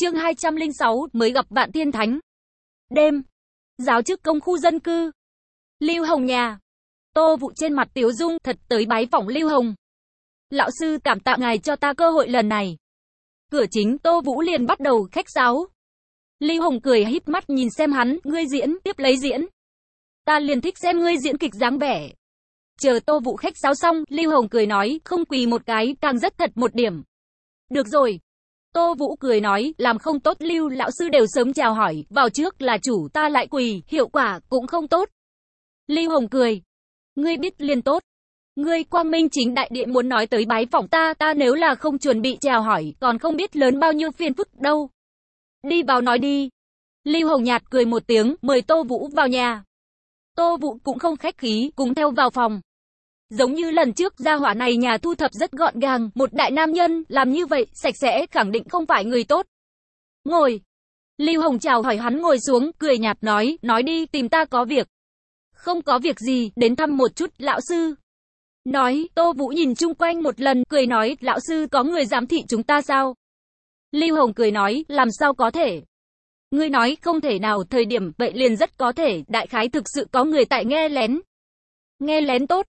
Chương 206, mới gặp Vạn Thiên Thánh. Đêm, giáo chức công khu dân cư. Lưu Hồng nhà. Tô vụ trên mặt Tiếu Dung thật tới bái phỏng Lưu Hồng. Lão sư cảm tạ ngài cho ta cơ hội lần này. Cửa chính Tô Vũ liền bắt đầu khách giáo. Lưu Hồng cười híp mắt nhìn xem hắn, ngươi diễn, tiếp lấy diễn. Ta liền thích xem ngươi diễn kịch dáng vẻ. Chờ Tô Vũ khách giáo xong, Lưu Hồng cười nói, không quỳ một cái, càng rất thật một điểm. Được rồi, Tô Vũ cười nói, làm không tốt lưu lão sư đều sớm chào hỏi, vào trước là chủ ta lại quỳ, hiệu quả cũng không tốt. Lưu Hồng cười, ngươi biết liền tốt. Ngươi quang minh chính đại địa muốn nói tới bái phỏng ta, ta nếu là không chuẩn bị chào hỏi, còn không biết lớn bao nhiêu phiền phức đâu. Đi vào nói đi. Lưu Hồng nhạt cười một tiếng, mời Tô Vũ vào nhà. Tô Vũ cũng không khách khí, cùng theo vào phòng. Giống như lần trước gia hỏa này nhà thu thập rất gọn gàng, một đại nam nhân, làm như vậy, sạch sẽ, khẳng định không phải người tốt. Ngồi. Lưu Hồng chào hỏi hắn ngồi xuống, cười nhạt nói, nói đi, tìm ta có việc. Không có việc gì, đến thăm một chút, lão sư. Nói, Tô Vũ nhìn chung quanh một lần, cười nói, lão sư có người giám thị chúng ta sao? Lưu Hồng cười nói, làm sao có thể? Ngươi nói không thể nào, thời điểm vậy liền rất có thể, đại khái thực sự có người tại nghe lén. Nghe lén tốt,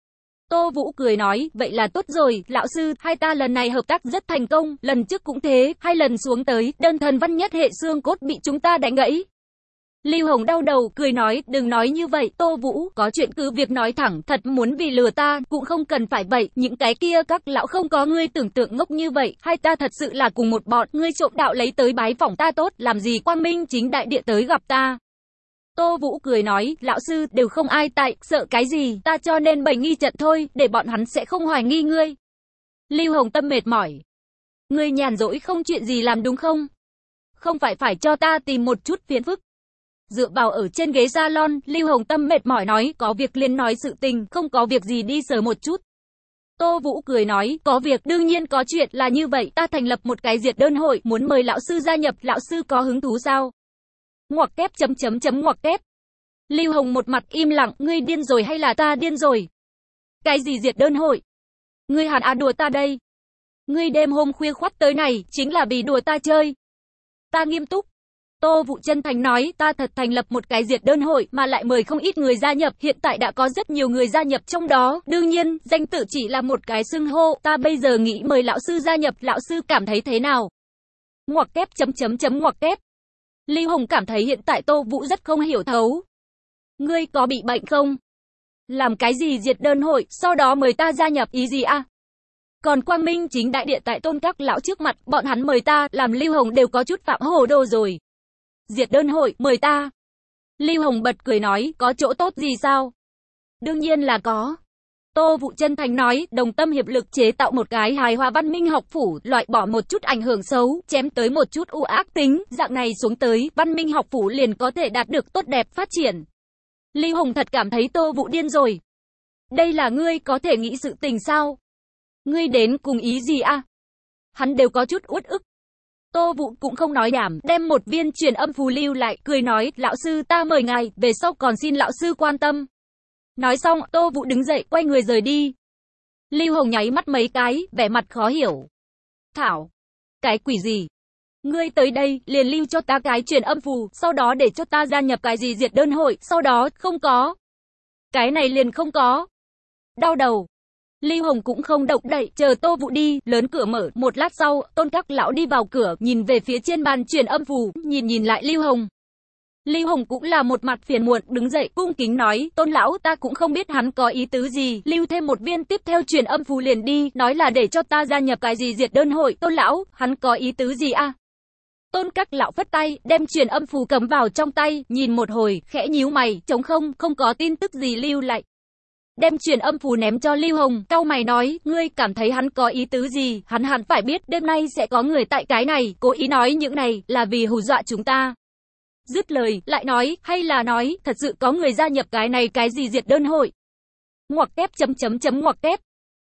Tô Vũ cười nói, vậy là tốt rồi, lão sư, hai ta lần này hợp tác rất thành công, lần trước cũng thế, hai lần xuống tới, đơn thần văn nhất hệ xương cốt bị chúng ta đánh gãy. Lưu Hồng đau đầu, cười nói, đừng nói như vậy, Tô Vũ, có chuyện cứ việc nói thẳng, thật muốn vì lừa ta, cũng không cần phải vậy, những cái kia các lão không có ngươi tưởng tượng ngốc như vậy, hai ta thật sự là cùng một bọn, ngươi trộm đạo lấy tới bái phỏng ta tốt, làm gì Quang minh chính đại địa tới gặp ta. Tô Vũ cười nói, lão sư, đều không ai tại, sợ cái gì, ta cho nên bày nghi trận thôi, để bọn hắn sẽ không hoài nghi ngươi. Lưu Hồng Tâm mệt mỏi. Ngươi nhàn rỗi không chuyện gì làm đúng không? Không phải phải cho ta tìm một chút phiền phức. Dựa vào ở trên ghế salon, Lưu Hồng Tâm mệt mỏi nói, có việc liền nói sự tình, không có việc gì đi sờ một chút. Tô Vũ cười nói, có việc, đương nhiên có chuyện là như vậy, ta thành lập một cái diệt đơn hội, muốn mời lão sư gia nhập, lão sư có hứng thú sao? Ngoặc kép chấm chấm chấm ngoặc kép. Lưu Hồng một mặt im lặng, ngươi điên rồi hay là ta điên rồi? Cái gì diệt đơn hội? Ngươi hẳn à đùa ta đây. Ngươi đêm hôm khuya khoắt tới này, chính là vì đùa ta chơi. Ta nghiêm túc. Tô Vũ chân thành nói, ta thật thành lập một cái diệt đơn hội mà lại mời không ít người gia nhập, hiện tại đã có rất nhiều người gia nhập trong đó, đương nhiên, danh tự chỉ là một cái xưng hô, ta bây giờ nghĩ mời lão sư gia nhập, lão sư cảm thấy thế nào? Ngoặc kép chấm chấm chấm ngoặc kép. Lưu Hồng cảm thấy hiện tại Tô Vũ rất không hiểu thấu. Ngươi có bị bệnh không? Làm cái gì diệt đơn hội, sau đó mời ta gia nhập ý gì à? Còn Quang Minh chính đại địa tại tôn các lão trước mặt, bọn hắn mời ta, làm Lưu Hồng đều có chút phạm hồ đồ rồi. Diệt đơn hội, mời ta. Lưu Hồng bật cười nói, có chỗ tốt gì sao? Đương nhiên là có. Tô Vũ chân thành nói, đồng tâm hiệp lực chế tạo một cái hài hòa văn minh học phủ, loại bỏ một chút ảnh hưởng xấu, chém tới một chút u ác tính, dạng này xuống tới, văn minh học phủ liền có thể đạt được tốt đẹp phát triển. Lưu Hồng thật cảm thấy Tô Vũ điên rồi. Đây là ngươi có thể nghĩ sự tình sao? Ngươi đến cùng ý gì à? Hắn đều có chút uất ức. Tô Vũ cũng không nói nhảm, đem một viên truyền âm phù lưu lại, cười nói, lão sư ta mời ngài, về sau còn xin lão sư quan tâm. Nói xong, Tô Vũ đứng dậy, quay người rời đi. Lưu Hồng nháy mắt mấy cái, vẻ mặt khó hiểu. Thảo, cái quỷ gì? Ngươi tới đây, liền lưu cho ta cái truyền âm phù, sau đó để cho ta gia nhập cái gì diệt đơn hội, sau đó, không có. Cái này liền không có. Đau đầu. Lưu Hồng cũng không động đậy, chờ Tô Vũ đi, lớn cửa mở, một lát sau, tôn các lão đi vào cửa, nhìn về phía trên bàn truyền âm phù, nhìn nhìn lại Lưu Hồng. Lưu Hồng cũng là một mặt phiền muộn, đứng dậy, cung kính nói, tôn lão ta cũng không biết hắn có ý tứ gì, lưu thêm một viên tiếp theo truyền âm phù liền đi, nói là để cho ta gia nhập cái gì diệt đơn hội, tôn lão, hắn có ý tứ gì à? Tôn các lão phất tay, đem truyền âm phù cầm vào trong tay, nhìn một hồi, khẽ nhíu mày, chống không, không có tin tức gì lưu lại. Đem truyền âm phù ném cho Lưu Hồng, cau mày nói, ngươi cảm thấy hắn có ý tứ gì, hắn hẳn phải biết đêm nay sẽ có người tại cái này, cố ý nói những này, là vì hù dọa chúng ta. Dứt lời, lại nói, hay là nói, thật sự có người gia nhập cái này cái gì diệt đơn hội. Ngoặc kép chấm chấm chấm ngoặc kép.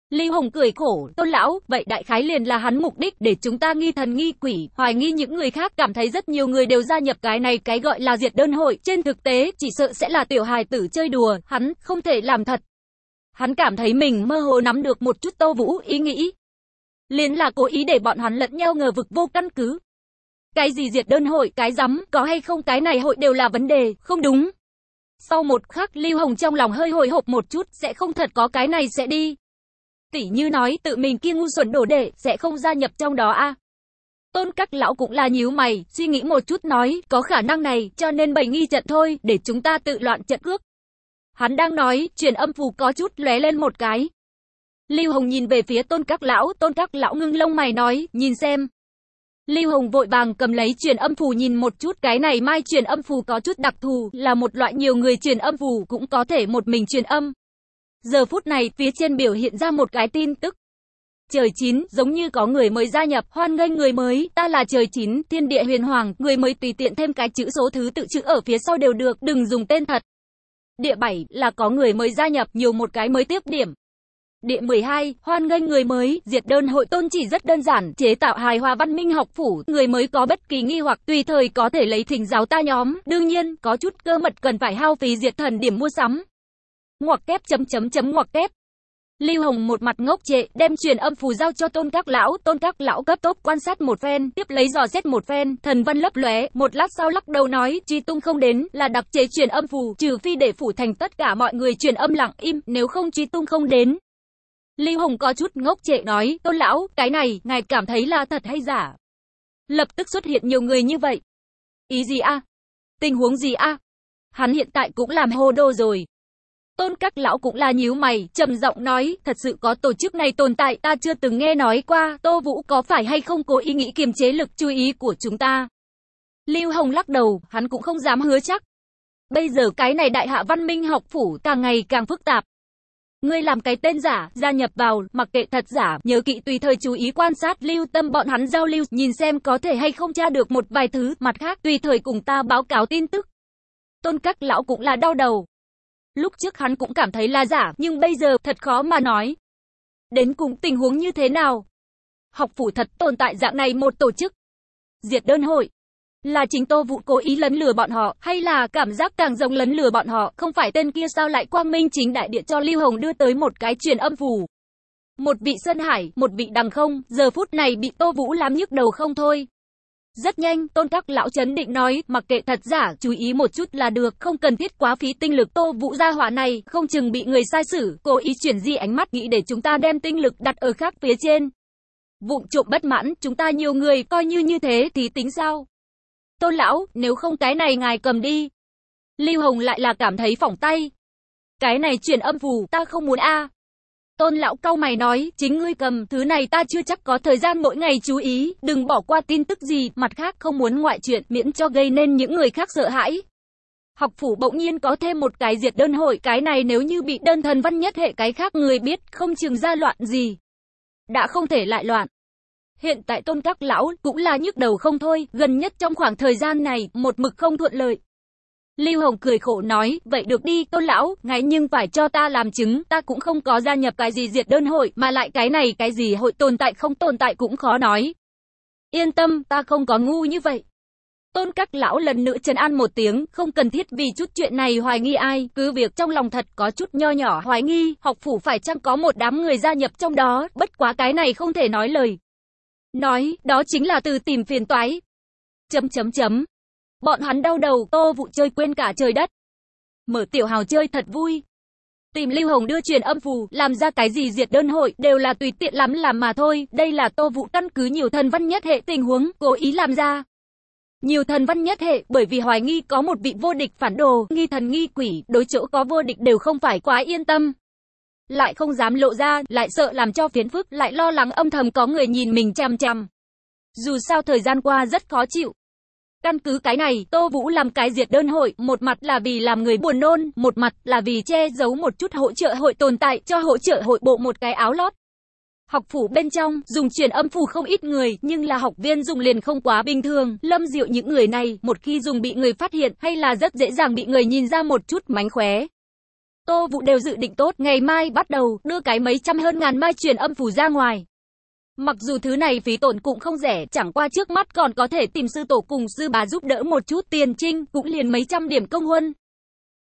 Lưu Hồng cười khổ, tôn lão, vậy đại khái liền là hắn mục đích để chúng ta nghi thần nghi quỷ, hoài nghi những người khác cảm thấy rất nhiều người đều gia nhập cái này cái gọi là diệt đơn hội, trên thực tế chỉ sợ sẽ là tiểu hài tử chơi đùa, hắn không thể làm thật. Hắn cảm thấy mình mơ hồ nắm được một chút Tô Vũ ý nghĩ. Liền là cố ý để bọn hắn lẫn nhau ngờ vực vô căn cứ. Cái gì diệt đơn hội, cái rắm, có hay không cái này hội đều là vấn đề, không đúng. Sau một khắc Lưu Hồng trong lòng hơi hồi hộp một chút, sẽ không thật có cái này sẽ đi. Tỷ như nói tự mình kia ngu xuẩn đổ đệ, sẽ không gia nhập trong đó a. Tôn các lão cũng là nhíu mày, suy nghĩ một chút nói, có khả năng này, cho nên bày nghi trận thôi, để chúng ta tự loạn trận cước. Hắn đang nói, truyền âm phù có chút lóe lên một cái. Lưu Hồng nhìn về phía tôn các lão, tôn các lão ngưng lông mày nói, nhìn xem. Lưu Hồng vội vàng cầm lấy truyền âm phù nhìn một chút, cái này mai truyền âm phù có chút đặc thù, là một loại nhiều người truyền âm phù cũng có thể một mình truyền âm. Giờ phút này, phía trên biểu hiện ra một cái tin tức. Trời chín, giống như có người mới gia nhập, hoan nghênh người mới, ta là trời chín, thiên địa huyền hoàng, người mới tùy tiện thêm cái chữ số thứ tự chữ ở phía sau đều được, đừng dùng tên thật. Địa 7 là có người mới gia nhập, nhiều một cái mới tiếp điểm. Địa 12, hoan nghênh người mới, diệt đơn hội tôn chỉ rất đơn giản, chế tạo hài hòa văn minh học phủ, người mới có bất kỳ nghi hoặc tùy thời có thể lấy thỉnh giáo ta nhóm, đương nhiên, có chút cơ mật cần phải hao phí diệt thần điểm mua sắm. Ngoặc kép chấm chấm chấm ngoặc kép. Lưu Hồng một mặt ngốc trệ, đem truyền âm phù giao cho Tôn Các lão, Tôn Các lão cấp tốc quan sát một phen, tiếp lấy dò xét một phen, thần văn lấp lóe, một lát sau lắc đầu nói, truy tung không đến, là đặc chế truyền âm phù, trừ phi để phủ thành tất cả mọi người truyền âm lặng im, nếu không truy tung không đến. Lưu Hồng có chút ngốc trệ nói, Tôn lão, cái này, ngài cảm thấy là thật hay giả? Lập tức xuất hiện nhiều người như vậy. Ý gì a? Tình huống gì a? Hắn hiện tại cũng làm hô đô rồi. Tôn các lão cũng là nhíu mày, trầm giọng nói, thật sự có tổ chức này tồn tại, ta chưa từng nghe nói qua, Tô Vũ có phải hay không cố ý nghĩ kiềm chế lực chú ý của chúng ta. Lưu Hồng lắc đầu, hắn cũng không dám hứa chắc. Bây giờ cái này đại hạ văn minh học phủ càng ngày càng phức tạp. Ngươi làm cái tên giả, gia nhập vào, mặc kệ thật giả, nhớ kỹ tùy thời chú ý quan sát, lưu tâm bọn hắn giao lưu, nhìn xem có thể hay không tra được một vài thứ, mặt khác tùy thời cùng ta báo cáo tin tức. Tôn các lão cũng là đau đầu. Lúc trước hắn cũng cảm thấy là giả, nhưng bây giờ thật khó mà nói. Đến cùng tình huống như thế nào? Học phủ thật tồn tại dạng này một tổ chức. Diệt đơn hội. Là chính Tô Vũ cố ý lấn lừa bọn họ, hay là cảm giác càng giống lấn lừa bọn họ, không phải tên kia sao lại quang minh chính đại địa cho Lưu Hồng đưa tới một cái truyền âm phù. Một vị Sơn Hải, một vị Đằng Không, giờ phút này bị Tô Vũ làm nhức đầu không thôi. Rất nhanh, tôn các lão chấn định nói, mặc kệ thật giả, chú ý một chút là được, không cần thiết quá phí tinh lực tô vũ gia hỏa này, không chừng bị người sai xử, cố ý chuyển di ánh mắt nghĩ để chúng ta đem tinh lực đặt ở khác phía trên. Vụng trộm bất mãn, chúng ta nhiều người, coi như như thế thì tính sao? Tôn lão, nếu không cái này ngài cầm đi. Lưu Hồng lại là cảm thấy phỏng tay. Cái này truyền âm phù, ta không muốn a. Tôn lão cau mày nói, chính ngươi cầm, thứ này ta chưa chắc có thời gian mỗi ngày chú ý, đừng bỏ qua tin tức gì, mặt khác không muốn ngoại chuyện, miễn cho gây nên những người khác sợ hãi. Học phủ bỗng nhiên có thêm một cái diệt đơn hội, cái này nếu như bị đơn thần văn nhất hệ cái khác người biết, không chừng ra loạn gì. Đã không thể lại loạn. Hiện tại tôn các lão cũng là nhức đầu không thôi, gần nhất trong khoảng thời gian này, một mực không thuận lợi. Lưu Hồng cười khổ nói, vậy được đi, tôn lão, ngài nhưng phải cho ta làm chứng, ta cũng không có gia nhập cái gì diệt đơn hội, mà lại cái này cái gì hội tồn tại không tồn tại cũng khó nói. Yên tâm, ta không có ngu như vậy. Tôn các lão lần nữa trấn an một tiếng, không cần thiết vì chút chuyện này hoài nghi ai, cứ việc trong lòng thật có chút nho nhỏ hoài nghi, học phủ phải chăng có một đám người gia nhập trong đó, bất quá cái này không thể nói lời. Nói, đó chính là từ tìm phiền toái. Chấm chấm chấm. Bọn hắn đau đầu, tô vụ chơi quên cả trời đất. Mở tiểu hào chơi thật vui. Tìm Lưu Hồng đưa truyền âm phù, làm ra cái gì diệt đơn hội, đều là tùy tiện lắm làm mà thôi. Đây là tô vụ căn cứ nhiều thần văn nhất hệ tình huống, cố ý làm ra. Nhiều thần văn nhất hệ, bởi vì hoài nghi có một vị vô địch phản đồ, nghi thần nghi quỷ, đối chỗ có vô địch đều không phải quá yên tâm. Lại không dám lộ ra, lại sợ làm cho phiến phức, lại lo lắng âm thầm có người nhìn mình chằm chằm. Dù sao thời gian qua rất khó chịu, Căn cứ cái này, Tô Vũ làm cái diệt đơn hội, một mặt là vì làm người buồn nôn, một mặt là vì che giấu một chút hỗ trợ hội tồn tại, cho hỗ trợ hội bộ một cái áo lót. Học phủ bên trong, dùng truyền âm phủ không ít người, nhưng là học viên dùng liền không quá bình thường. Lâm diệu những người này, một khi dùng bị người phát hiện, hay là rất dễ dàng bị người nhìn ra một chút mánh khóe. Tô Vũ đều dự định tốt, ngày mai bắt đầu, đưa cái mấy trăm hơn ngàn mai truyền âm phù ra ngoài. Mặc dù thứ này phí tổn cũng không rẻ, chẳng qua trước mắt còn có thể tìm sư tổ cùng sư bà giúp đỡ một chút tiền trinh, cũng liền mấy trăm điểm công huân.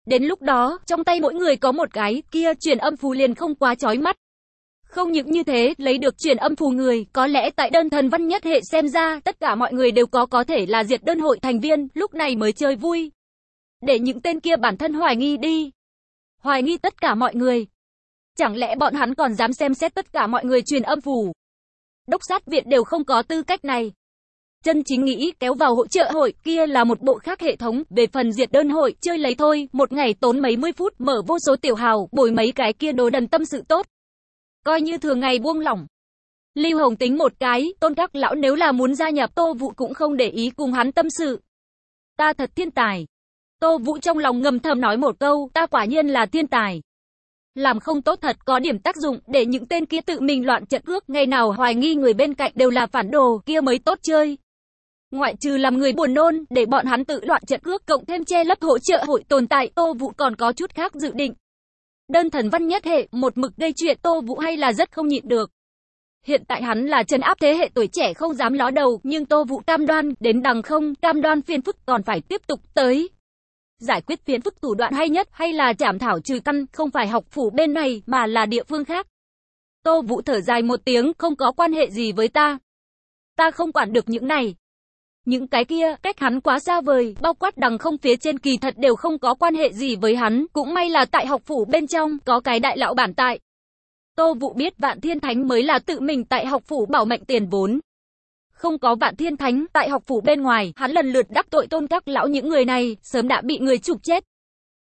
Đến lúc đó, trong tay mỗi người có một cái, kia truyền âm phù liền không quá chói mắt. Không những như thế, lấy được truyền âm phù người, có lẽ tại đơn thần văn nhất hệ xem ra, tất cả mọi người đều có có thể là diệt đơn hội thành viên, lúc này mới chơi vui. Để những tên kia bản thân hoài nghi đi. Hoài nghi tất cả mọi người. Chẳng lẽ bọn hắn còn dám xem xét tất cả mọi người truyền âm phủ, Đốc sát viện đều không có tư cách này. Chân chính nghĩ kéo vào hỗ trợ hội kia là một bộ khác hệ thống, về phần diệt đơn hội, chơi lấy thôi, một ngày tốn mấy mươi phút, mở vô số tiểu hào, bồi mấy cái kia đồ đần tâm sự tốt. Coi như thường ngày buông lỏng. Lưu Hồng tính một cái, tôn các lão nếu là muốn gia nhập Tô vụ cũng không để ý cùng hắn tâm sự. Ta thật thiên tài. Tô Vũ trong lòng ngầm thầm nói một câu, ta quả nhiên là thiên tài. Làm không tốt thật có điểm tác dụng để những tên kia tự mình loạn trận ước, ngày nào hoài nghi người bên cạnh đều là phản đồ, kia mới tốt chơi. Ngoại trừ làm người buồn nôn, để bọn hắn tự loạn trận cước cộng thêm che lấp hỗ trợ hội tồn tại, Tô Vũ còn có chút khác dự định. Đơn thần văn nhất hệ, một mực gây chuyện Tô Vũ hay là rất không nhịn được. Hiện tại hắn là chân áp thế hệ tuổi trẻ không dám ló đầu, nhưng Tô Vũ cam đoan, đến đằng không, cam đoan phiền phức còn phải tiếp tục tới. Giải quyết phiến phức thủ đoạn hay nhất hay là chảm thảo trừ căn, không phải học phủ bên này mà là địa phương khác. Tô Vũ thở dài một tiếng, không có quan hệ gì với ta. Ta không quản được những này. Những cái kia, cách hắn quá xa vời, bao quát đằng không phía trên kỳ thật đều không có quan hệ gì với hắn, cũng may là tại học phủ bên trong, có cái đại lão bản tại. Tô Vũ biết Vạn Thiên Thánh mới là tự mình tại học phủ bảo mệnh tiền vốn. Không có Vạn Thiên Thánh tại học phủ bên ngoài, hắn lần lượt đắc tội tôn các lão những người này, sớm đã bị người trục chết.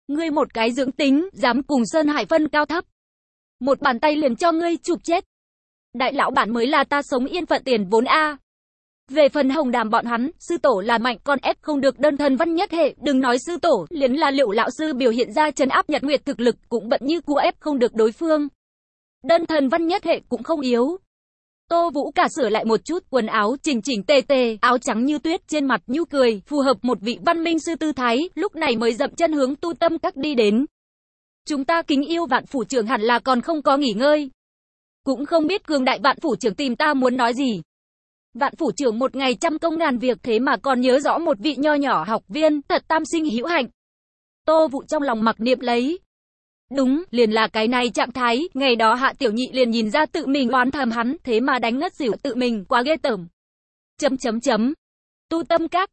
Ngươi một cái dưỡng tính, dám cùng Sơn Hải phân cao thấp. Một bàn tay liền cho ngươi trục chết. Đại lão bản mới là ta sống yên phận tiền vốn A. Về phần hồng đàm bọn hắn, sư tổ là mạnh con ép không được đơn thân văn nhất hệ, đừng nói sư tổ, liền là liệu lão sư biểu hiện ra chấn áp nhật nguyệt thực lực cũng bận như cua ép không được đối phương. Đơn thần văn nhất hệ cũng không yếu. Tô Vũ cả sửa lại một chút, quần áo chỉnh chỉnh tề tề, áo trắng như tuyết trên mặt nhu cười, phù hợp một vị văn minh sư tư thái, lúc này mới dậm chân hướng tu tâm các đi đến. Chúng ta kính yêu vạn phủ trưởng hẳn là còn không có nghỉ ngơi. Cũng không biết cường đại vạn phủ trưởng tìm ta muốn nói gì. Vạn phủ trưởng một ngày trăm công ngàn việc thế mà còn nhớ rõ một vị nho nhỏ học viên, thật tam sinh hữu hạnh. Tô Vũ trong lòng mặc niệm lấy. Đúng, liền là cái này trạng thái, ngày đó hạ tiểu nhị liền nhìn ra tự mình oán thầm hắn, thế mà đánh ngất xỉu tự mình, quá ghê tởm. Chấm chấm chấm. Tu tâm các.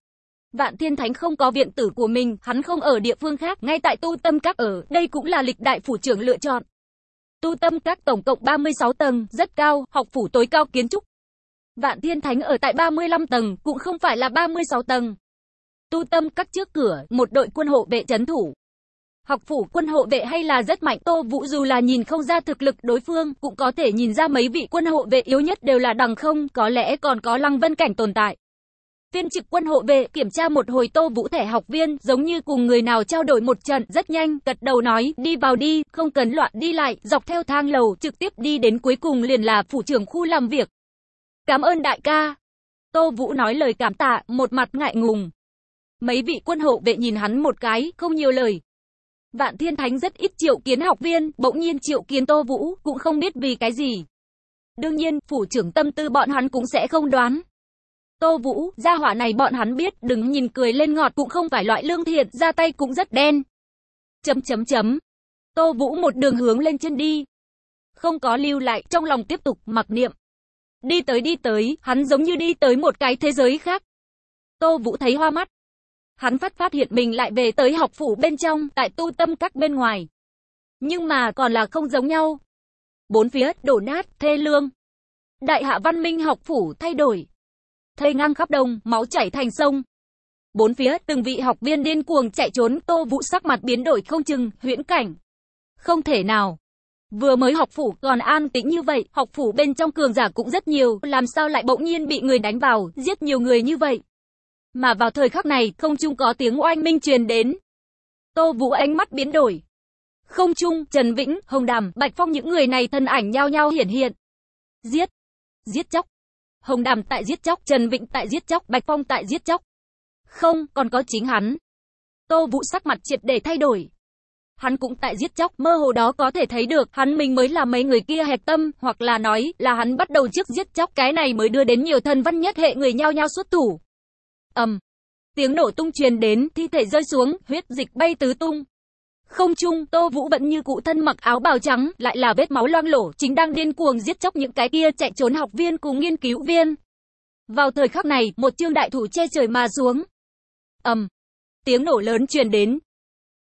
Vạn thiên thánh không có viện tử của mình, hắn không ở địa phương khác, ngay tại tu tâm các ở, đây cũng là lịch đại phủ trưởng lựa chọn. Tu tâm các tổng cộng 36 tầng, rất cao, học phủ tối cao kiến trúc. Vạn Thiên Thánh ở tại 35 tầng, cũng không phải là 36 tầng. Tu tâm các trước cửa, một đội quân hộ vệ chấn thủ. Học phủ quân hộ vệ hay là rất mạnh, Tô Vũ dù là nhìn không ra thực lực đối phương, cũng có thể nhìn ra mấy vị quân hộ vệ yếu nhất đều là đằng không, có lẽ còn có lăng vân cảnh tồn tại. Viên trực quân hộ vệ kiểm tra một hồi Tô Vũ thẻ học viên, giống như cùng người nào trao đổi một trận, rất nhanh, gật đầu nói, đi vào đi, không cần loạn đi lại, dọc theo thang lầu, trực tiếp đi đến cuối cùng liền là phủ trưởng khu làm việc. Cảm ơn đại ca. Tô Vũ nói lời cảm tạ, một mặt ngại ngùng. Mấy vị quân hộ vệ nhìn hắn một cái, không nhiều lời. Vạn Thiên Thánh rất ít triệu kiến học viên, bỗng nhiên triệu kiến Tô Vũ, cũng không biết vì cái gì. Đương nhiên, phủ trưởng tâm tư bọn hắn cũng sẽ không đoán. Tô Vũ, gia hỏa này bọn hắn biết, đừng nhìn cười lên ngọt cũng không phải loại lương thiện, ra tay cũng rất đen. Chấm chấm chấm. Tô Vũ một đường hướng lên chân đi. Không có lưu lại, trong lòng tiếp tục mặc niệm. Đi tới đi tới, hắn giống như đi tới một cái thế giới khác. Tô Vũ thấy hoa mắt. Hắn phát phát hiện mình lại về tới học phủ bên trong, tại tu tâm các bên ngoài. Nhưng mà còn là không giống nhau. Bốn phía, đổ nát, thê lương. Đại hạ văn minh học phủ thay đổi. Thây ngang khắp đông, máu chảy thành sông. Bốn phía, từng vị học viên điên cuồng chạy trốn, Tô Vũ sắc mặt biến đổi không chừng, huyễn cảnh. Không thể nào. Vừa mới học phủ còn an tĩnh như vậy, học phủ bên trong cường giả cũng rất nhiều, làm sao lại bỗng nhiên bị người đánh vào, giết nhiều người như vậy. Mà vào thời khắc này, không trung có tiếng oanh minh truyền đến. Tô Vũ ánh mắt biến đổi. Không trung, Trần Vĩnh, Hồng Đàm, Bạch Phong những người này thân ảnh nhau nhau hiển hiện. Giết, giết chóc. Hồng Đàm tại giết chóc, Trần Vĩnh tại giết chóc, Bạch Phong tại giết chóc. Không, còn có chính hắn. Tô Vũ sắc mặt triệt để thay đổi hắn cũng tại giết chóc, mơ hồ đó có thể thấy được, hắn mình mới là mấy người kia hẹp tâm, hoặc là nói, là hắn bắt đầu trước giết chóc, cái này mới đưa đến nhiều thân văn nhất hệ người nhau nhau xuất thủ ầm, tiếng nổ tung truyền đến, thi thể rơi xuống, huyết dịch bay tứ tung. Không trung, Tô Vũ vẫn như cụ thân mặc áo bào trắng, lại là vết máu loang lổ, chính đang điên cuồng giết chóc những cái kia chạy trốn học viên cùng nghiên cứu viên. Vào thời khắc này, một chương đại thủ che trời mà xuống. ầm, tiếng nổ lớn truyền đến.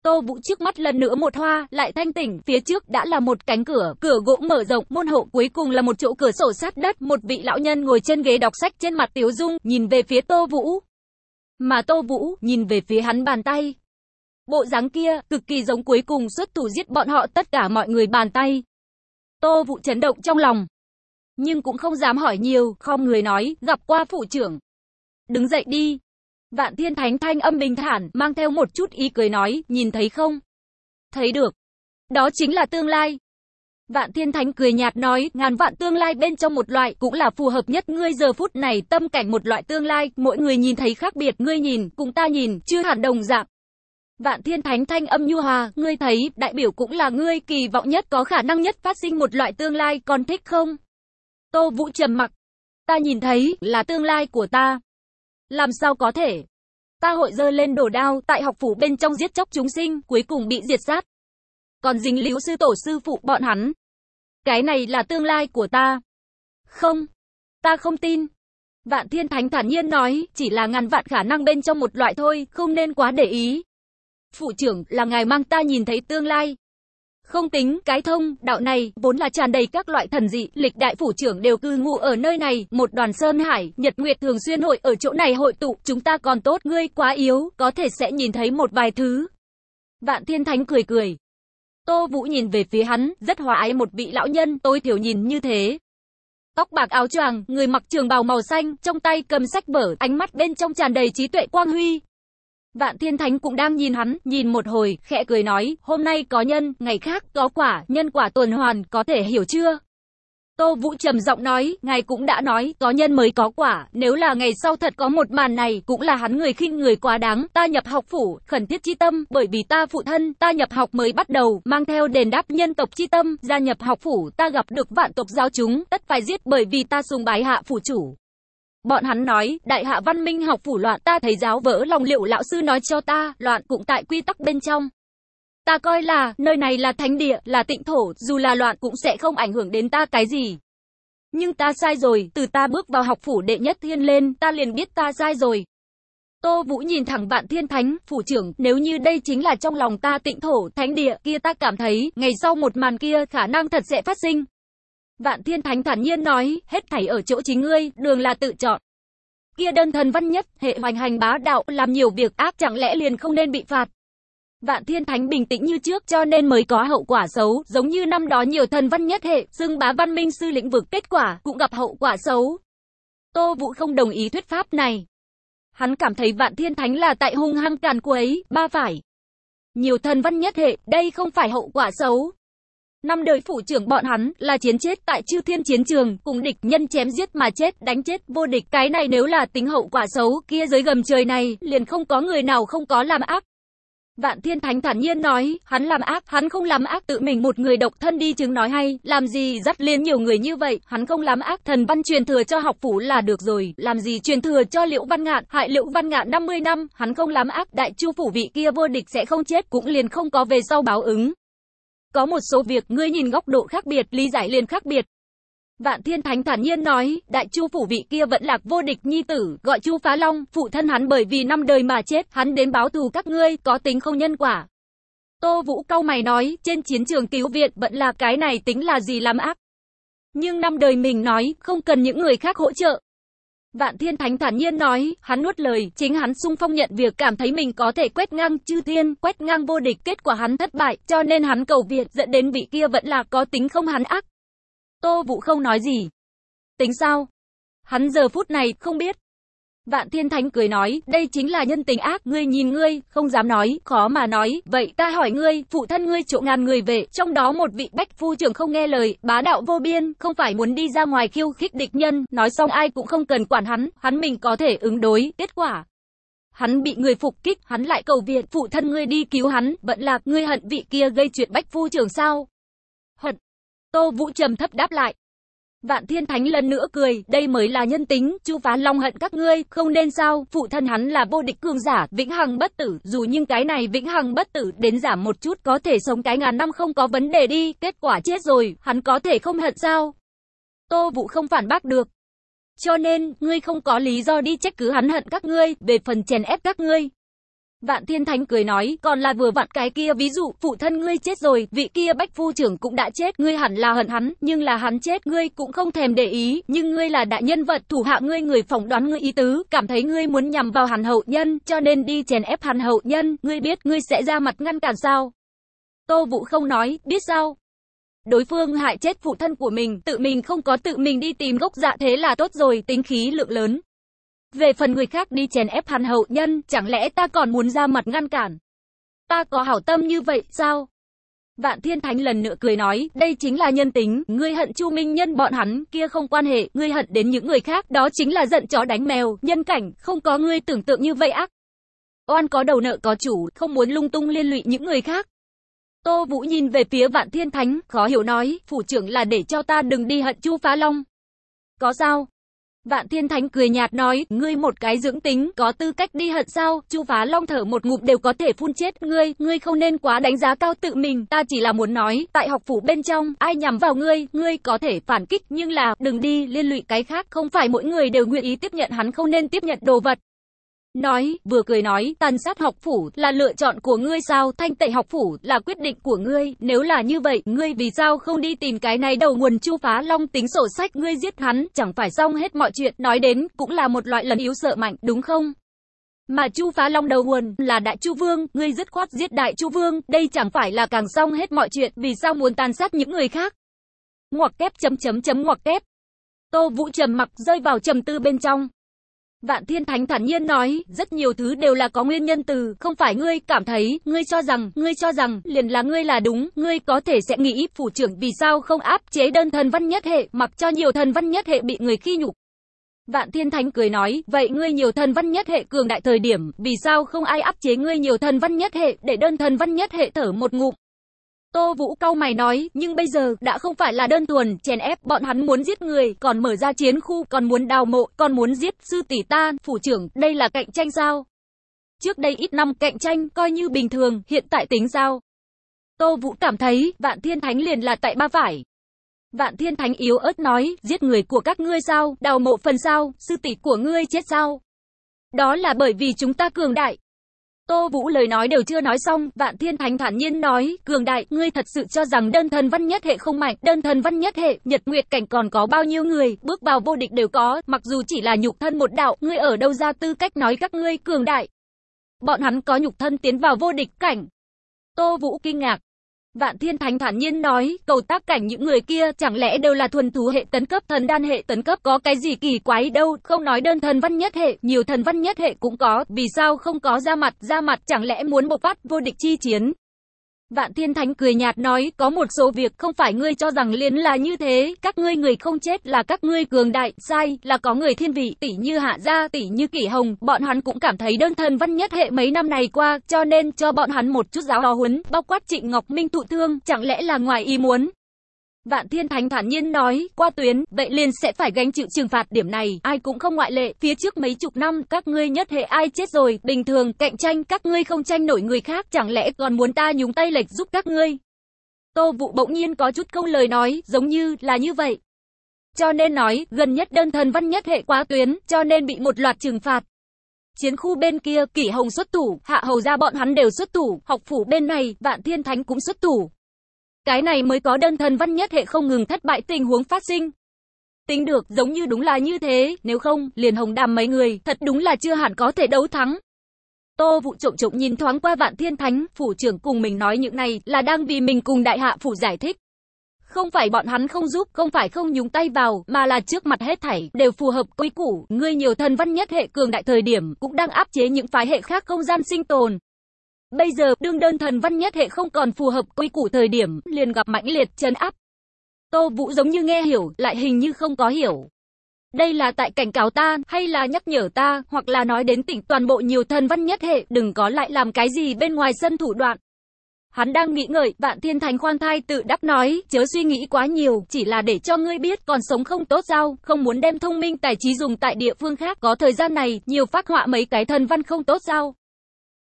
Tô Vũ trước mắt lần nữa một hoa, lại thanh tỉnh, phía trước đã là một cánh cửa, cửa gỗ mở rộng, môn hộ cuối cùng là một chỗ cửa sổ sát đất, một vị lão nhân ngồi trên ghế đọc sách trên mặt Tiếu Dung, nhìn về phía Tô Vũ. Mà Tô Vũ, nhìn về phía hắn bàn tay. Bộ dáng kia, cực kỳ giống cuối cùng xuất thủ giết bọn họ tất cả mọi người bàn tay. Tô Vũ chấn động trong lòng. Nhưng cũng không dám hỏi nhiều, không người nói, gặp qua phụ trưởng. Đứng dậy đi. Vạn thiên thánh thanh âm bình thản, mang theo một chút ý cười nói, nhìn thấy không? Thấy được. Đó chính là tương lai. Vạn thiên thánh cười nhạt nói, ngàn vạn tương lai bên trong một loại cũng là phù hợp nhất ngươi giờ phút này tâm cảnh một loại tương lai, mỗi người nhìn thấy khác biệt, ngươi nhìn, cùng ta nhìn, chưa hẳn đồng dạng. Vạn thiên thánh thanh âm nhu hòa, ngươi thấy, đại biểu cũng là ngươi kỳ vọng nhất có khả năng nhất phát sinh một loại tương lai, còn thích không? Tô Vũ trầm mặc. Ta nhìn thấy, là tương lai của ta. Làm sao có thể? Ta hội dơ lên đổ đao, tại học phủ bên trong giết chóc chúng sinh, cuối cùng bị diệt sát. Còn dính líu sư tổ sư phụ bọn hắn. Cái này là tương lai của ta. Không. Ta không tin. Vạn Thiên Thánh thản nhiên nói, chỉ là ngàn vạn khả năng bên trong một loại thôi, không nên quá để ý. Phụ trưởng, là ngài mang ta nhìn thấy tương lai. Không tính, cái thông, đạo này, vốn là tràn đầy các loại thần dị, lịch đại phủ trưởng đều cư ngụ ở nơi này, một đoàn sơn hải, nhật nguyệt thường xuyên hội ở chỗ này hội tụ, chúng ta còn tốt, ngươi quá yếu, có thể sẽ nhìn thấy một vài thứ. Vạn thiên thánh cười cười. Tô Vũ nhìn về phía hắn, rất hòa ái một vị lão nhân, tôi thiểu nhìn như thế. Tóc bạc áo choàng, người mặc trường bào màu xanh, trong tay cầm sách vở, ánh mắt bên trong tràn đầy trí tuệ quang huy, Vạn Thiên Thánh cũng đang nhìn hắn, nhìn một hồi, khẽ cười nói, hôm nay có nhân, ngày khác có quả, nhân quả tuần hoàn, có thể hiểu chưa? Tô Vũ trầm giọng nói, ngài cũng đã nói, có nhân mới có quả, nếu là ngày sau thật có một màn này, cũng là hắn người khinh người quá đáng, ta nhập học phủ, khẩn thiết chi tâm, bởi vì ta phụ thân, ta nhập học mới bắt đầu, mang theo đền đáp nhân tộc chi tâm, gia nhập học phủ, ta gặp được vạn tộc giáo chúng, tất phải giết bởi vì ta sùng bái hạ phủ chủ. Bọn hắn nói, đại hạ văn minh học phủ loạn, ta thấy giáo vỡ lòng liệu lão sư nói cho ta, loạn cũng tại quy tắc bên trong. Ta coi là, nơi này là thánh địa, là tịnh thổ, dù là loạn cũng sẽ không ảnh hưởng đến ta cái gì. Nhưng ta sai rồi, từ ta bước vào học phủ đệ nhất thiên lên, ta liền biết ta sai rồi. Tô Vũ nhìn thẳng vạn thiên thánh, phủ trưởng, nếu như đây chính là trong lòng ta tịnh thổ, thánh địa, kia ta cảm thấy, ngày sau một màn kia khả năng thật sẽ phát sinh. Vạn Thiên Thánh thản nhiên nói, hết thảy ở chỗ chính ngươi, đường là tự chọn. Kia đơn thần văn nhất, hệ hoành hành bá đạo, làm nhiều việc ác chẳng lẽ liền không nên bị phạt. Vạn Thiên Thánh bình tĩnh như trước cho nên mới có hậu quả xấu, giống như năm đó nhiều thần văn nhất hệ, xưng bá văn minh sư lĩnh vực kết quả, cũng gặp hậu quả xấu. Tô Vũ không đồng ý thuyết pháp này. Hắn cảm thấy Vạn Thiên Thánh là tại hung hăng càn quấy, ba phải. Nhiều thần văn nhất hệ, đây không phải hậu quả xấu, Năm đời phủ trưởng bọn hắn là chiến chết tại chư thiên chiến trường, cùng địch nhân chém giết mà chết, đánh chết vô địch. Cái này nếu là tính hậu quả xấu, kia dưới gầm trời này, liền không có người nào không có làm ác. Vạn Thiên Thánh thản nhiên nói, hắn làm ác, hắn không làm ác tự mình một người độc thân đi chứng nói hay, làm gì dắt liên nhiều người như vậy, hắn không làm ác, thần văn truyền thừa cho học phủ là được rồi, làm gì truyền thừa cho Liễu Văn Ngạn, hại Liễu Văn Ngạn 50 năm, hắn không làm ác, đại chu phủ vị kia vô địch sẽ không chết, cũng liền không có về sau báo ứng. Có một số việc ngươi nhìn góc độ khác biệt, lý giải liền khác biệt. Vạn Thiên Thánh thản nhiên nói, đại chu phủ vị kia vẫn lạc vô địch nhi tử, gọi chu phá long, phụ thân hắn bởi vì năm đời mà chết, hắn đến báo thù các ngươi, có tính không nhân quả. Tô Vũ cau mày nói, trên chiến trường cứu viện vẫn là cái này tính là gì làm ác. Nhưng năm đời mình nói, không cần những người khác hỗ trợ, Vạn Thiên Thánh thản nhiên nói, hắn nuốt lời, chính hắn sung phong nhận việc cảm thấy mình có thể quét ngang chư thiên, quét ngang vô địch, kết quả hắn thất bại, cho nên hắn cầu viện, dẫn đến vị kia vẫn là có tính không hắn ác. Tô Vũ không nói gì. Tính sao? Hắn giờ phút này không biết. Vạn Thiên Thánh cười nói, đây chính là nhân tình ác, ngươi nhìn ngươi, không dám nói, khó mà nói, vậy ta hỏi ngươi, phụ thân ngươi chỗ ngàn người về, trong đó một vị bách phu trưởng không nghe lời, bá đạo vô biên, không phải muốn đi ra ngoài khiêu khích địch nhân, nói xong ai cũng không cần quản hắn, hắn mình có thể ứng đối, kết quả. Hắn bị người phục kích, hắn lại cầu viện, phụ thân ngươi đi cứu hắn, vẫn là, ngươi hận vị kia gây chuyện bách phu trưởng sao? Tô Vũ trầm thấp đáp lại. Vạn Thiên Thánh lần nữa cười, đây mới là nhân tính, Chu Phá Long hận các ngươi, không nên sao, phụ thân hắn là vô địch cường giả, vĩnh hằng bất tử, dù nhưng cái này vĩnh hằng bất tử đến giảm một chút có thể sống cái ngàn năm không có vấn đề đi, kết quả chết rồi, hắn có thể không hận sao? Tô Vũ không phản bác được. Cho nên, ngươi không có lý do đi trách cứ hắn hận các ngươi, về phần chèn ép các ngươi. Vạn Thiên Thánh cười nói, còn là vừa vặn cái kia ví dụ, phụ thân ngươi chết rồi, vị kia bách phu trưởng cũng đã chết, ngươi hẳn là hận hắn, nhưng là hắn chết, ngươi cũng không thèm để ý, nhưng ngươi là đại nhân vật, thủ hạ ngươi người phỏng đoán ngươi ý tứ, cảm thấy ngươi muốn nhằm vào hàn hậu nhân, cho nên đi chèn ép hàn hậu nhân, ngươi biết ngươi sẽ ra mặt ngăn cản sao? Tô Vũ không nói, biết sao? Đối phương hại chết phụ thân của mình, tự mình không có tự mình đi tìm gốc dạ thế là tốt rồi, tính khí lượng lớn, về phần người khác đi chèn ép hắn hậu nhân, chẳng lẽ ta còn muốn ra mặt ngăn cản? Ta có hảo tâm như vậy sao? Vạn Thiên Thánh lần nữa cười nói, đây chính là nhân tính, ngươi hận Chu Minh Nhân bọn hắn, kia không quan hệ, ngươi hận đến những người khác, đó chính là giận chó đánh mèo, nhân cảnh, không có ngươi tưởng tượng như vậy ác. Oan có đầu nợ có chủ, không muốn lung tung liên lụy những người khác. Tô Vũ nhìn về phía Vạn Thiên Thánh, khó hiểu nói, phủ trưởng là để cho ta đừng đi hận Chu Phá Long. Có sao? Vạn Thiên Thánh cười nhạt nói, ngươi một cái dưỡng tính, có tư cách đi hận sao, Chu Phá Long thở một ngụm đều có thể phun chết ngươi, ngươi không nên quá đánh giá cao tự mình, ta chỉ là muốn nói, tại học phủ bên trong, ai nhắm vào ngươi, ngươi có thể phản kích, nhưng là, đừng đi liên lụy cái khác, không phải mỗi người đều nguyện ý tiếp nhận hắn không nên tiếp nhận đồ vật. Nói, vừa cười nói, tàn sát học phủ là lựa chọn của ngươi sao, thanh tẩy học phủ là quyết định của ngươi, nếu là như vậy, ngươi vì sao không đi tìm cái này đầu nguồn chu phá long tính sổ sách, ngươi giết hắn, chẳng phải xong hết mọi chuyện, nói đến, cũng là một loại lần yếu sợ mạnh, đúng không? Mà Chu Phá Long đầu nguồn là Đại Chu Vương, ngươi dứt khoát giết Đại Chu Vương, đây chẳng phải là càng xong hết mọi chuyện, vì sao muốn tàn sát những người khác? Ngoặc kép chấm chấm chấm ngoặc kép. Tô Vũ trầm mặc rơi vào trầm tư bên trong. Vạn Thiên Thánh thản nhiên nói, rất nhiều thứ đều là có nguyên nhân từ, không phải ngươi cảm thấy, ngươi cho rằng, ngươi cho rằng, liền là ngươi là đúng, ngươi có thể sẽ nghĩ, phủ trưởng vì sao không áp chế đơn thần văn nhất hệ, mặc cho nhiều thần văn nhất hệ bị người khi nhục. Vạn Thiên Thánh cười nói, vậy ngươi nhiều thần văn nhất hệ cường đại thời điểm, vì sao không ai áp chế ngươi nhiều thần văn nhất hệ, để đơn thần văn nhất hệ thở một ngụm. Tô Vũ cau mày nói, nhưng bây giờ đã không phải là đơn thuần chèn ép, bọn hắn muốn giết người, còn mở ra chiến khu, còn muốn đào mộ, còn muốn giết sư tỷ ta, phủ trưởng, đây là cạnh tranh sao? Trước đây ít năm cạnh tranh coi như bình thường, hiện tại tính sao? Tô Vũ cảm thấy, Vạn Thiên Thánh liền là tại ba phải. Vạn Thiên Thánh yếu ớt nói, giết người của các ngươi sao, đào mộ phần sao, sư tỷ của ngươi chết sao? Đó là bởi vì chúng ta cường đại. Tô Vũ lời nói đều chưa nói xong, Vạn Thiên Thánh thản nhiên nói, cường đại, ngươi thật sự cho rằng đơn thần văn nhất hệ không mạnh, đơn thần văn nhất hệ, nhật nguyệt cảnh còn có bao nhiêu người, bước vào vô địch đều có, mặc dù chỉ là nhục thân một đạo, ngươi ở đâu ra tư cách nói các ngươi cường đại. Bọn hắn có nhục thân tiến vào vô địch cảnh. Tô Vũ kinh ngạc, Vạn Thiên Thánh thản nhiên nói, cầu tác cảnh những người kia chẳng lẽ đều là thuần thú hệ tấn cấp thần đan hệ tấn cấp có cái gì kỳ quái đâu, không nói đơn thần văn nhất hệ, nhiều thần văn nhất hệ cũng có, vì sao không có ra mặt, ra mặt chẳng lẽ muốn bộc phát vô địch chi chiến. Vạn Thiên Thánh cười nhạt nói, có một số việc không phải ngươi cho rằng liên là như thế, các ngươi người không chết là các ngươi cường đại, sai, là có người thiên vị, tỷ như Hạ Gia, tỷ như Kỷ Hồng, bọn hắn cũng cảm thấy đơn thân văn nhất hệ mấy năm này qua, cho nên cho bọn hắn một chút giáo đò huấn, bao quát Trịnh Ngọc Minh thụ thương, chẳng lẽ là ngoài ý muốn. Vạn Thiên Thánh thản nhiên nói, qua tuyến, vậy liền sẽ phải gánh chịu trừng phạt điểm này, ai cũng không ngoại lệ, phía trước mấy chục năm, các ngươi nhất hệ ai chết rồi, bình thường, cạnh tranh, các ngươi không tranh nổi người khác, chẳng lẽ còn muốn ta nhúng tay lệch giúp các ngươi. Tô Vụ bỗng nhiên có chút câu lời nói, giống như là như vậy. Cho nên nói, gần nhất đơn thần văn nhất hệ quá tuyến, cho nên bị một loạt trừng phạt. Chiến khu bên kia, Kỷ Hồng xuất thủ, Hạ Hầu ra bọn hắn đều xuất thủ, học phủ bên này, Vạn Thiên Thánh cũng xuất thủ, cái này mới có đơn thần văn nhất hệ không ngừng thất bại tình huống phát sinh. Tính được giống như đúng là như thế, nếu không, liền hồng đàm mấy người, thật đúng là chưa hẳn có thể đấu thắng. Tô vụ trộm trộm nhìn thoáng qua vạn thiên thánh, phủ trưởng cùng mình nói những này là đang vì mình cùng đại hạ phủ giải thích. Không phải bọn hắn không giúp, không phải không nhúng tay vào, mà là trước mặt hết thảy, đều phù hợp quy củ, ngươi nhiều thần văn nhất hệ cường đại thời điểm, cũng đang áp chế những phái hệ khác không gian sinh tồn. Bây giờ, đương đơn thần văn nhất hệ không còn phù hợp quy củ thời điểm, liền gặp mãnh liệt chấn áp. Tô Vũ giống như nghe hiểu, lại hình như không có hiểu. Đây là tại cảnh cáo ta, hay là nhắc nhở ta, hoặc là nói đến tỉnh toàn bộ nhiều thần văn nhất hệ, đừng có lại làm cái gì bên ngoài sân thủ đoạn. Hắn đang nghĩ ngợi, vạn thiên thánh khoan thai tự đắc nói, chớ suy nghĩ quá nhiều, chỉ là để cho ngươi biết còn sống không tốt sao, không muốn đem thông minh tài trí dùng tại địa phương khác, có thời gian này, nhiều phát họa mấy cái thần văn không tốt sao.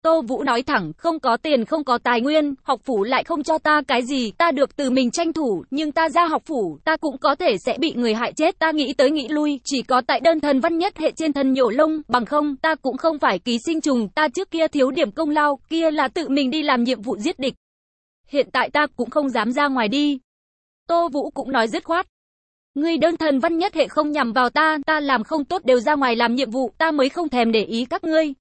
Tô Vũ nói thẳng, không có tiền không có tài nguyên, học phủ lại không cho ta cái gì, ta được từ mình tranh thủ, nhưng ta ra học phủ, ta cũng có thể sẽ bị người hại chết, ta nghĩ tới nghĩ lui, chỉ có tại đơn thần văn nhất hệ trên thân nhổ lông, bằng không, ta cũng không phải ký sinh trùng, ta trước kia thiếu điểm công lao, kia là tự mình đi làm nhiệm vụ giết địch. Hiện tại ta cũng không dám ra ngoài đi. Tô Vũ cũng nói dứt khoát. Ngươi đơn thần văn nhất hệ không nhằm vào ta, ta làm không tốt đều ra ngoài làm nhiệm vụ, ta mới không thèm để ý các ngươi.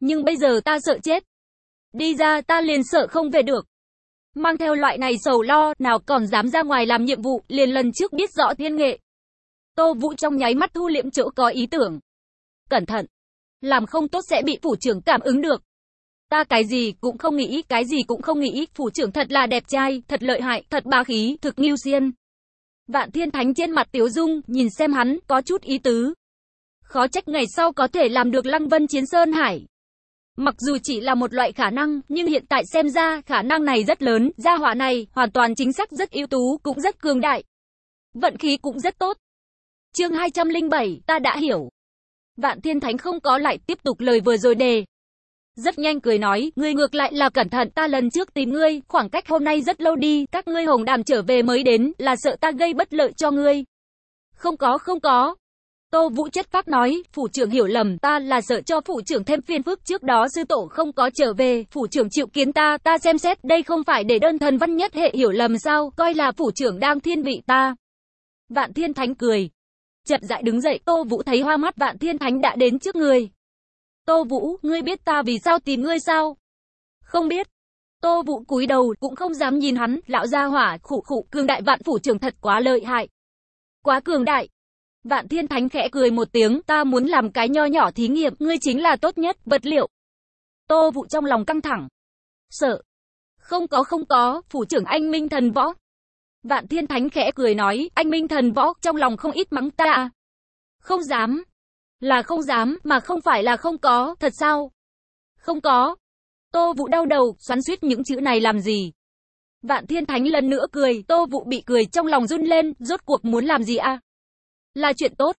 Nhưng bây giờ ta sợ chết. Đi ra ta liền sợ không về được. Mang theo loại này sầu lo, nào còn dám ra ngoài làm nhiệm vụ, liền lần trước biết rõ thiên nghệ. Tô Vũ trong nháy mắt thu liệm chỗ có ý tưởng. Cẩn thận. Làm không tốt sẽ bị phủ trưởng cảm ứng được. Ta cái gì cũng không nghĩ, cái gì cũng không nghĩ, phủ trưởng thật là đẹp trai, thật lợi hại, thật bá khí, thực nghiêu xiên. Vạn thiên thánh trên mặt tiếu dung, nhìn xem hắn, có chút ý tứ. Khó trách ngày sau có thể làm được lăng vân chiến sơn hải. Mặc dù chỉ là một loại khả năng, nhưng hiện tại xem ra khả năng này rất lớn, gia hỏa này hoàn toàn chính xác rất ưu tú, cũng rất cường đại. Vận khí cũng rất tốt. Chương 207, ta đã hiểu. Vạn Thiên Thánh không có lại tiếp tục lời vừa rồi đề. Rất nhanh cười nói, ngươi ngược lại là cẩn thận, ta lần trước tìm ngươi, khoảng cách hôm nay rất lâu đi, các ngươi hồng đàm trở về mới đến, là sợ ta gây bất lợi cho ngươi. Không có không có, Tô Vũ chất phác nói, phủ trưởng hiểu lầm, ta là sợ cho phủ trưởng thêm phiền phức trước đó sư tổ không có trở về, phủ trưởng chịu kiến ta, ta xem xét, đây không phải để đơn thần văn nhất hệ hiểu lầm sao, coi là phủ trưởng đang thiên vị ta. Vạn Thiên Thánh cười. Chậm dại đứng dậy, Tô Vũ thấy hoa mắt Vạn Thiên Thánh đã đến trước người. Tô Vũ, ngươi biết ta vì sao tìm ngươi sao? Không biết. Tô Vũ cúi đầu, cũng không dám nhìn hắn, lão gia hỏa, khủ khủ, cường đại vạn phủ trưởng thật quá lợi hại. Quá cường đại. Vạn Thiên Thánh khẽ cười một tiếng, ta muốn làm cái nho nhỏ thí nghiệm, ngươi chính là tốt nhất, vật liệu. Tô Vụ trong lòng căng thẳng. Sợ. Không có không có, phủ trưởng anh Minh Thần Võ. Vạn Thiên Thánh khẽ cười nói, anh Minh Thần Võ, trong lòng không ít mắng ta. Không dám. Là không dám, mà không phải là không có, thật sao? Không có. Tô Vụ đau đầu, xoắn suýt những chữ này làm gì? Vạn Thiên Thánh lần nữa cười, Tô Vụ bị cười trong lòng run lên, rốt cuộc muốn làm gì a? Là chuyện tốt.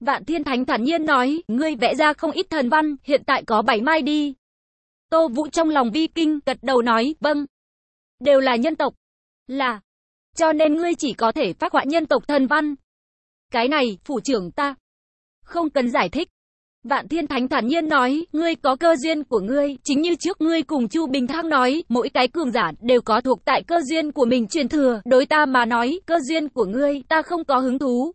Vạn Thiên Thánh thản nhiên nói, ngươi vẽ ra không ít thần văn, hiện tại có bảy mai đi. Tô Vũ trong lòng vi kinh, gật đầu nói, vâng. Đều là nhân tộc. Là. Cho nên ngươi chỉ có thể phát họa nhân tộc thần văn. Cái này, phủ trưởng ta. Không cần giải thích. Vạn Thiên Thánh thản nhiên nói, ngươi có cơ duyên của ngươi, chính như trước ngươi cùng Chu Bình Thăng nói, mỗi cái cường giả đều có thuộc tại cơ duyên của mình truyền thừa, đối ta mà nói, cơ duyên của ngươi, ta không có hứng thú,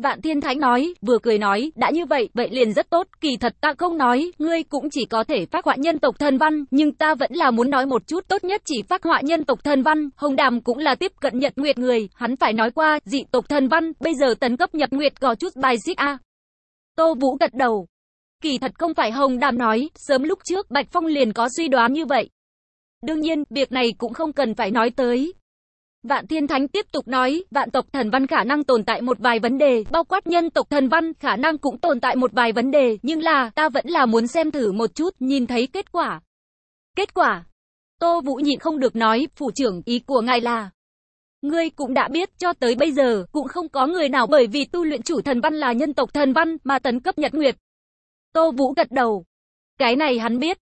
Vạn Thiên Thánh nói, vừa cười nói, đã như vậy, vậy liền rất tốt, kỳ thật ta không nói, ngươi cũng chỉ có thể phát họa nhân tộc thần văn, nhưng ta vẫn là muốn nói một chút, tốt nhất chỉ phát họa nhân tộc thần văn, Hồng Đàm cũng là tiếp cận Nhật Nguyệt người, hắn phải nói qua, dị tộc thần văn, bây giờ tấn cấp Nhật Nguyệt có chút bài xích a. Tô Vũ gật đầu. Kỳ thật không phải Hồng Đàm nói, sớm lúc trước Bạch Phong liền có suy đoán như vậy. Đương nhiên, việc này cũng không cần phải nói tới, Vạn Thiên Thánh tiếp tục nói, vạn tộc thần văn khả năng tồn tại một vài vấn đề, bao quát nhân tộc thần văn khả năng cũng tồn tại một vài vấn đề, nhưng là, ta vẫn là muốn xem thử một chút, nhìn thấy kết quả. Kết quả? Tô Vũ nhịn không được nói, phủ trưởng, ý của ngài là... Ngươi cũng đã biết, cho tới bây giờ, cũng không có người nào bởi vì tu luyện chủ thần văn là nhân tộc thần văn, mà tấn cấp nhật nguyệt. Tô Vũ gật đầu. Cái này hắn biết,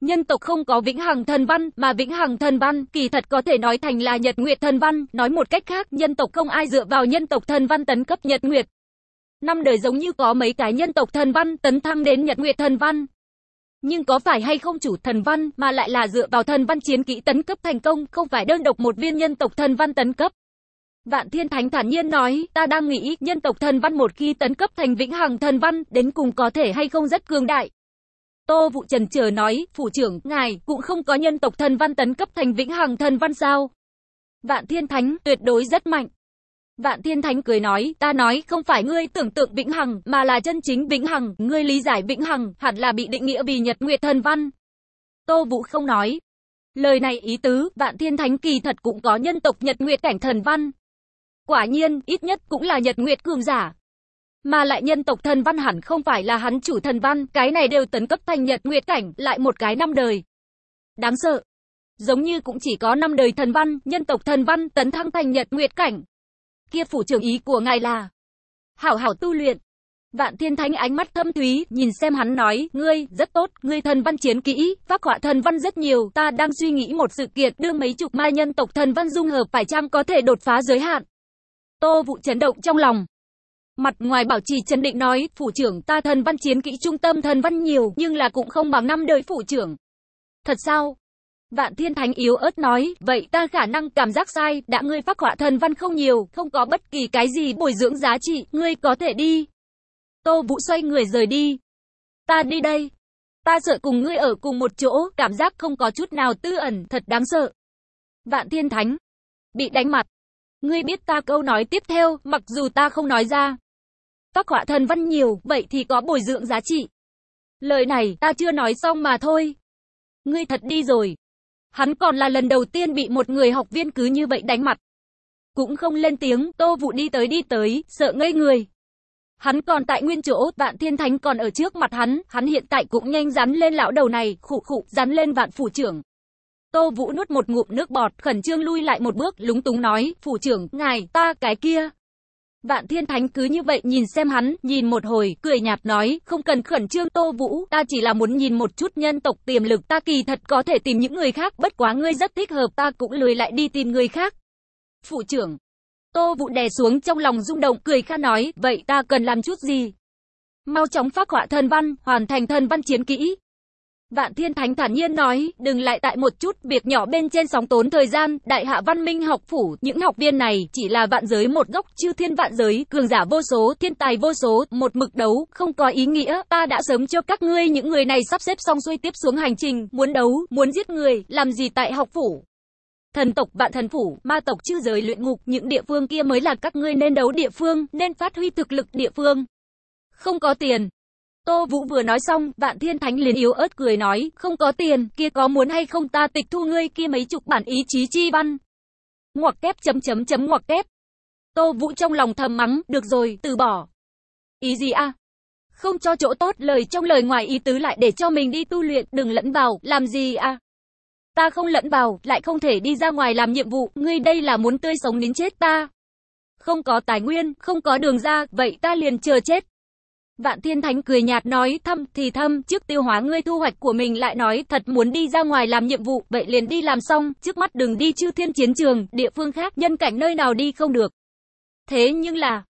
Nhân tộc không có vĩnh hằng thần văn, mà vĩnh hằng thần văn kỳ thật có thể nói thành là nhật nguyệt thần văn, nói một cách khác, nhân tộc không ai dựa vào nhân tộc thần văn tấn cấp nhật nguyệt. Năm đời giống như có mấy cái nhân tộc thần văn tấn thăng đến nhật nguyệt thần văn. Nhưng có phải hay không chủ thần văn mà lại là dựa vào thần văn chiến kỹ tấn cấp thành công, không phải đơn độc một viên nhân tộc thần văn tấn cấp. Vạn Thiên Thánh thản nhiên nói, ta đang nghĩ nhân tộc thần văn một khi tấn cấp thành vĩnh hằng thần văn, đến cùng có thể hay không rất cường đại. Tô Vụ Trần chờ nói, phủ trưởng, ngài cũng không có nhân tộc thần văn tấn cấp thành vĩnh hằng thần văn sao? Vạn Thiên Thánh tuyệt đối rất mạnh. Vạn Thiên Thánh cười nói, ta nói không phải ngươi tưởng tượng vĩnh hằng, mà là chân chính vĩnh hằng, ngươi lý giải vĩnh hằng, hẳn là bị định nghĩa vì nhật nguyệt thần văn. Tô Vũ không nói. Lời này ý tứ, Vạn Thiên Thánh kỳ thật cũng có nhân tộc nhật nguyệt cảnh thần văn. Quả nhiên, ít nhất cũng là nhật nguyệt cường giả. Mà lại nhân tộc thần văn hẳn không phải là hắn chủ thần văn, cái này đều tấn cấp thành nhật nguyệt cảnh, lại một cái năm đời. Đáng sợ. Giống như cũng chỉ có năm đời thần văn, nhân tộc thần văn tấn thăng thành nhật nguyệt cảnh. Kia phủ trưởng ý của ngài là hảo hảo tu luyện. Vạn Thiên Thánh ánh mắt thâm thúy, nhìn xem hắn nói, ngươi, rất tốt, ngươi thần văn chiến kỹ, phác họa thần văn rất nhiều, ta đang suy nghĩ một sự kiện, đưa mấy chục mai nhân tộc thần văn dung hợp phải chăng có thể đột phá giới hạn. Tô vụ chấn động trong lòng. Mặt ngoài bảo trì chấn định nói, phủ trưởng ta thần văn chiến kỹ trung tâm thần văn nhiều, nhưng là cũng không bằng năm đời phủ trưởng. Thật sao? Vạn Thiên Thánh yếu ớt nói, vậy ta khả năng cảm giác sai, đã ngươi phát họa thần văn không nhiều, không có bất kỳ cái gì bồi dưỡng giá trị, ngươi có thể đi. Tô Vũ xoay người rời đi. Ta đi đây. Ta sợ cùng ngươi ở cùng một chỗ, cảm giác không có chút nào tư ẩn, thật đáng sợ. Vạn Thiên Thánh. Bị đánh mặt. Ngươi biết ta câu nói tiếp theo, mặc dù ta không nói ra các họa thần văn nhiều, vậy thì có bồi dưỡng giá trị. Lời này, ta chưa nói xong mà thôi. Ngươi thật đi rồi. Hắn còn là lần đầu tiên bị một người học viên cứ như vậy đánh mặt. Cũng không lên tiếng, Tô Vũ đi tới đi tới, sợ ngây người. Hắn còn tại nguyên chỗ, vạn thiên thánh còn ở trước mặt hắn, hắn hiện tại cũng nhanh rắn lên lão đầu này, khụ khụ, rắn lên vạn phủ trưởng. Tô Vũ nuốt một ngụm nước bọt, khẩn trương lui lại một bước, lúng túng nói, phủ trưởng, ngài, ta cái kia. Vạn thiên thánh cứ như vậy nhìn xem hắn, nhìn một hồi, cười nhạt nói, không cần khẩn trương Tô Vũ, ta chỉ là muốn nhìn một chút nhân tộc tiềm lực, ta kỳ thật có thể tìm những người khác, bất quá ngươi rất thích hợp, ta cũng lười lại đi tìm người khác. Phụ trưởng, Tô Vũ đè xuống trong lòng rung động, cười kha nói, vậy ta cần làm chút gì? Mau chóng phát họa thần văn, hoàn thành thần văn chiến kỹ. Vạn Thiên Thánh thản nhiên nói, đừng lại tại một chút việc nhỏ bên trên sóng tốn thời gian, đại hạ văn minh học phủ, những học viên này chỉ là vạn giới một gốc chư thiên vạn giới, cường giả vô số, thiên tài vô số, một mực đấu, không có ý nghĩa, ta đã sớm cho các ngươi những người này sắp xếp xong xuôi tiếp xuống hành trình, muốn đấu, muốn giết người, làm gì tại học phủ. Thần tộc vạn thần phủ, ma tộc chư giới luyện ngục, những địa phương kia mới là các ngươi nên đấu địa phương, nên phát huy thực lực địa phương. Không có tiền, Tô Vũ vừa nói xong, Vạn Thiên Thánh liền yếu ớt cười nói, không có tiền, kia có muốn hay không ta tịch thu ngươi kia mấy chục bản ý chí chi văn. Ngoặc kép chấm chấm chấm ngoặc kép. Tô Vũ trong lòng thầm mắng, được rồi, từ bỏ. Ý gì a? À? Không cho chỗ tốt, lời trong lời ngoài ý tứ lại để cho mình đi tu luyện, đừng lẫn vào, làm gì a? À? Ta không lẫn vào, lại không thể đi ra ngoài làm nhiệm vụ, ngươi đây là muốn tươi sống đến chết ta. Không có tài nguyên, không có đường ra, vậy ta liền chờ chết. Vạn Thiên Thánh cười nhạt nói thâm thì thâm, trước tiêu hóa ngươi thu hoạch của mình lại nói thật muốn đi ra ngoài làm nhiệm vụ, vậy liền đi làm xong, trước mắt đừng đi chư thiên chiến trường, địa phương khác, nhân cảnh nơi nào đi không được. Thế nhưng là,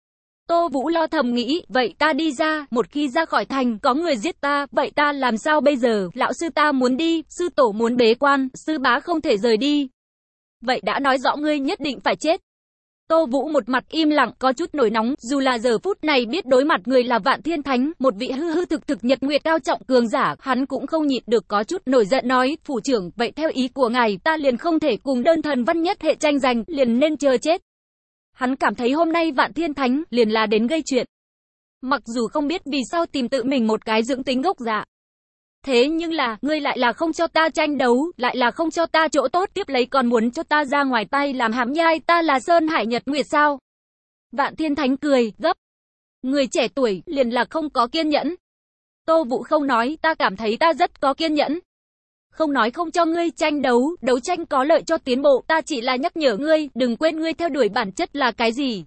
Tô Vũ lo thầm nghĩ, vậy ta đi ra, một khi ra khỏi thành, có người giết ta, vậy ta làm sao bây giờ, lão sư ta muốn đi, sư tổ muốn bế quan, sư bá không thể rời đi. Vậy đã nói rõ ngươi nhất định phải chết. Tô Vũ một mặt im lặng, có chút nổi nóng, dù là giờ phút này biết đối mặt người là Vạn Thiên Thánh, một vị hư hư thực thực nhật nguyệt cao trọng cường giả, hắn cũng không nhịn được có chút nổi giận nói, phủ trưởng, vậy theo ý của ngài, ta liền không thể cùng đơn thần văn nhất hệ tranh giành, liền nên chờ chết. Hắn cảm thấy hôm nay Vạn Thiên Thánh liền là đến gây chuyện. Mặc dù không biết vì sao tìm tự mình một cái dưỡng tính gốc dạ, Thế nhưng là, ngươi lại là không cho ta tranh đấu, lại là không cho ta chỗ tốt tiếp lấy còn muốn cho ta ra ngoài tay làm hãm nhai, ta là Sơn Hải Nhật Nguyệt sao? Vạn Thiên Thánh cười, gấp. Người trẻ tuổi, liền là không có kiên nhẫn. Tô Vũ không nói, ta cảm thấy ta rất có kiên nhẫn. Không nói không cho ngươi tranh đấu, đấu tranh có lợi cho tiến bộ, ta chỉ là nhắc nhở ngươi, đừng quên ngươi theo đuổi bản chất là cái gì.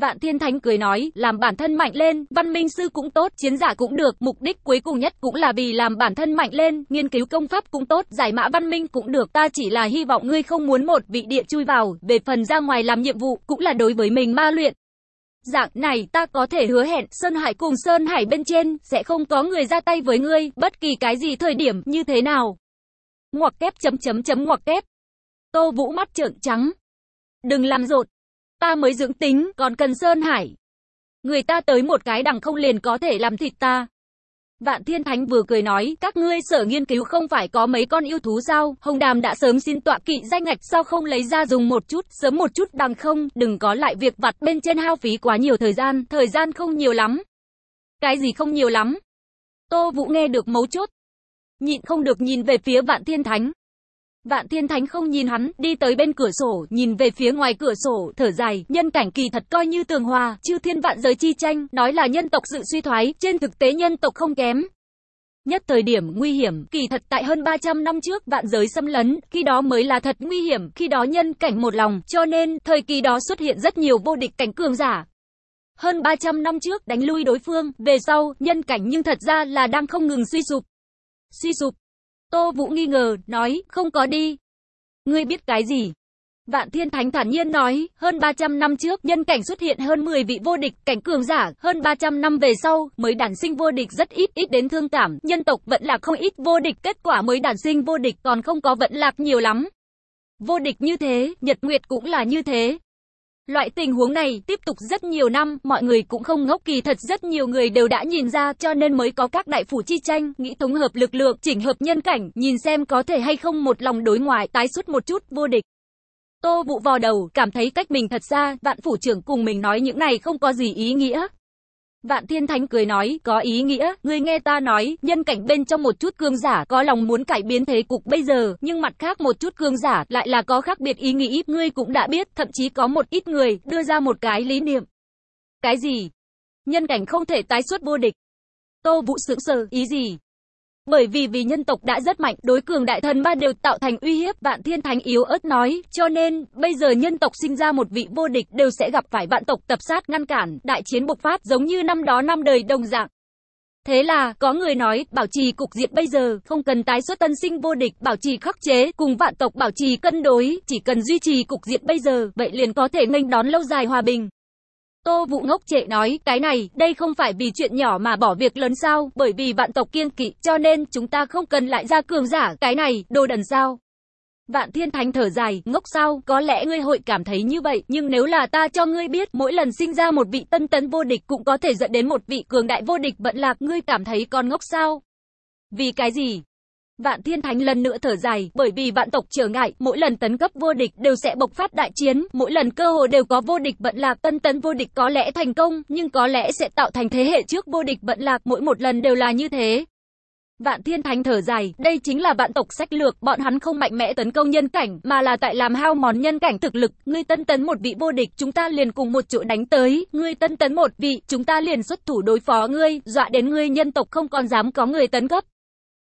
Vạn Thiên Thánh cười nói, làm bản thân mạnh lên, văn minh sư cũng tốt, chiến giả cũng được, mục đích cuối cùng nhất cũng là vì làm bản thân mạnh lên, nghiên cứu công pháp cũng tốt, giải mã văn minh cũng được, ta chỉ là hy vọng ngươi không muốn một vị địa chui vào, về phần ra ngoài làm nhiệm vụ, cũng là đối với mình ma luyện. Dạng này ta có thể hứa hẹn, Sơn Hải cùng Sơn Hải bên trên, sẽ không có người ra tay với ngươi, bất kỳ cái gì thời điểm, như thế nào. Ngoặc kép chấm chấm chấm ngoặc kép. Tô Vũ mắt trợn trắng. Đừng làm rột, Ta mới dưỡng tính, còn cần Sơn Hải. Người ta tới một cái đằng không liền có thể làm thịt ta. Vạn Thiên Thánh vừa cười nói, các ngươi sở nghiên cứu không phải có mấy con yêu thú sao, Hồng Đàm đã sớm xin tọa kỵ danh ngạch sao không lấy ra dùng một chút, sớm một chút đằng không, đừng có lại việc vặt bên trên hao phí quá nhiều thời gian, thời gian không nhiều lắm. Cái gì không nhiều lắm? Tô Vũ nghe được mấu chốt. Nhịn không được nhìn về phía Vạn Thiên Thánh. Vạn Thiên Thánh không nhìn hắn, đi tới bên cửa sổ, nhìn về phía ngoài cửa sổ, thở dài, nhân cảnh kỳ thật coi như tường hòa, chư thiên vạn giới chi tranh, nói là nhân tộc sự suy thoái, trên thực tế nhân tộc không kém. Nhất thời điểm nguy hiểm, kỳ thật tại hơn 300 năm trước vạn giới xâm lấn, khi đó mới là thật nguy hiểm, khi đó nhân cảnh một lòng, cho nên, thời kỳ đó xuất hiện rất nhiều vô địch cảnh cường giả. Hơn 300 năm trước đánh lui đối phương, về sau, nhân cảnh nhưng thật ra là đang không ngừng suy sụp. Suy sụp. Tô Vũ nghi ngờ, nói, không có đi. Ngươi biết cái gì? Vạn Thiên Thánh thản nhiên nói, hơn 300 năm trước, nhân cảnh xuất hiện hơn 10 vị vô địch, cảnh cường giả, hơn 300 năm về sau, mới đản sinh vô địch rất ít, ít đến thương cảm, nhân tộc vẫn là không ít vô địch, kết quả mới đản sinh vô địch còn không có vẫn lạc nhiều lắm. Vô địch như thế, Nhật Nguyệt cũng là như thế. Loại tình huống này tiếp tục rất nhiều năm, mọi người cũng không ngốc kỳ thật rất nhiều người đều đã nhìn ra cho nên mới có các đại phủ chi tranh, nghĩ thống hợp lực lượng, chỉnh hợp nhân cảnh, nhìn xem có thể hay không một lòng đối ngoại tái xuất một chút vô địch. Tô Vũ vò đầu, cảm thấy cách mình thật ra, vạn phủ trưởng cùng mình nói những này không có gì ý nghĩa. Vạn Thiên Thánh cười nói, có ý nghĩa, ngươi nghe ta nói, nhân cảnh bên trong một chút cương giả có lòng muốn cải biến thế cục bây giờ, nhưng mặt khác một chút cương giả lại là có khác biệt ý nghĩ, ngươi cũng đã biết, thậm chí có một ít người đưa ra một cái lý niệm. Cái gì? Nhân cảnh không thể tái xuất vô địch. Tô Vũ sững sờ, ý gì? Bởi vì vì nhân tộc đã rất mạnh, đối cường đại thần ba đều tạo thành uy hiếp, vạn thiên thánh yếu ớt nói, cho nên, bây giờ nhân tộc sinh ra một vị vô địch đều sẽ gặp phải vạn tộc tập sát ngăn cản, đại chiến bộc phát giống như năm đó năm đời đồng dạng. Thế là, có người nói, bảo trì cục diện bây giờ, không cần tái xuất tân sinh vô địch, bảo trì khắc chế, cùng vạn tộc bảo trì cân đối, chỉ cần duy trì cục diện bây giờ, vậy liền có thể nghênh đón lâu dài hòa bình. Tô Vũ ngốc trệ nói, cái này, đây không phải vì chuyện nhỏ mà bỏ việc lớn sao, bởi vì vạn tộc kiên kỵ, cho nên chúng ta không cần lại ra cường giả, cái này, đồ đần sao. Vạn Thiên Thánh thở dài, ngốc sao, có lẽ ngươi hội cảm thấy như vậy, nhưng nếu là ta cho ngươi biết, mỗi lần sinh ra một vị tân tấn vô địch cũng có thể dẫn đến một vị cường đại vô địch vận lạc, ngươi cảm thấy con ngốc sao? Vì cái gì? Vạn Thiên Thánh lần nữa thở dài, bởi vì vạn tộc trở ngại, mỗi lần tấn cấp vô địch đều sẽ bộc phát đại chiến, mỗi lần cơ hội đều có vô địch vận lạc, tân tấn vô địch có lẽ thành công, nhưng có lẽ sẽ tạo thành thế hệ trước vô địch vận lạc, mỗi một lần đều là như thế. Vạn Thiên Thánh thở dài, đây chính là vạn tộc sách lược, bọn hắn không mạnh mẽ tấn công nhân cảnh, mà là tại làm hao mòn nhân cảnh thực lực, ngươi tân tấn một vị vô địch, chúng ta liền cùng một chỗ đánh tới, ngươi tân tấn một vị, chúng ta liền xuất thủ đối phó ngươi, dọa đến ngươi nhân tộc không còn dám có người tấn cấp.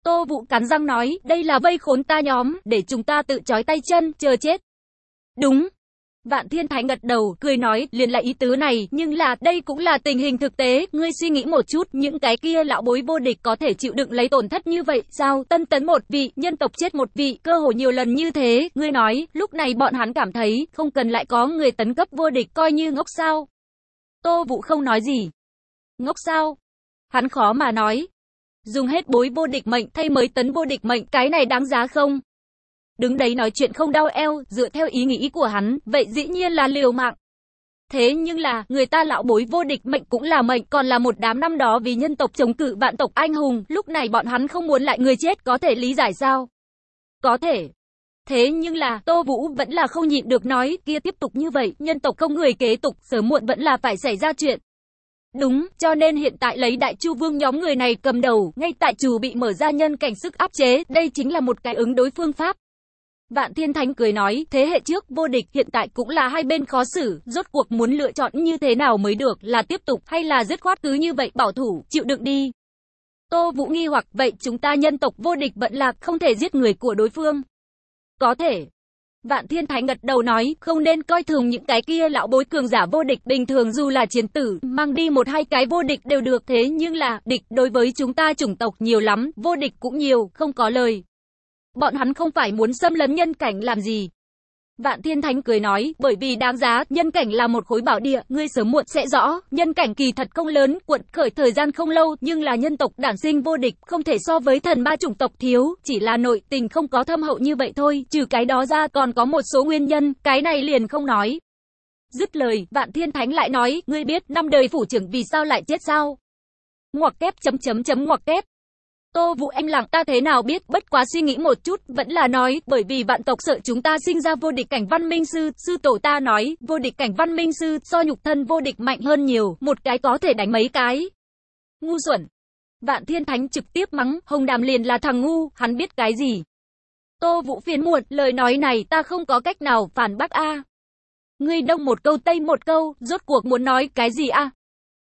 Tô Vũ cắn răng nói, đây là vây khốn ta nhóm, để chúng ta tự chói tay chân, chờ chết. Đúng. Vạn Thiên Thái gật đầu, cười nói, liền là ý tứ này, nhưng là, đây cũng là tình hình thực tế, ngươi suy nghĩ một chút, những cái kia lão bối vô địch có thể chịu đựng lấy tổn thất như vậy, sao, tân tấn một vị, nhân tộc chết một vị, cơ hội nhiều lần như thế, ngươi nói, lúc này bọn hắn cảm thấy, không cần lại có người tấn cấp vô địch, coi như ngốc sao. Tô Vũ không nói gì. Ngốc sao? Hắn khó mà nói, Dùng hết bối vô địch mệnh thay mới tấn vô địch mệnh, cái này đáng giá không? Đứng đấy nói chuyện không đau eo, dựa theo ý nghĩ của hắn, vậy dĩ nhiên là liều mạng. Thế nhưng là, người ta lão bối vô địch mệnh cũng là mệnh, còn là một đám năm đó vì nhân tộc chống cự vạn tộc anh hùng, lúc này bọn hắn không muốn lại người chết có thể lý giải sao? Có thể. Thế nhưng là, Tô Vũ vẫn là không nhịn được nói, kia tiếp tục như vậy, nhân tộc không người kế tục, sớm muộn vẫn là phải xảy ra chuyện. Đúng, cho nên hiện tại lấy đại chu vương nhóm người này cầm đầu, ngay tại chủ bị mở ra nhân cảnh sức áp chế, đây chính là một cái ứng đối phương pháp. Vạn Thiên Thánh cười nói, thế hệ trước vô địch hiện tại cũng là hai bên khó xử, rốt cuộc muốn lựa chọn như thế nào mới được, là tiếp tục hay là dứt khoát cứ như vậy bảo thủ, chịu đựng đi. Tô Vũ nghi hoặc, vậy chúng ta nhân tộc vô địch vẫn lạc không thể giết người của đối phương. Có thể, Vạn Thiên Thánh gật đầu nói, không nên coi thường những cái kia lão bối cường giả vô địch, bình thường dù là chiến tử, mang đi một hai cái vô địch đều được thế nhưng là, địch đối với chúng ta chủng tộc nhiều lắm, vô địch cũng nhiều, không có lời. Bọn hắn không phải muốn xâm lấn nhân cảnh làm gì, Vạn Thiên Thánh cười nói, bởi vì đáng giá, nhân cảnh là một khối bảo địa, ngươi sớm muộn sẽ rõ, nhân cảnh kỳ thật không lớn, cuộn khởi thời gian không lâu, nhưng là nhân tộc đản sinh vô địch, không thể so với thần ba chủng tộc thiếu, chỉ là nội tình không có thâm hậu như vậy thôi, trừ cái đó ra còn có một số nguyên nhân, cái này liền không nói. Dứt lời, Vạn Thiên Thánh lại nói, ngươi biết năm đời phủ trưởng vì sao lại chết sao? Ngoặc kép chấm chấm chấm ngoặc kép. Tô Vũ em lặng ta thế nào biết, bất quá suy nghĩ một chút, vẫn là nói, bởi vì vạn tộc sợ chúng ta sinh ra vô địch cảnh văn minh sư, sư tổ ta nói, vô địch cảnh văn minh sư, so nhục thân vô địch mạnh hơn nhiều, một cái có thể đánh mấy cái. Ngu xuẩn. Vạn Thiên Thánh trực tiếp mắng, Hồng Đàm liền là thằng ngu, hắn biết cái gì. Tô Vũ phiền muộn, lời nói này ta không có cách nào phản bác a. Ngươi đông một câu tây một câu, rốt cuộc muốn nói cái gì a?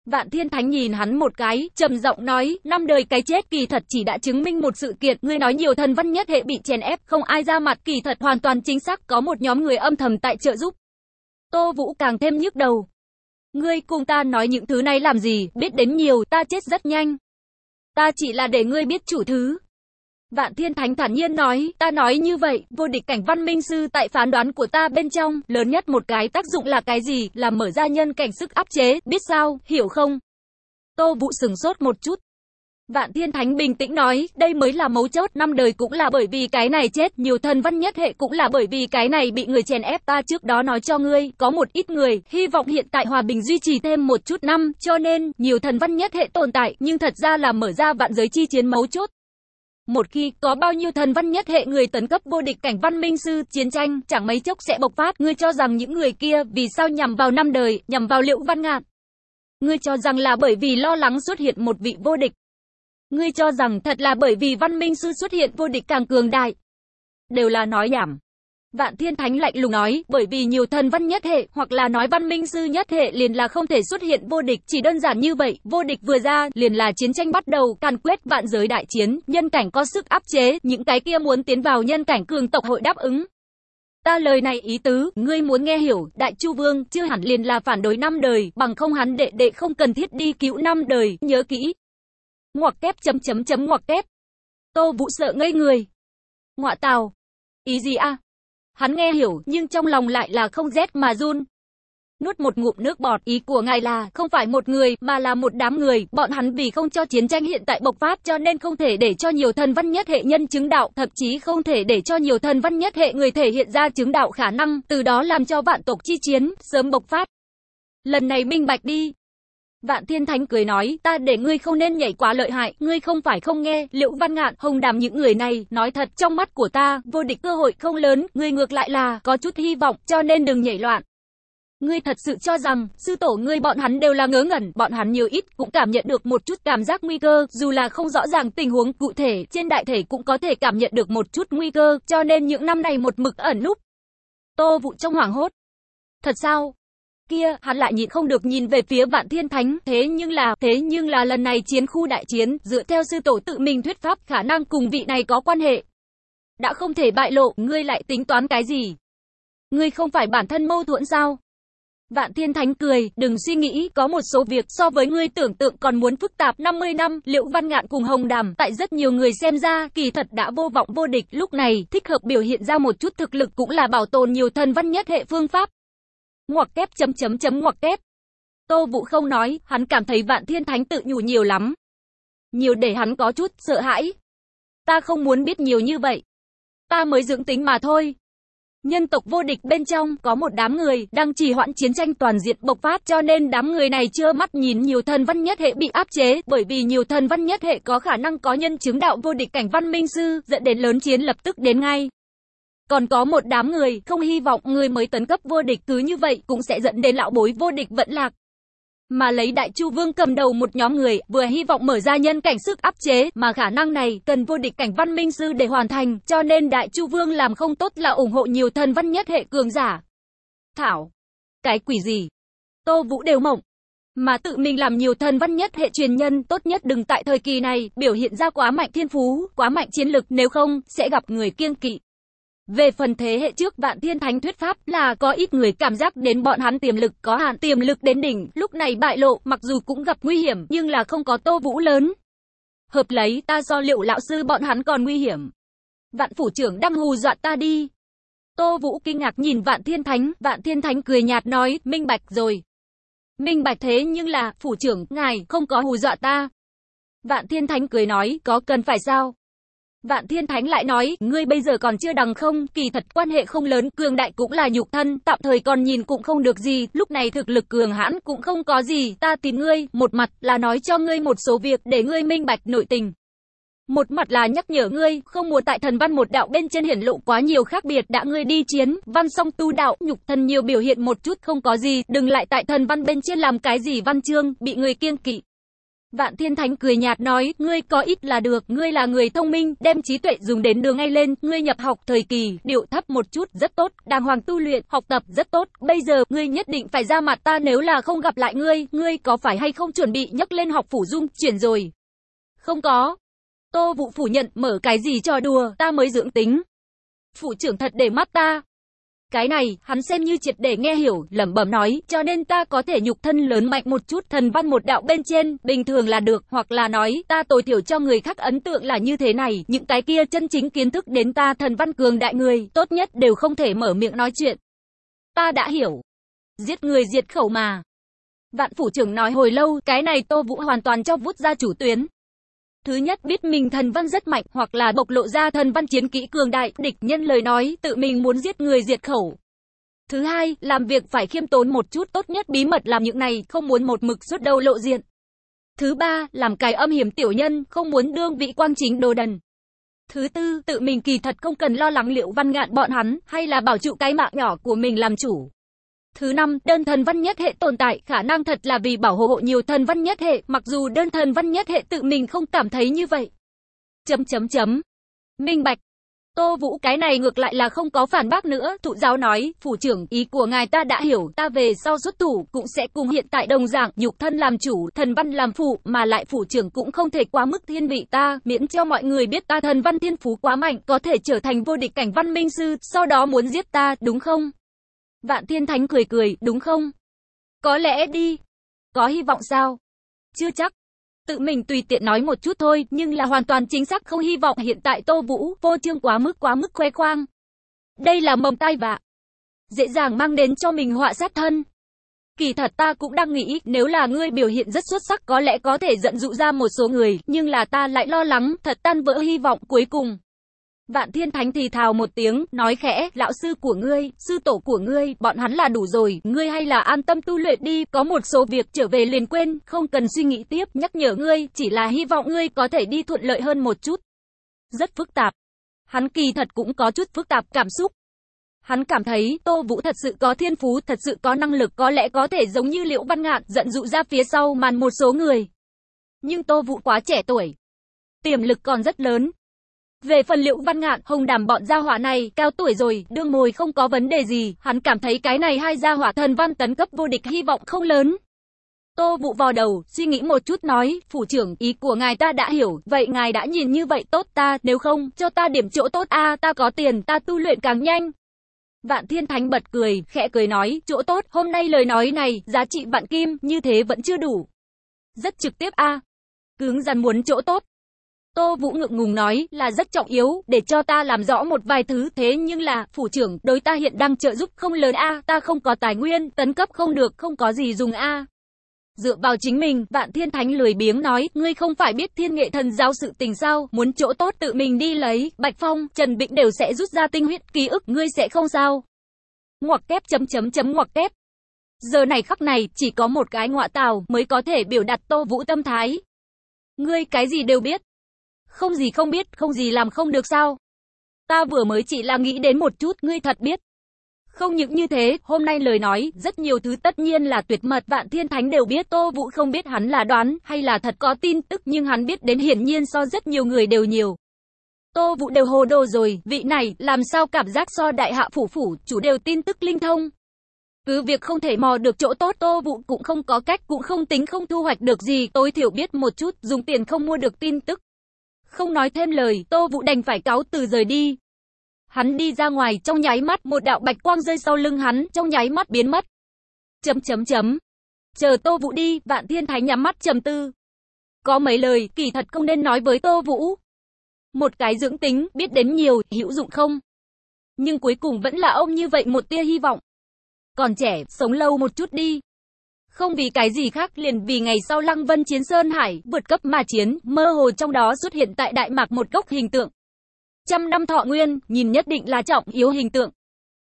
Vạn Thiên Thánh nhìn hắn một cái, trầm giọng nói, năm đời cái chết kỳ thật chỉ đã chứng minh một sự kiện, ngươi nói nhiều thần văn nhất hệ bị chèn ép, không ai ra mặt, kỳ thật hoàn toàn chính xác có một nhóm người âm thầm tại trợ giúp. Tô Vũ càng thêm nhức đầu. Ngươi cùng ta nói những thứ này làm gì, biết đến nhiều, ta chết rất nhanh. Ta chỉ là để ngươi biết chủ thứ. Vạn Thiên Thánh thản nhiên nói, ta nói như vậy, vô địch cảnh văn minh sư tại phán đoán của ta bên trong, lớn nhất một cái tác dụng là cái gì, là mở ra nhân cảnh sức áp chế, biết sao, hiểu không? Tô Vũ sừng sốt một chút. Vạn Thiên Thánh bình tĩnh nói, đây mới là mấu chốt, năm đời cũng là bởi vì cái này chết, nhiều thần văn nhất hệ cũng là bởi vì cái này bị người chèn ép ta trước đó nói cho ngươi, có một ít người, hy vọng hiện tại hòa bình duy trì thêm một chút năm, cho nên, nhiều thần văn nhất hệ tồn tại, nhưng thật ra là mở ra vạn giới chi chiến mấu chốt. Một khi có bao nhiêu thần văn nhất hệ người tấn cấp vô địch cảnh văn minh sư, chiến tranh chẳng mấy chốc sẽ bộc phát, ngươi cho rằng những người kia vì sao nhằm vào năm đời, nhằm vào Liễu Văn Ngạn? Ngươi cho rằng là bởi vì lo lắng xuất hiện một vị vô địch. Ngươi cho rằng thật là bởi vì văn minh sư xuất hiện vô địch càng cường đại. Đều là nói nhảm. Vạn Thiên Thánh lạnh lùng nói, bởi vì nhiều thần văn nhất hệ, hoặc là nói văn minh sư nhất hệ liền là không thể xuất hiện vô địch, chỉ đơn giản như vậy, vô địch vừa ra, liền là chiến tranh bắt đầu, càn quét vạn giới đại chiến, nhân cảnh có sức áp chế, những cái kia muốn tiến vào nhân cảnh cường tộc hội đáp ứng. Ta lời này ý tứ, ngươi muốn nghe hiểu, Đại Chu Vương chưa hẳn liền là phản đối năm đời, bằng không hắn đệ đệ không cần thiết đi cứu năm đời, nhớ kỹ. Ngoặc kép chấm chấm chấm ngoặc kép. Tô Vũ sợ ngây người. Ngọa tào. Ý gì a? Hắn nghe hiểu, nhưng trong lòng lại là không rét mà run. Nuốt một ngụm nước bọt, ý của ngài là, không phải một người, mà là một đám người, bọn hắn vì không cho chiến tranh hiện tại bộc phát cho nên không thể để cho nhiều thần văn nhất hệ nhân chứng đạo, thậm chí không thể để cho nhiều thần văn nhất hệ người thể hiện ra chứng đạo khả năng, từ đó làm cho vạn tộc chi chiến, sớm bộc phát. Lần này minh bạch đi, Vạn Thiên Thánh cười nói, ta để ngươi không nên nhảy quá lợi hại, ngươi không phải không nghe, Liễu Văn Ngạn, Hồng Đàm những người này, nói thật, trong mắt của ta, vô địch cơ hội không lớn, ngươi ngược lại là, có chút hy vọng, cho nên đừng nhảy loạn. Ngươi thật sự cho rằng, sư tổ ngươi bọn hắn đều là ngớ ngẩn, bọn hắn nhiều ít cũng cảm nhận được một chút cảm giác nguy cơ, dù là không rõ ràng tình huống cụ thể, trên đại thể cũng có thể cảm nhận được một chút nguy cơ, cho nên những năm này một mực ẩn núp. Tô vụ trong hoảng hốt. Thật sao? Kia, hắn lại nhịn không được nhìn về phía vạn thiên thánh, thế nhưng là, thế nhưng là lần này chiến khu đại chiến, dựa theo sư tổ tự mình thuyết pháp, khả năng cùng vị này có quan hệ. Đã không thể bại lộ, ngươi lại tính toán cái gì? Ngươi không phải bản thân mâu thuẫn sao? Vạn Thiên Thánh cười, đừng suy nghĩ, có một số việc so với ngươi tưởng tượng còn muốn phức tạp 50 năm, Liễu Văn Ngạn cùng Hồng Đàm, tại rất nhiều người xem ra, kỳ thật đã vô vọng vô địch, lúc này, thích hợp biểu hiện ra một chút thực lực cũng là bảo tồn nhiều thần văn nhất hệ phương pháp. Ngoặc kép chấm chấm chấm ngoặc kép. Tô Vũ không nói, hắn cảm thấy vạn thiên thánh tự nhủ nhiều lắm. Nhiều để hắn có chút sợ hãi. Ta không muốn biết nhiều như vậy. Ta mới dưỡng tính mà thôi. Nhân tộc vô địch bên trong có một đám người đang trì hoãn chiến tranh toàn diện bộc phát cho nên đám người này chưa mắt nhìn nhiều thần văn nhất hệ bị áp chế bởi vì nhiều thần văn nhất hệ có khả năng có nhân chứng đạo vô địch cảnh văn minh sư dẫn đến lớn chiến lập tức đến ngay. Còn có một đám người không hy vọng người mới tấn cấp vô địch cứ như vậy cũng sẽ dẫn đến lão bối vô địch vẫn lạc. Mà lấy Đại Chu Vương cầm đầu một nhóm người vừa hy vọng mở ra nhân cảnh sức áp chế mà khả năng này cần vô địch cảnh văn minh sư để hoàn thành cho nên Đại Chu Vương làm không tốt là ủng hộ nhiều thần văn nhất hệ cường giả. Thảo. Cái quỷ gì? Tô Vũ đều mộng. Mà tự mình làm nhiều thần văn nhất hệ truyền nhân tốt nhất đừng tại thời kỳ này biểu hiện ra quá mạnh thiên phú, quá mạnh chiến lực nếu không sẽ gặp người kiêng kỵ. Về phần thế hệ trước vạn thiên thánh thuyết pháp là có ít người cảm giác đến bọn hắn tiềm lực có hạn tiềm lực đến đỉnh, lúc này bại lộ mặc dù cũng gặp nguy hiểm nhưng là không có tô vũ lớn. Hợp lấy ta do liệu lão sư bọn hắn còn nguy hiểm. Vạn phủ trưởng đang hù dọa ta đi. Tô vũ kinh ngạc nhìn vạn thiên thánh, vạn thiên thánh cười nhạt nói, minh bạch rồi. Minh bạch thế nhưng là, phủ trưởng, ngài không có hù dọa ta. Vạn thiên thánh cười nói, có cần phải sao? Vạn Thiên Thánh lại nói, ngươi bây giờ còn chưa đằng không, kỳ thật quan hệ không lớn, cường đại cũng là nhục thân, tạm thời còn nhìn cũng không được gì, lúc này thực lực cường hãn cũng không có gì, ta tìm ngươi, một mặt là nói cho ngươi một số việc để ngươi minh bạch nội tình. Một mặt là nhắc nhở ngươi, không muốn tại thần văn một đạo bên trên hiển lộ quá nhiều khác biệt, đã ngươi đi chiến, văn song tu đạo, nhục thân nhiều biểu hiện một chút không có gì, đừng lại tại thần văn bên trên làm cái gì văn chương, bị người kiêng kỵ. Vạn Thiên Thánh cười nhạt nói, ngươi có ít là được, ngươi là người thông minh, đem trí tuệ dùng đến đường ngay lên, ngươi nhập học thời kỳ, điệu thấp một chút, rất tốt, đàng hoàng tu luyện, học tập rất tốt, bây giờ, ngươi nhất định phải ra mặt ta nếu là không gặp lại ngươi, ngươi có phải hay không chuẩn bị nhấc lên học phủ dung, chuyển rồi. Không có. Tô Vũ phủ nhận, mở cái gì trò đùa, ta mới dưỡng tính. Phủ trưởng thật để mắt ta, cái này, hắn xem như triệt để nghe hiểu, lẩm bẩm nói, cho nên ta có thể nhục thân lớn mạnh một chút, thần văn một đạo bên trên, bình thường là được, hoặc là nói, ta tối thiểu cho người khác ấn tượng là như thế này, những cái kia chân chính kiến thức đến ta thần văn cường đại người, tốt nhất đều không thể mở miệng nói chuyện. Ta đã hiểu. Giết người diệt khẩu mà. Vạn phủ trưởng nói hồi lâu, cái này Tô Vũ hoàn toàn cho vút ra chủ tuyến. Thứ nhất biết mình thần văn rất mạnh hoặc là bộc lộ ra thần văn chiến kỹ cường đại, địch nhân lời nói, tự mình muốn giết người diệt khẩu. Thứ hai, làm việc phải khiêm tốn một chút tốt nhất bí mật làm những này, không muốn một mực suốt đầu lộ diện. Thứ ba, làm cài âm hiểm tiểu nhân, không muốn đương vị quang chính đồ đần. Thứ tư, tự mình kỳ thật không cần lo lắng liệu văn ngạn bọn hắn, hay là bảo trụ cái mạng nhỏ của mình làm chủ. Thứ năm, đơn thần văn nhất hệ tồn tại, khả năng thật là vì bảo hộ nhiều thần văn nhất hệ, mặc dù đơn thần văn nhất hệ tự mình không cảm thấy như vậy. Chấm chấm chấm. Minh bạch. Tô Vũ cái này ngược lại là không có phản bác nữa, thụ giáo nói, phủ trưởng, ý của ngài ta đã hiểu, ta về sau xuất thủ, cũng sẽ cùng hiện tại đồng dạng, nhục thân làm chủ, thần văn làm phụ, mà lại phủ trưởng cũng không thể quá mức thiên vị ta, miễn cho mọi người biết ta thần văn thiên phú quá mạnh, có thể trở thành vô địch cảnh văn minh sư, sau đó muốn giết ta, đúng không? Vạn Thiên Thánh cười cười, đúng không? Có lẽ đi. Có hy vọng sao? Chưa chắc. Tự mình tùy tiện nói một chút thôi, nhưng là hoàn toàn chính xác không hy vọng hiện tại Tô Vũ vô trương quá mức quá mức khoe khoang. Đây là mầm tai vạ. Dễ dàng mang đến cho mình họa sát thân. Kỳ thật ta cũng đang nghĩ, nếu là ngươi biểu hiện rất xuất sắc có lẽ có thể giận dụ ra một số người, nhưng là ta lại lo lắng, thật tan vỡ hy vọng cuối cùng. Vạn Thiên Thánh thì thào một tiếng, nói khẽ, lão sư của ngươi, sư tổ của ngươi, bọn hắn là đủ rồi, ngươi hay là an tâm tu luyện đi, có một số việc trở về liền quên, không cần suy nghĩ tiếp, nhắc nhở ngươi, chỉ là hy vọng ngươi có thể đi thuận lợi hơn một chút. Rất phức tạp. Hắn kỳ thật cũng có chút phức tạp cảm xúc. Hắn cảm thấy Tô Vũ thật sự có thiên phú, thật sự có năng lực, có lẽ có thể giống như Liễu Văn Ngạn, giận dụ ra phía sau màn một số người. Nhưng Tô Vũ quá trẻ tuổi. Tiềm lực còn rất lớn, về phần liệu văn ngạn, hồng đàm bọn gia hỏa này, cao tuổi rồi, đương mồi không có vấn đề gì, hắn cảm thấy cái này hai gia hỏa thần văn tấn cấp vô địch hy vọng không lớn. Tô vụ vào đầu, suy nghĩ một chút nói, phủ trưởng, ý của ngài ta đã hiểu, vậy ngài đã nhìn như vậy tốt ta, nếu không, cho ta điểm chỗ tốt a ta có tiền, ta tu luyện càng nhanh. Vạn Thiên Thánh bật cười, khẽ cười nói, chỗ tốt, hôm nay lời nói này, giá trị vạn kim, như thế vẫn chưa đủ. Rất trực tiếp a Cứng rắn muốn chỗ tốt, Tô Vũ ngượng ngùng nói là rất trọng yếu, để cho ta làm rõ một vài thứ thế nhưng là, phủ trưởng, đối ta hiện đang trợ giúp không lớn a ta không có tài nguyên, tấn cấp không được, không có gì dùng a Dựa vào chính mình, vạn thiên thánh lười biếng nói, ngươi không phải biết thiên nghệ thần giáo sự tình sao, muốn chỗ tốt tự mình đi lấy, Bạch Phong, Trần Bịnh đều sẽ rút ra tinh huyết, ký ức, ngươi sẽ không sao. Ngoặc kép chấm chấm chấm ngoặc kép. Giờ này khắc này, chỉ có một cái ngọa tào mới có thể biểu đạt tô vũ tâm thái. Ngươi cái gì đều biết, không gì không biết, không gì làm không được sao? Ta vừa mới chỉ là nghĩ đến một chút, ngươi thật biết. Không những như thế, hôm nay lời nói, rất nhiều thứ tất nhiên là tuyệt mật vạn thiên thánh đều biết Tô Vũ không biết hắn là đoán, hay là thật có tin tức nhưng hắn biết đến hiển nhiên so rất nhiều người đều nhiều. Tô Vũ đều hồ đồ rồi, vị này, làm sao cảm giác so đại hạ phủ phủ, chủ đều tin tức linh thông. Cứ việc không thể mò được chỗ tốt Tô Vũ cũng không có cách, cũng không tính không thu hoạch được gì, tối thiểu biết một chút, dùng tiền không mua được tin tức. Không nói thêm lời, Tô Vũ đành phải cáo từ rời đi. Hắn đi ra ngoài trong nháy mắt, một đạo bạch quang rơi sau lưng hắn, trong nháy mắt biến mất. Chấm chấm chấm. Chờ Tô Vũ đi, Vạn Thiên Thái nhắm mắt trầm tư. Có mấy lời, kỳ thật không nên nói với Tô Vũ. Một cái dưỡng tính, biết đến nhiều, hữu dụng không? Nhưng cuối cùng vẫn là ông như vậy một tia hy vọng. Còn trẻ, sống lâu một chút đi. Không vì cái gì khác liền vì ngày sau Lăng Vân Chiến Sơn Hải vượt cấp mà chiến, mơ hồ trong đó xuất hiện tại Đại Mạc một gốc hình tượng. Trăm năm thọ nguyên, nhìn nhất định là trọng yếu hình tượng.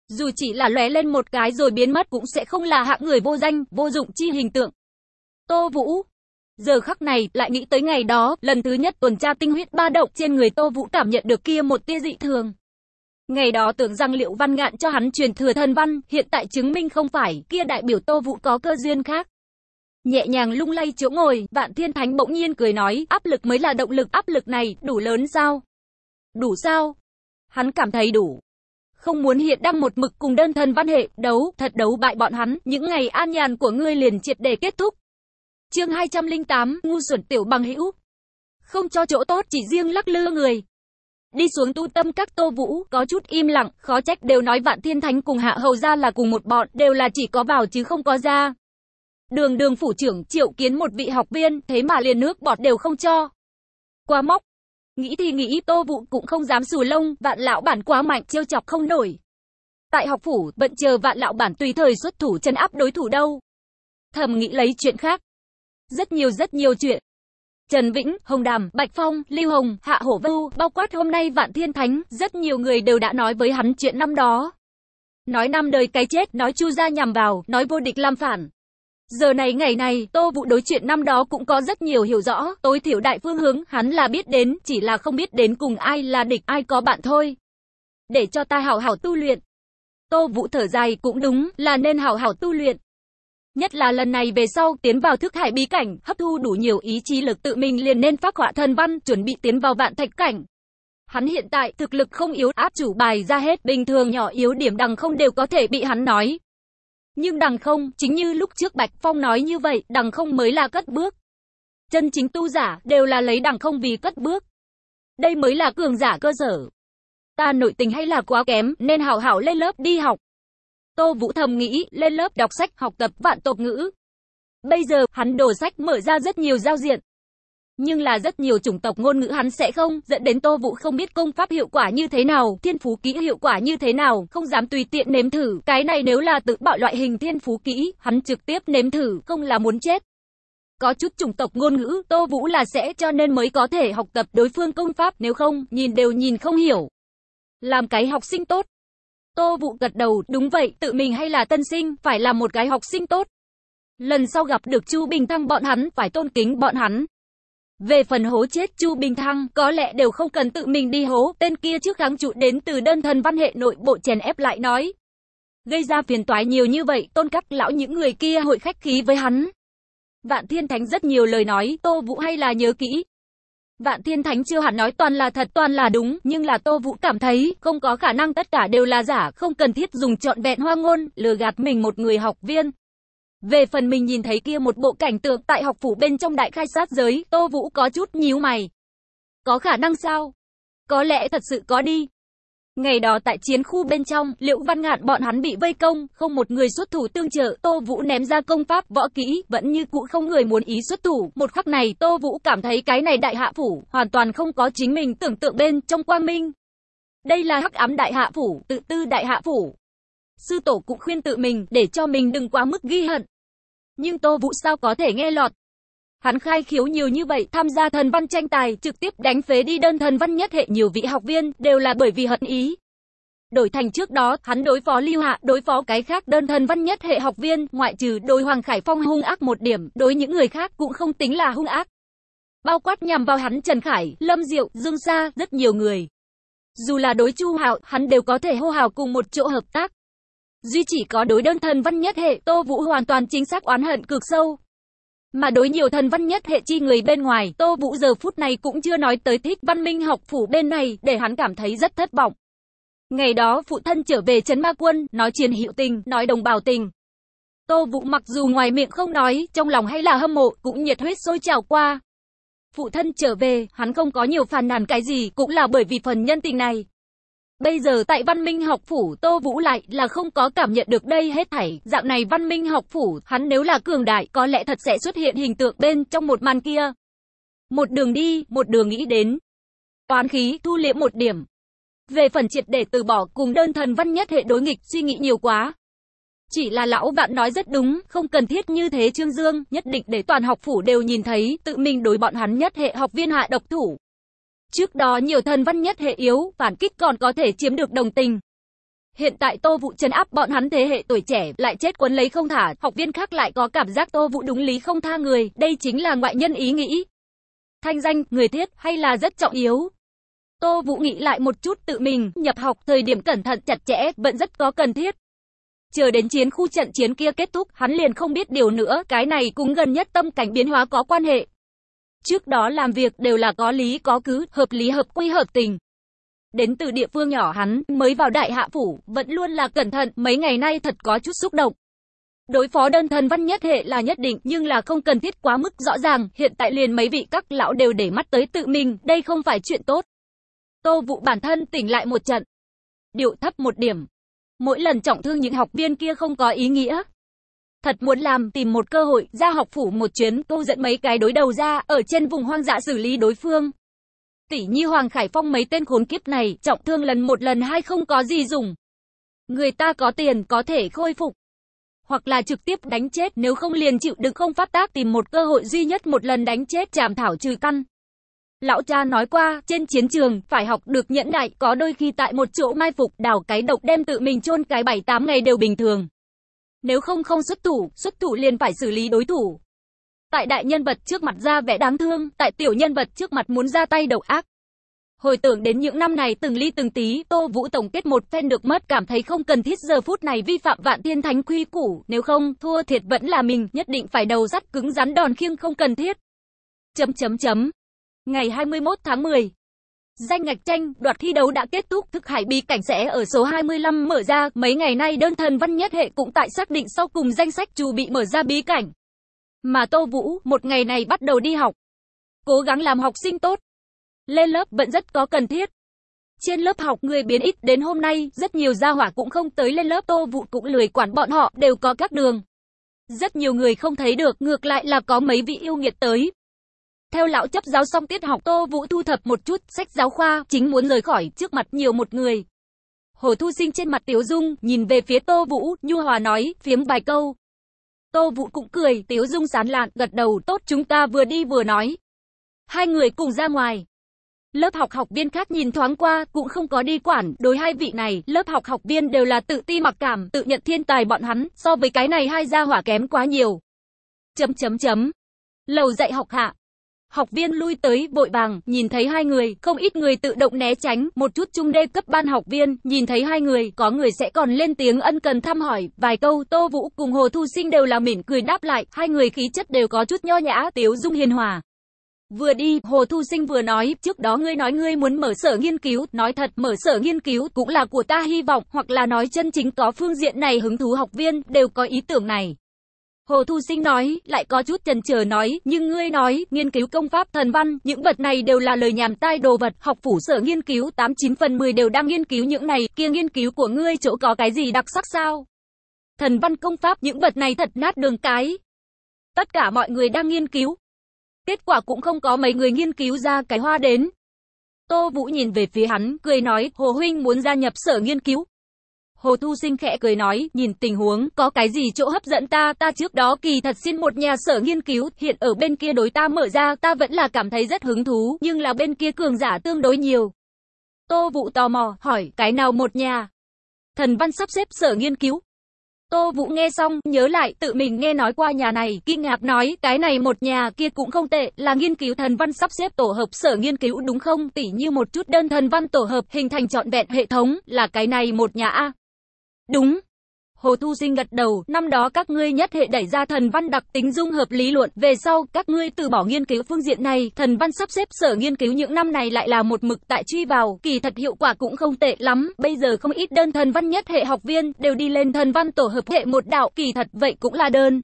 Dù chỉ là lóe lên một cái rồi biến mất cũng sẽ không là hạng người vô danh, vô dụng chi hình tượng. Tô Vũ Giờ khắc này, lại nghĩ tới ngày đó, lần thứ nhất tuần tra tinh huyết ba động trên người Tô Vũ cảm nhận được kia một tia dị thường. Ngày đó tưởng rằng liệu văn ngạn cho hắn truyền thừa thần văn, hiện tại chứng minh không phải, kia đại biểu Tô Vũ có cơ duyên khác. Nhẹ nhàng lung lay chỗ ngồi, Vạn Thiên Thánh bỗng nhiên cười nói, áp lực mới là động lực, áp lực này, đủ lớn sao? Đủ sao? Hắn cảm thấy đủ. Không muốn hiện đang một mực cùng đơn thân văn hệ, đấu, thật đấu bại bọn hắn, những ngày an nhàn của ngươi liền triệt để kết thúc. Chương 208, ngu xuẩn tiểu bằng hữu. Không cho chỗ tốt, chỉ riêng lắc lư người. Đi xuống tu tâm các tô vũ, có chút im lặng, khó trách đều nói vạn thiên thánh cùng hạ hầu ra là cùng một bọn, đều là chỉ có vào chứ không có ra. Đường đường phủ trưởng triệu kiến một vị học viên, thế mà liền nước bọt đều không cho. Quá móc. Nghĩ thì nghĩ tô vụ cũng không dám xù lông, vạn lão bản quá mạnh, trêu chọc không nổi. Tại học phủ, bận chờ vạn lão bản tùy thời xuất thủ chân áp đối thủ đâu. Thầm nghĩ lấy chuyện khác. Rất nhiều rất nhiều chuyện. Trần Vĩnh, Hồng Đàm, Bạch Phong, Lưu Hồng, Hạ Hổ Vu, bao quát hôm nay Vạn Thiên Thánh, rất nhiều người đều đã nói với hắn chuyện năm đó. Nói năm đời cái chết, nói chu gia nhằm vào, nói vô địch làm phản. Giờ này ngày này, Tô Vũ đối chuyện năm đó cũng có rất nhiều hiểu rõ, tối thiểu đại phương hướng, hắn là biết đến, chỉ là không biết đến cùng ai là địch, ai có bạn thôi. Để cho ta hảo hảo tu luyện. Tô Vũ thở dài cũng đúng, là nên hảo hảo tu luyện. Nhất là lần này về sau, tiến vào thức hải bí cảnh, hấp thu đủ nhiều ý chí lực tự mình liền nên phát họa thần văn, chuẩn bị tiến vào vạn thạch cảnh. Hắn hiện tại, thực lực không yếu, áp chủ bài ra hết, bình thường nhỏ yếu điểm đằng không đều có thể bị hắn nói. Nhưng đằng không, chính như lúc trước Bạch Phong nói như vậy, đằng không mới là cất bước. Chân chính tu giả, đều là lấy đằng không vì cất bước. Đây mới là cường giả cơ sở. Ta nội tình hay là quá kém, nên hảo hảo lên lớp đi học. Tô Vũ thầm nghĩ, lên lớp đọc sách, học tập vạn tộc ngữ. Bây giờ, hắn đổ sách mở ra rất nhiều giao diện. Nhưng là rất nhiều chủng tộc ngôn ngữ hắn sẽ không, dẫn đến Tô Vũ không biết công pháp hiệu quả như thế nào, thiên phú kỹ hiệu quả như thế nào, không dám tùy tiện nếm thử. Cái này nếu là tự bạo loại hình thiên phú kỹ, hắn trực tiếp nếm thử, không là muốn chết. Có chút chủng tộc ngôn ngữ, Tô Vũ là sẽ cho nên mới có thể học tập đối phương công pháp, nếu không, nhìn đều nhìn không hiểu. Làm cái học sinh tốt, Tô Vũ gật đầu, đúng vậy, tự mình hay là tân sinh, phải là một cái học sinh tốt. Lần sau gặp được Chu Bình Thăng bọn hắn, phải tôn kính bọn hắn. Về phần hố chết Chu Bình Thăng, có lẽ đều không cần tự mình đi hố, tên kia trước kháng trụ đến từ đơn thần văn hệ nội bộ chèn ép lại nói. Gây ra phiền toái nhiều như vậy, tôn các lão những người kia hội khách khí với hắn. Vạn Thiên Thánh rất nhiều lời nói, Tô Vũ hay là nhớ kỹ, Vạn Thiên Thánh chưa hẳn nói toàn là thật toàn là đúng, nhưng là Tô Vũ cảm thấy, không có khả năng tất cả đều là giả, không cần thiết dùng trọn vẹn hoa ngôn, lừa gạt mình một người học viên. Về phần mình nhìn thấy kia một bộ cảnh tượng tại học phủ bên trong đại khai sát giới, Tô Vũ có chút nhíu mày. Có khả năng sao? Có lẽ thật sự có đi. Ngày đó tại chiến khu bên trong, Liễu Văn Ngạn bọn hắn bị vây công, không một người xuất thủ tương trợ, Tô Vũ ném ra công pháp võ kỹ, vẫn như cũ không người muốn ý xuất thủ. Một khắc này, Tô Vũ cảm thấy cái này đại hạ phủ, hoàn toàn không có chính mình tưởng tượng bên trong quang minh. Đây là hắc ám đại hạ phủ, tự tư đại hạ phủ. Sư tổ cũng khuyên tự mình, để cho mình đừng quá mức ghi hận. Nhưng Tô Vũ sao có thể nghe lọt, Hắn khai khiếu nhiều như vậy, tham gia thần văn tranh tài, trực tiếp đánh phế đi đơn thần văn nhất hệ nhiều vị học viên, đều là bởi vì hận ý. Đổi thành trước đó, hắn đối phó Lưu Hạ, đối phó cái khác đơn thần văn nhất hệ học viên, ngoại trừ đối Hoàng Khải Phong hung ác một điểm, đối những người khác cũng không tính là hung ác. Bao quát nhằm vào hắn Trần Khải, Lâm Diệu, Dương Sa, rất nhiều người. Dù là đối Chu Hạo, hắn đều có thể hô hào cùng một chỗ hợp tác. Duy chỉ có đối đơn thần văn nhất hệ, Tô Vũ hoàn toàn chính xác oán hận cực sâu, mà đối nhiều thần văn nhất hệ chi người bên ngoài, Tô Vũ giờ phút này cũng chưa nói tới thích văn minh học phủ bên này, để hắn cảm thấy rất thất vọng. Ngày đó phụ thân trở về Trấn Ma Quân, nói chiến hiệu tình, nói đồng bào tình. Tô Vũ mặc dù ngoài miệng không nói, trong lòng hay là hâm mộ, cũng nhiệt huyết sôi trào qua. Phụ thân trở về, hắn không có nhiều phàn nàn cái gì, cũng là bởi vì phần nhân tình này. Bây giờ tại văn minh học phủ Tô Vũ lại là không có cảm nhận được đây hết thảy, dạng này văn minh học phủ, hắn nếu là cường đại, có lẽ thật sẽ xuất hiện hình tượng bên trong một màn kia. Một đường đi, một đường nghĩ đến. Toán khí, thu liễm một điểm. Về phần triệt để từ bỏ cùng đơn thần văn nhất hệ đối nghịch, suy nghĩ nhiều quá. Chỉ là lão vạn nói rất đúng, không cần thiết như thế Trương Dương, nhất định để toàn học phủ đều nhìn thấy, tự mình đối bọn hắn nhất hệ học viên hạ độc thủ. Trước đó nhiều thần văn nhất hệ yếu, phản kích còn có thể chiếm được đồng tình. Hiện tại Tô Vũ trấn áp bọn hắn thế hệ tuổi trẻ, lại chết quấn lấy không thả, học viên khác lại có cảm giác Tô Vũ đúng lý không tha người, đây chính là ngoại nhân ý nghĩ. Thanh danh, người thiết, hay là rất trọng yếu. Tô Vũ nghĩ lại một chút tự mình, nhập học thời điểm cẩn thận chặt chẽ, vẫn rất có cần thiết. Chờ đến chiến khu trận chiến kia kết thúc, hắn liền không biết điều nữa, cái này cũng gần nhất tâm cảnh biến hóa có quan hệ. Trước đó làm việc đều là có lý có cứ, hợp lý hợp quy hợp tình. Đến từ địa phương nhỏ hắn, mới vào đại hạ phủ, vẫn luôn là cẩn thận, mấy ngày nay thật có chút xúc động. Đối phó đơn thần văn nhất hệ là nhất định, nhưng là không cần thiết quá mức rõ ràng, hiện tại liền mấy vị các lão đều để mắt tới tự mình, đây không phải chuyện tốt. Tô vụ bản thân tỉnh lại một trận. Điệu thấp một điểm. Mỗi lần trọng thương những học viên kia không có ý nghĩa. Thật muốn làm tìm một cơ hội ra học phủ một chuyến câu dẫn mấy cái đối đầu ra ở trên vùng hoang dã xử lý đối phương. Tỷ như Hoàng Khải Phong mấy tên khốn kiếp này trọng thương lần một lần hai không có gì dùng. Người ta có tiền có thể khôi phục. Hoặc là trực tiếp đánh chết nếu không liền chịu đựng không phát tác tìm một cơ hội duy nhất một lần đánh chết chảm thảo trừ căn. Lão cha nói qua, trên chiến trường, phải học được nhẫn nại, có đôi khi tại một chỗ mai phục, đào cái độc đem tự mình chôn cái 7-8 ngày đều bình thường. Nếu không không xuất thủ, xuất thủ liền phải xử lý đối thủ. Tại đại nhân vật trước mặt ra vẻ đáng thương, tại tiểu nhân vật trước mặt muốn ra tay độc ác. Hồi tưởng đến những năm này từng ly từng tí, Tô Vũ tổng kết một phen được mất cảm thấy không cần thiết giờ phút này vi phạm vạn tiên thánh quy củ, nếu không, thua thiệt vẫn là mình, nhất định phải đầu dắt cứng rắn đòn khiêng không cần thiết. Chấm chấm chấm. Ngày 21 tháng 10. Danh ngạch tranh, đoạt thi đấu đã kết thúc, thức hải bí cảnh sẽ ở số 25 mở ra, mấy ngày nay đơn thần văn nhất hệ cũng tại xác định sau cùng danh sách chủ bị mở ra bí cảnh. Mà Tô Vũ, một ngày này bắt đầu đi học. Cố gắng làm học sinh tốt. Lên lớp vẫn rất có cần thiết. Trên lớp học người biến ít đến hôm nay, rất nhiều gia hỏa cũng không tới lên lớp Tô Vũ cũng lười quản bọn họ, đều có các đường. Rất nhiều người không thấy được, ngược lại là có mấy vị yêu nghiệt tới. Theo lão chấp giáo xong tiết học Tô Vũ thu thập một chút sách giáo khoa, chính muốn rời khỏi trước mặt nhiều một người. Hồ Thu Sinh trên mặt Tiếu Dung, nhìn về phía Tô Vũ, nhu hòa nói, phiếm vài câu. Tô Vũ cũng cười, Tiếu Dung sán lạn, gật đầu, tốt chúng ta vừa đi vừa nói. Hai người cùng ra ngoài. Lớp học học viên khác nhìn thoáng qua, cũng không có đi quản, đối hai vị này, lớp học học viên đều là tự ti mặc cảm, tự nhận thiên tài bọn hắn, so với cái này hai gia hỏa kém quá nhiều. Chấm chấm chấm. Lầu dạy học hạ. Học viên lui tới, vội vàng, nhìn thấy hai người, không ít người tự động né tránh, một chút trung đê cấp ban học viên, nhìn thấy hai người, có người sẽ còn lên tiếng ân cần thăm hỏi, vài câu, Tô Vũ cùng Hồ Thu Sinh đều là mỉm cười đáp lại, hai người khí chất đều có chút nho nhã, tiếu dung hiền hòa. Vừa đi, Hồ Thu Sinh vừa nói, trước đó ngươi nói ngươi muốn mở sở nghiên cứu, nói thật, mở sở nghiên cứu cũng là của ta hy vọng, hoặc là nói chân chính có phương diện này hứng thú học viên, đều có ý tưởng này. Hồ Thu Sinh nói, lại có chút chần chờ nói, nhưng ngươi nói, nghiên cứu công pháp thần văn, những vật này đều là lời nhảm tai đồ vật, học phủ sở nghiên cứu 89 phần 10 đều đang nghiên cứu những này, kia nghiên cứu của ngươi chỗ có cái gì đặc sắc sao? Thần văn công pháp, những vật này thật nát đường cái. Tất cả mọi người đang nghiên cứu. Kết quả cũng không có mấy người nghiên cứu ra cái hoa đến. Tô Vũ nhìn về phía hắn, cười nói, Hồ Huynh muốn gia nhập sở nghiên cứu. Hồ Thu Sinh khẽ cười nói, nhìn tình huống, có cái gì chỗ hấp dẫn ta, ta trước đó kỳ thật xin một nhà sở nghiên cứu, hiện ở bên kia đối ta mở ra, ta vẫn là cảm thấy rất hứng thú, nhưng là bên kia cường giả tương đối nhiều. Tô Vũ tò mò, hỏi, cái nào một nhà? Thần Văn sắp xếp sở nghiên cứu. Tô Vũ nghe xong, nhớ lại, tự mình nghe nói qua nhà này, kinh ngạc nói, cái này một nhà kia cũng không tệ, là nghiên cứu thần văn sắp xếp tổ hợp sở nghiên cứu đúng không, tỉ như một chút đơn thần văn tổ hợp, hình thành trọn vẹn hệ thống, là cái này một nhà A. Đúng. Hồ Thu Sinh gật đầu, năm đó các ngươi nhất hệ đẩy ra thần văn đặc tính dung hợp lý luận, về sau các ngươi từ bỏ nghiên cứu phương diện này, thần văn sắp xếp sở nghiên cứu những năm này lại là một mực tại truy vào, kỳ thật hiệu quả cũng không tệ lắm, bây giờ không ít đơn thần văn nhất hệ học viên đều đi lên thần văn tổ hợp hệ một đạo, kỳ thật vậy cũng là đơn.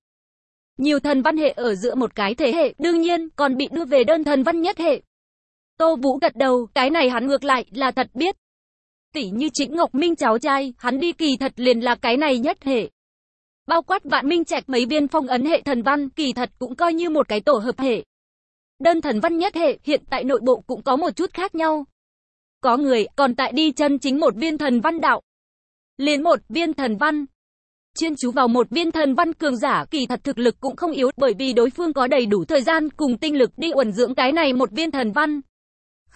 Nhiều thần văn hệ ở giữa một cái thế hệ, đương nhiên, còn bị đưa về đơn thần văn nhất hệ. Tô Vũ gật đầu, cái này hắn ngược lại là thật biết, tỷ như chính Ngọc Minh cháu trai, hắn đi kỳ thật liền là cái này nhất hệ. Bao quát vạn minh trạch mấy viên phong ấn hệ thần văn, kỳ thật cũng coi như một cái tổ hợp hệ. Đơn thần văn nhất hệ, hiện tại nội bộ cũng có một chút khác nhau. Có người, còn tại đi chân chính một viên thần văn đạo. Liền một viên thần văn. Chuyên chú vào một viên thần văn cường giả, kỳ thật thực lực cũng không yếu, bởi vì đối phương có đầy đủ thời gian cùng tinh lực đi uẩn dưỡng cái này một viên thần văn.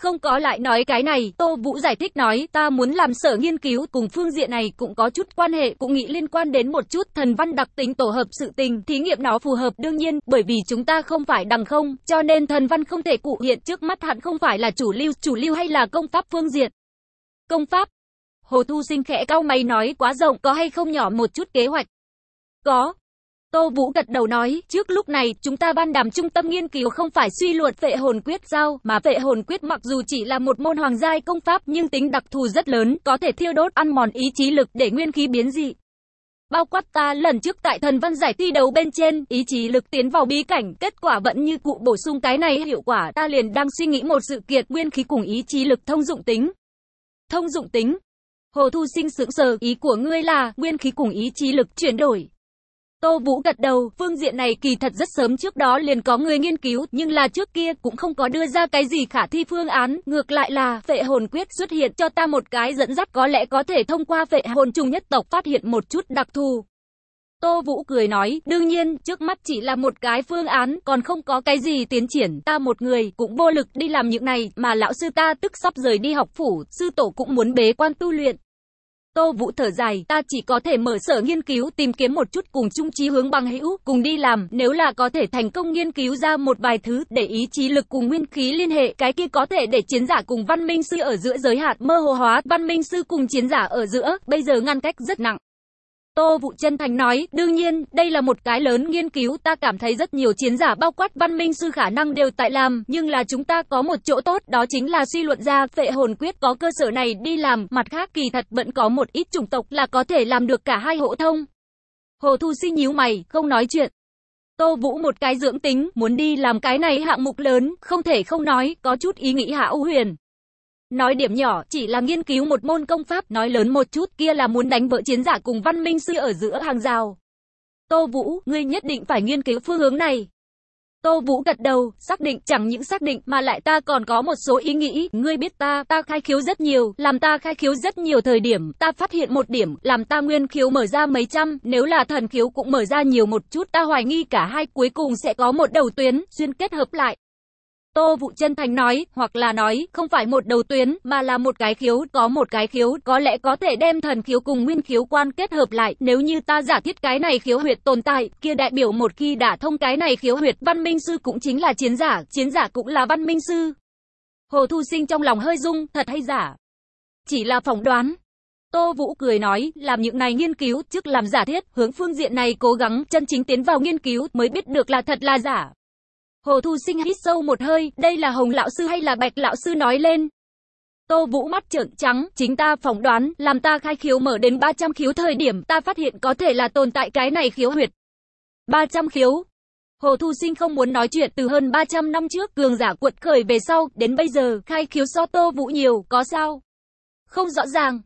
Không có lại nói cái này, Tô Vũ giải thích nói, ta muốn làm sở nghiên cứu, cùng phương diện này cũng có chút quan hệ, cũng nghĩ liên quan đến một chút thần văn đặc tính tổ hợp sự tình, thí nghiệm nó phù hợp đương nhiên, bởi vì chúng ta không phải đằng không, cho nên thần văn không thể cụ hiện trước mắt hẳn không phải là chủ lưu, chủ lưu hay là công pháp phương diện. Công pháp Hồ Thu Sinh khẽ cau mày nói quá rộng có hay không nhỏ một chút kế hoạch. Có. Tô Vũ gật đầu nói, trước lúc này, chúng ta ban đàm trung tâm nghiên cứu không phải suy luận vệ hồn quyết giao, mà vệ hồn quyết mặc dù chỉ là một môn hoàng giai công pháp nhưng tính đặc thù rất lớn, có thể thiêu đốt ăn mòn ý chí lực để nguyên khí biến dị. Bao quát ta lần trước tại thần văn giải thi đấu bên trên, ý chí lực tiến vào bí cảnh, kết quả vẫn như cụ bổ sung cái này hiệu quả, ta liền đang suy nghĩ một sự kiện nguyên khí cùng ý chí lực thông dụng tính. Thông dụng tính. Hồ Thu Sinh sững sờ, ý của ngươi là nguyên khí cùng ý chí lực chuyển đổi. Tô Vũ gật đầu, phương diện này kỳ thật rất sớm trước đó liền có người nghiên cứu, nhưng là trước kia cũng không có đưa ra cái gì khả thi phương án, ngược lại là vệ hồn quyết xuất hiện cho ta một cái dẫn dắt có lẽ có thể thông qua vệ hồn trùng nhất tộc phát hiện một chút đặc thù. Tô Vũ cười nói, đương nhiên, trước mắt chỉ là một cái phương án, còn không có cái gì tiến triển, ta một người, cũng vô lực đi làm những này, mà lão sư ta tức sắp rời đi học phủ, sư tổ cũng muốn bế quan tu luyện. Tô Vũ thở dài, ta chỉ có thể mở sở nghiên cứu tìm kiếm một chút cùng chung chí hướng bằng hữu, cùng đi làm, nếu là có thể thành công nghiên cứu ra một vài thứ để ý chí lực cùng nguyên khí liên hệ, cái kia có thể để chiến giả cùng văn minh sư ở giữa giới hạn mơ hồ hóa, văn minh sư cùng chiến giả ở giữa, bây giờ ngăn cách rất nặng. Tô Vũ chân thành nói, đương nhiên, đây là một cái lớn nghiên cứu, ta cảm thấy rất nhiều chiến giả bao quát văn minh sư khả năng đều tại làm, nhưng là chúng ta có một chỗ tốt, đó chính là suy luận ra, phệ hồn quyết có cơ sở này đi làm, mặt khác kỳ thật vẫn có một ít chủng tộc là có thể làm được cả hai hộ thông. Hồ Thu Si nhíu mày, không nói chuyện. Tô Vũ một cái dưỡng tính, muốn đi làm cái này hạng mục lớn, không thể không nói, có chút ý nghĩ hạ huyền. Nói điểm nhỏ, chỉ là nghiên cứu một môn công pháp, nói lớn một chút, kia là muốn đánh vỡ chiến giả cùng văn minh sư ở giữa hàng rào. Tô Vũ, ngươi nhất định phải nghiên cứu phương hướng này. Tô Vũ gật đầu, xác định, chẳng những xác định mà lại ta còn có một số ý nghĩ, ngươi biết ta, ta khai khiếu rất nhiều, làm ta khai khiếu rất nhiều thời điểm, ta phát hiện một điểm, làm ta nguyên khiếu mở ra mấy trăm, nếu là thần khiếu cũng mở ra nhiều một chút, ta hoài nghi cả hai cuối cùng sẽ có một đầu tuyến, xuyên kết hợp lại. Tô Vũ chân thành nói, hoặc là nói, không phải một đầu tuyến, mà là một cái khiếu, có một cái khiếu, có lẽ có thể đem thần khiếu cùng nguyên khiếu quan kết hợp lại, nếu như ta giả thiết cái này khiếu huyệt tồn tại, kia đại biểu một khi đã thông cái này khiếu huyệt, văn minh sư cũng chính là chiến giả, chiến giả cũng là văn minh sư. Hồ Thu Sinh trong lòng hơi rung, thật hay giả? Chỉ là phỏng đoán. Tô Vũ cười nói, làm những này nghiên cứu, trước làm giả thiết, hướng phương diện này cố gắng, chân chính tiến vào nghiên cứu, mới biết được là thật là giả. Hồ Thu Sinh hít sâu một hơi, đây là Hồng Lão Sư hay là Bạch Lão Sư nói lên. Tô Vũ mắt trợn trắng, chính ta phỏng đoán, làm ta khai khiếu mở đến 300 khiếu thời điểm, ta phát hiện có thể là tồn tại cái này khiếu huyệt. 300 khiếu. Hồ Thu Sinh không muốn nói chuyện từ hơn 300 năm trước, cường giả quật khởi về sau, đến bây giờ, khai khiếu so Tô Vũ nhiều, có sao? Không rõ ràng.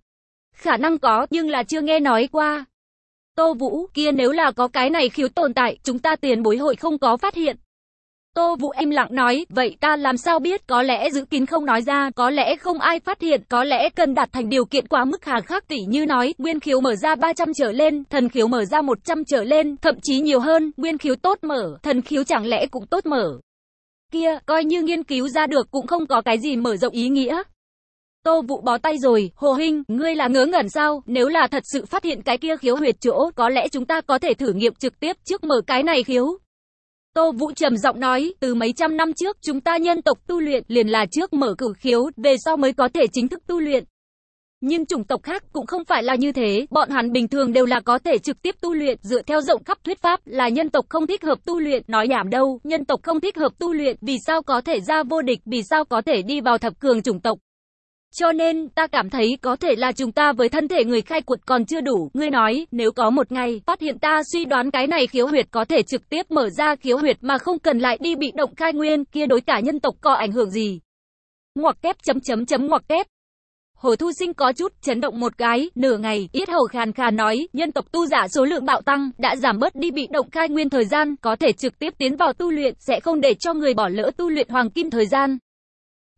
Khả năng có, nhưng là chưa nghe nói qua. Tô Vũ, kia nếu là có cái này khiếu tồn tại, chúng ta tiền bối hội không có phát hiện. Tô Vũ im lặng nói, vậy ta làm sao biết, có lẽ giữ kín không nói ra, có lẽ không ai phát hiện, có lẽ cần đạt thành điều kiện quá mức hà khắc tỷ như nói, nguyên khiếu mở ra 300 trở lên, thần khiếu mở ra 100 trở lên, thậm chí nhiều hơn, nguyên khiếu tốt mở, thần khiếu chẳng lẽ cũng tốt mở. Kia, coi như nghiên cứu ra được cũng không có cái gì mở rộng ý nghĩa. Tô Vũ bó tay rồi, Hồ Hinh, ngươi là ngớ ngẩn sao, nếu là thật sự phát hiện cái kia khiếu huyệt chỗ, có lẽ chúng ta có thể thử nghiệm trực tiếp trước mở cái này khiếu. Tô Vũ trầm giọng nói, từ mấy trăm năm trước chúng ta nhân tộc tu luyện liền là trước mở cử khiếu, về sau mới có thể chính thức tu luyện. Nhưng chủng tộc khác cũng không phải là như thế, bọn hắn bình thường đều là có thể trực tiếp tu luyện, dựa theo rộng khắp thuyết pháp là nhân tộc không thích hợp tu luyện, nói nhảm đâu, nhân tộc không thích hợp tu luyện, vì sao có thể ra vô địch, vì sao có thể đi vào thập cường chủng tộc. Cho nên, ta cảm thấy có thể là chúng ta với thân thể người khai quật còn chưa đủ. Ngươi nói, nếu có một ngày, phát hiện ta suy đoán cái này khiếu huyệt có thể trực tiếp mở ra khiếu huyệt mà không cần lại đi bị động khai nguyên, kia đối cả nhân tộc có ảnh hưởng gì? Ngoặc kép chấm chấm chấm ngoặc kép. Hồ Thu Sinh có chút chấn động một cái, nửa ngày, ít hầu khàn khàn nói, nhân tộc tu giả số lượng bạo tăng, đã giảm bớt đi bị động khai nguyên thời gian, có thể trực tiếp tiến vào tu luyện, sẽ không để cho người bỏ lỡ tu luyện hoàng kim thời gian.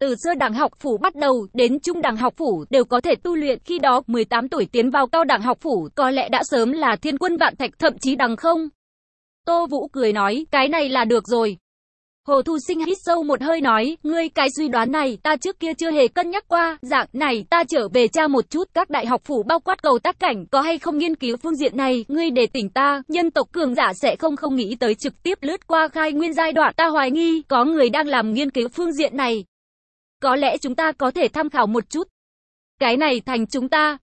Từ sơ đẳng học phủ bắt đầu đến trung đẳng học phủ đều có thể tu luyện khi đó 18 tuổi tiến vào cao đẳng học phủ có lẽ đã sớm là thiên quân vạn thạch thậm chí đằng không. Tô Vũ cười nói, cái này là được rồi. Hồ Thu Sinh hít sâu một hơi nói, ngươi cái suy đoán này ta trước kia chưa hề cân nhắc qua, dạng này ta trở về tra một chút các đại học phủ bao quát cầu tác cảnh có hay không nghiên cứu phương diện này, ngươi để tỉnh ta, nhân tộc cường giả sẽ không không nghĩ tới trực tiếp lướt qua khai nguyên giai đoạn ta hoài nghi có người đang làm nghiên cứu phương diện này. Có lẽ chúng ta có thể tham khảo một chút. Cái này thành chúng ta.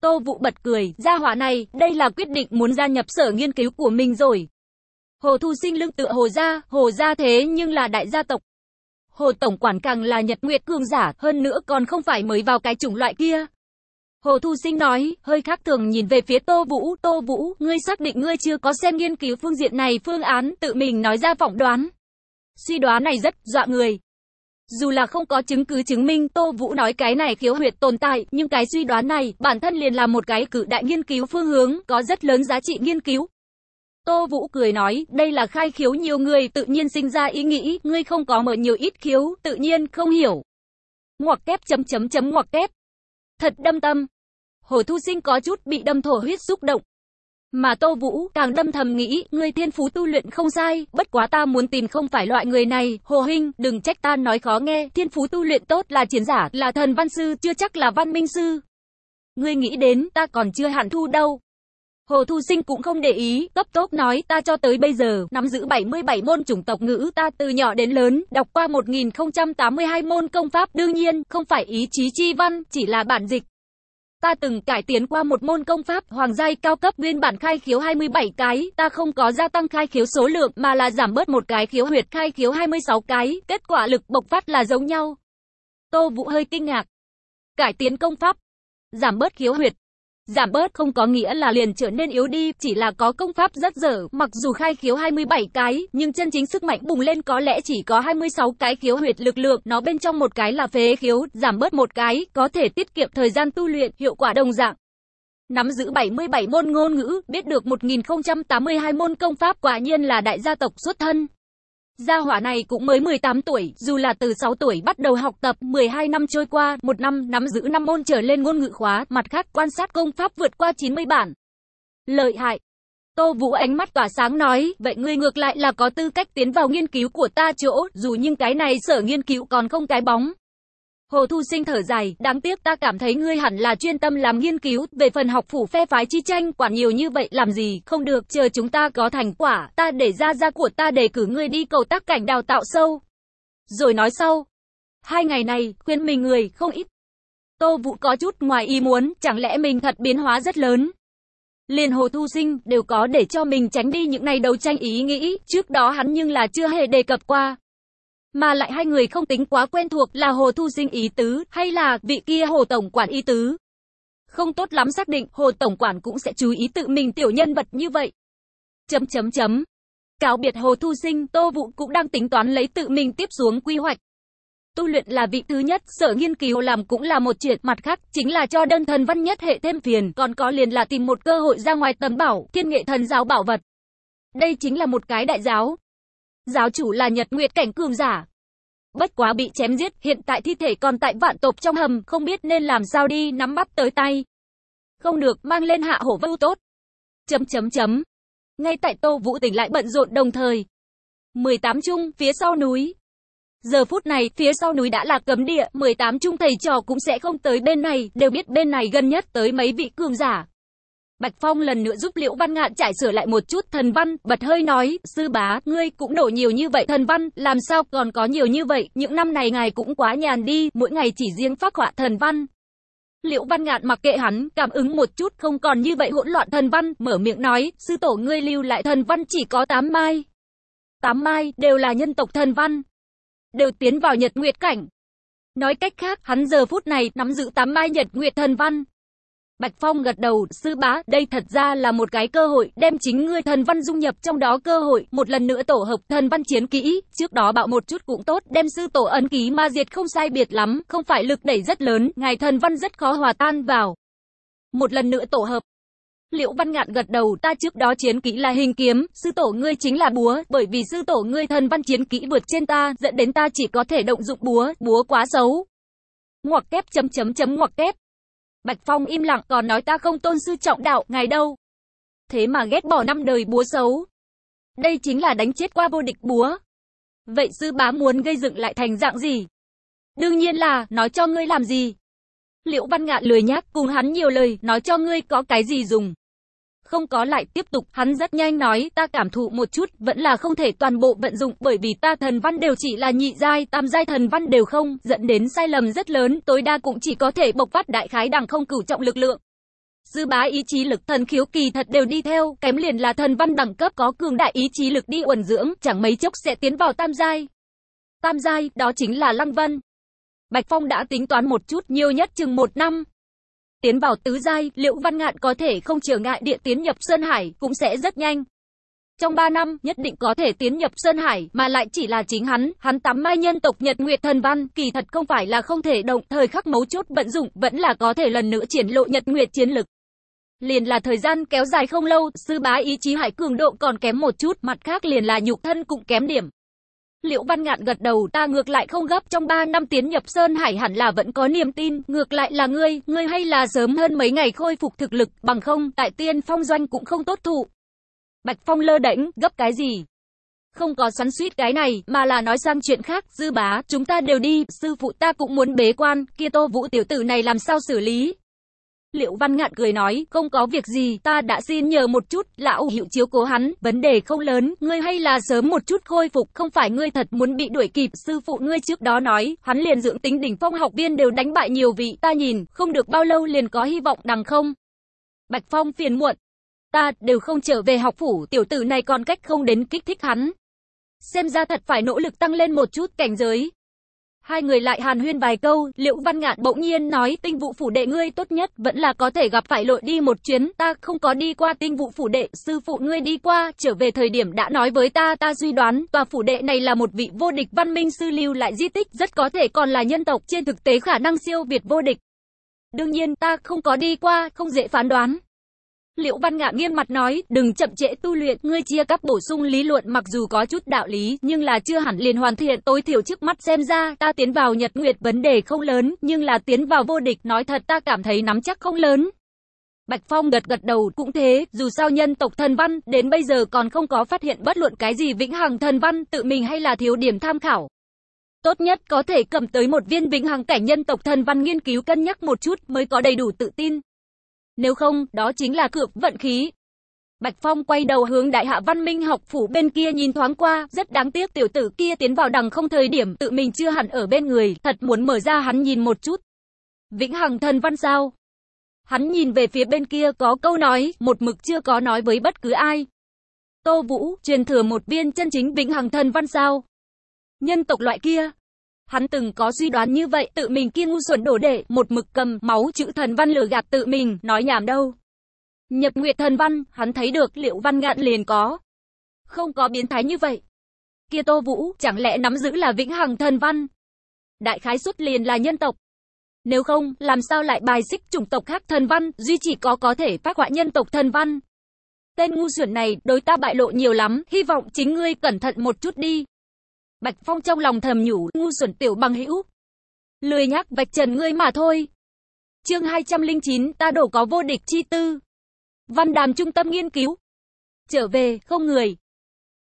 Tô Vũ bật cười, gia hỏa này, đây là quyết định muốn gia nhập sở nghiên cứu của mình rồi. Hồ Thu Sinh lưng tựa Hồ gia, Hồ gia thế nhưng là đại gia tộc. Hồ Tổng Quản càng là nhật nguyệt cường giả, hơn nữa còn không phải mới vào cái chủng loại kia. Hồ Thu Sinh nói, hơi khác thường nhìn về phía Tô Vũ, Tô Vũ, ngươi xác định ngươi chưa có xem nghiên cứu phương diện này phương án, tự mình nói ra phỏng đoán. Suy đoán này rất dọa người. Dù là không có chứng cứ chứng minh Tô Vũ nói cái này khiếu huyệt tồn tại, nhưng cái suy đoán này, bản thân liền là một cái cử đại nghiên cứu phương hướng, có rất lớn giá trị nghiên cứu. Tô Vũ cười nói, đây là khai khiếu nhiều người tự nhiên sinh ra ý nghĩ, ngươi không có mở nhiều ít khiếu, tự nhiên không hiểu. Ngoặc kép chấm chấm chấm ngoặc kép. Thật đâm tâm. Hồ Thu Sinh có chút bị đâm thổ huyết xúc động. Mà Tô Vũ càng đâm thầm nghĩ, ngươi thiên phú tu luyện không sai, bất quá ta muốn tìm không phải loại người này, Hồ Huynh, đừng trách ta nói khó nghe, thiên phú tu luyện tốt là chiến giả, là thần văn sư, chưa chắc là văn minh sư. Ngươi nghĩ đến, ta còn chưa hạn thu đâu. Hồ Thu Sinh cũng không để ý, cấp tốc nói ta cho tới bây giờ, nắm giữ 77 môn chủng tộc ngữ ta từ nhỏ đến lớn, đọc qua 1082 môn công pháp đương nhiên, không phải ý chí chi văn, chỉ là bản dịch. Ta từng cải tiến qua một môn công pháp hoàng giai cao cấp nguyên bản khai khiếu 27 cái, ta không có gia tăng khai khiếu số lượng mà là giảm bớt một cái khiếu huyệt khai khiếu 26 cái, kết quả lực bộc phát là giống nhau. Tô Vũ hơi kinh ngạc. Cải tiến công pháp, giảm bớt khiếu huyệt, Giảm bớt không có nghĩa là liền trở nên yếu đi, chỉ là có công pháp rất dở, mặc dù khai khiếu 27 cái, nhưng chân chính sức mạnh bùng lên có lẽ chỉ có 26 cái khiếu huyệt lực lượng, nó bên trong một cái là phế khiếu, giảm bớt một cái, có thể tiết kiệm thời gian tu luyện, hiệu quả đồng dạng. Nắm giữ 77 môn ngôn ngữ, biết được 1082 môn công pháp quả nhiên là đại gia tộc xuất thân. Gia hỏa này cũng mới 18 tuổi, dù là từ 6 tuổi bắt đầu học tập, 12 năm trôi qua, một năm nắm giữ 5 môn trở lên ngôn ngữ khóa, mặt khác quan sát công pháp vượt qua 90 bản. Lợi hại. Tô Vũ ánh mắt tỏa sáng nói, vậy ngươi ngược lại là có tư cách tiến vào nghiên cứu của ta chỗ, dù nhưng cái này sở nghiên cứu còn không cái bóng. Hồ Thu Sinh thở dài, đáng tiếc ta cảm thấy ngươi hẳn là chuyên tâm làm nghiên cứu, về phần học phủ phe phái chi tranh, quản nhiều như vậy làm gì, không được, chờ chúng ta có thành quả, ta để ra ra của ta đề cử ngươi đi cầu tác cảnh đào tạo sâu. Rồi nói sau, hai ngày này, khuyên mình người không ít. Tô Vũ có chút ngoài ý muốn, chẳng lẽ mình thật biến hóa rất lớn. Liền Hồ Thu Sinh đều có để cho mình tránh đi những ngày đấu tranh ý nghĩ, trước đó hắn nhưng là chưa hề đề cập qua. Mà lại hai người không tính quá quen thuộc là Hồ Thu dinh ý tứ, hay là vị kia Hồ Tổng Quản ý tứ. Không tốt lắm xác định, Hồ Tổng Quản cũng sẽ chú ý tự mình tiểu nhân vật như vậy. Chấm chấm chấm. Cáo biệt Hồ Thu Sinh, Tô Vụ cũng đang tính toán lấy tự mình tiếp xuống quy hoạch. Tu luyện là vị thứ nhất, sở nghiên cứu làm cũng là một chuyện, mặt khác chính là cho đơn thần văn nhất hệ thêm phiền, còn có liền là tìm một cơ hội ra ngoài tầm bảo, thiên nghệ thần giáo bảo vật. Đây chính là một cái đại giáo, Giáo chủ là Nhật Nguyệt cảnh cường giả. Bất quá bị chém giết, hiện tại thi thể còn tại vạn tộc trong hầm, không biết nên làm sao đi nắm bắt tới tay. Không được, mang lên hạ hổ vưu tốt. Chấm chấm chấm. Ngay tại Tô Vũ tỉnh lại bận rộn đồng thời. 18 chung, phía sau núi. Giờ phút này, phía sau núi đã là cấm địa, 18 chung thầy trò cũng sẽ không tới bên này, đều biết bên này gần nhất tới mấy vị cường giả. Bạch Phong lần nữa giúp Liễu Văn Ngạn trải sửa lại một chút thần văn, bật hơi nói, sư bá, ngươi cũng đổ nhiều như vậy thần văn, làm sao còn có nhiều như vậy, những năm này ngài cũng quá nhàn đi, mỗi ngày chỉ riêng phát họa thần văn. Liễu Văn Ngạn mặc kệ hắn, cảm ứng một chút không còn như vậy hỗn loạn thần văn, mở miệng nói, sư tổ ngươi lưu lại thần văn chỉ có 8 mai. 8 mai, đều là nhân tộc thần văn. Đều tiến vào nhật nguyệt cảnh. Nói cách khác, hắn giờ phút này nắm giữ 8 mai nhật nguyệt thần văn, Bạch Phong gật đầu, sư bá, đây thật ra là một cái cơ hội, đem chính ngươi thần văn dung nhập trong đó cơ hội, một lần nữa tổ hợp thần văn chiến kỹ, trước đó bạo một chút cũng tốt, đem sư tổ ấn ký ma diệt không sai biệt lắm, không phải lực đẩy rất lớn, ngài thần văn rất khó hòa tan vào. Một lần nữa tổ hợp. Liễu Văn Ngạn gật đầu, ta trước đó chiến kỹ là hình kiếm, sư tổ ngươi chính là búa, bởi vì sư tổ ngươi thần văn chiến kỹ vượt trên ta, dẫn đến ta chỉ có thể động dụng búa, búa quá xấu. Ngoặc kép chấm chấm chấm ngoặc kép. Bạch Phong im lặng còn nói ta không tôn sư trọng đạo, ngài đâu. Thế mà ghét bỏ năm đời búa xấu. Đây chính là đánh chết qua vô địch búa. Vậy sư bá muốn gây dựng lại thành dạng gì? Đương nhiên là, nói cho ngươi làm gì? Liễu Văn Ngạn lười nhác cùng hắn nhiều lời, nói cho ngươi có cái gì dùng không có lại tiếp tục, hắn rất nhanh nói, ta cảm thụ một chút, vẫn là không thể toàn bộ vận dụng, bởi vì ta thần văn đều chỉ là nhị giai, tam giai thần văn đều không, dẫn đến sai lầm rất lớn, tối đa cũng chỉ có thể bộc phát đại khái đẳng không cửu trọng lực lượng. dư bá ý chí lực thần khiếu kỳ thật đều đi theo, kém liền là thần văn đẳng cấp có cường đại ý chí lực đi uẩn dưỡng, chẳng mấy chốc sẽ tiến vào tam giai. Tam giai, đó chính là Lăng Vân. Bạch Phong đã tính toán một chút, nhiều nhất chừng một năm. Tiến vào tứ giai, liệu Văn Ngạn có thể không trở ngại địa tiến nhập Sơn Hải, cũng sẽ rất nhanh. Trong 3 năm, nhất định có thể tiến nhập Sơn Hải, mà lại chỉ là chính hắn, hắn tắm mai nhân tộc Nhật Nguyệt Thần Văn, kỳ thật không phải là không thể động, thời khắc mấu chốt vận dụng, vẫn là có thể lần nữa triển lộ Nhật Nguyệt chiến lực. Liền là thời gian kéo dài không lâu, sư bá ý chí hải cường độ còn kém một chút, mặt khác liền là nhục thân cũng kém điểm. Liễu Văn Ngạn gật đầu, ta ngược lại không gấp trong 3 năm tiến nhập Sơn Hải hẳn là vẫn có niềm tin, ngược lại là ngươi, ngươi hay là sớm hơn mấy ngày khôi phục thực lực, bằng không, tại tiên phong doanh cũng không tốt thụ. Bạch Phong lơ đễnh, gấp cái gì? Không có xoắn suýt cái này, mà là nói sang chuyện khác, dư bá, chúng ta đều đi, sư phụ ta cũng muốn bế quan, kia tô vũ tiểu tử này làm sao xử lý? Liệu Văn Ngạn cười nói, không có việc gì, ta đã xin nhờ một chút, lão hiệu chiếu cố hắn, vấn đề không lớn, ngươi hay là sớm một chút khôi phục, không phải ngươi thật muốn bị đuổi kịp, sư phụ ngươi trước đó nói, hắn liền dưỡng tính đỉnh phong học viên đều đánh bại nhiều vị, ta nhìn, không được bao lâu liền có hy vọng đằng không. Bạch Phong phiền muộn, ta đều không trở về học phủ, tiểu tử này còn cách không đến kích thích hắn. Xem ra thật phải nỗ lực tăng lên một chút cảnh giới. Hai người lại hàn huyên vài câu, Liễu Văn Ngạn bỗng nhiên nói, tinh vụ phủ đệ ngươi tốt nhất vẫn là có thể gặp phải lội đi một chuyến, ta không có đi qua tinh vụ phủ đệ, sư phụ ngươi đi qua, trở về thời điểm đã nói với ta, ta suy đoán, tòa phủ đệ này là một vị vô địch văn minh sư lưu lại di tích, rất có thể còn là nhân tộc, trên thực tế khả năng siêu việt vô địch. Đương nhiên, ta không có đi qua, không dễ phán đoán. Liễu Văn ngạ nghiêm mặt nói, đừng chậm trễ tu luyện, ngươi chia cấp bổ sung lý luận mặc dù có chút đạo lý, nhưng là chưa hẳn liền hoàn thiện, tối thiểu trước mắt xem ra, ta tiến vào Nhật Nguyệt vấn đề không lớn, nhưng là tiến vào vô địch, nói thật ta cảm thấy nắm chắc không lớn. Bạch Phong gật gật đầu, cũng thế, dù sao nhân tộc thần văn, đến bây giờ còn không có phát hiện bất luận cái gì vĩnh hằng thần văn, tự mình hay là thiếu điểm tham khảo. Tốt nhất có thể cầm tới một viên vĩnh hằng cảnh nhân tộc thần văn nghiên cứu cân nhắc một chút mới có đầy đủ tự tin. Nếu không, đó chính là cược vận khí. Bạch Phong quay đầu hướng Đại Hạ Văn Minh học phủ bên kia nhìn thoáng qua, rất đáng tiếc tiểu tử kia tiến vào đằng không thời điểm tự mình chưa hẳn ở bên người, thật muốn mở ra hắn nhìn một chút. Vĩnh Hằng thần văn sao? Hắn nhìn về phía bên kia có câu nói, một mực chưa có nói với bất cứ ai. Tô Vũ, truyền thừa một viên chân chính Vĩnh Hằng thần văn sao? Nhân tộc loại kia, Hắn từng có suy đoán như vậy, tự mình kia ngu xuẩn đổ đệ, một mực cầm máu chữ thần văn lừa gạt tự mình, nói nhảm đâu. Nhập nguyệt thần văn, hắn thấy được liệu văn ngạn liền có. Không có biến thái như vậy. Kia Tô Vũ, chẳng lẽ nắm giữ là vĩnh hằng thần văn? Đại khái xuất liền là nhân tộc. Nếu không, làm sao lại bài xích chủng tộc khác thần văn, duy chỉ có có thể phát họa nhân tộc thần văn. Tên ngu xuẩn này, đối ta bại lộ nhiều lắm, hy vọng chính ngươi cẩn thận một chút đi. Bạch Phong trong lòng thầm nhủ, ngu xuẩn tiểu bằng hữu. Lười nhắc vạch trần ngươi mà thôi. Chương 209, ta đổ có vô địch chi tư. Văn Đàm trung tâm nghiên cứu. Trở về, không người.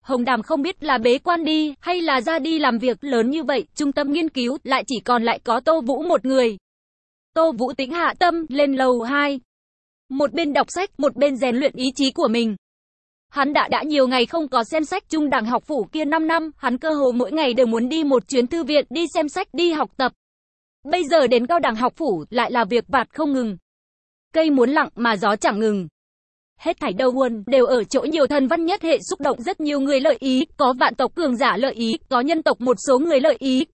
Hồng Đàm không biết là bế quan đi, hay là ra đi làm việc lớn như vậy, trung tâm nghiên cứu lại chỉ còn lại có Tô Vũ một người. Tô Vũ tính hạ tâm, lên lầu 2. Một bên đọc sách, một bên rèn luyện ý chí của mình. Hắn đã đã nhiều ngày không có xem sách trung đẳng học phủ kia 5 năm, hắn cơ hồ mỗi ngày đều muốn đi một chuyến thư viện, đi xem sách, đi học tập. Bây giờ đến cao đẳng học phủ lại là việc vặt không ngừng. Cây muốn lặng mà gió chẳng ngừng. Hết thảy đầu buồn đều ở chỗ nhiều thần văn nhất hệ xúc động rất nhiều người lợi ý, có vạn tộc cường giả lợi ý, có nhân tộc một số người lợi ý.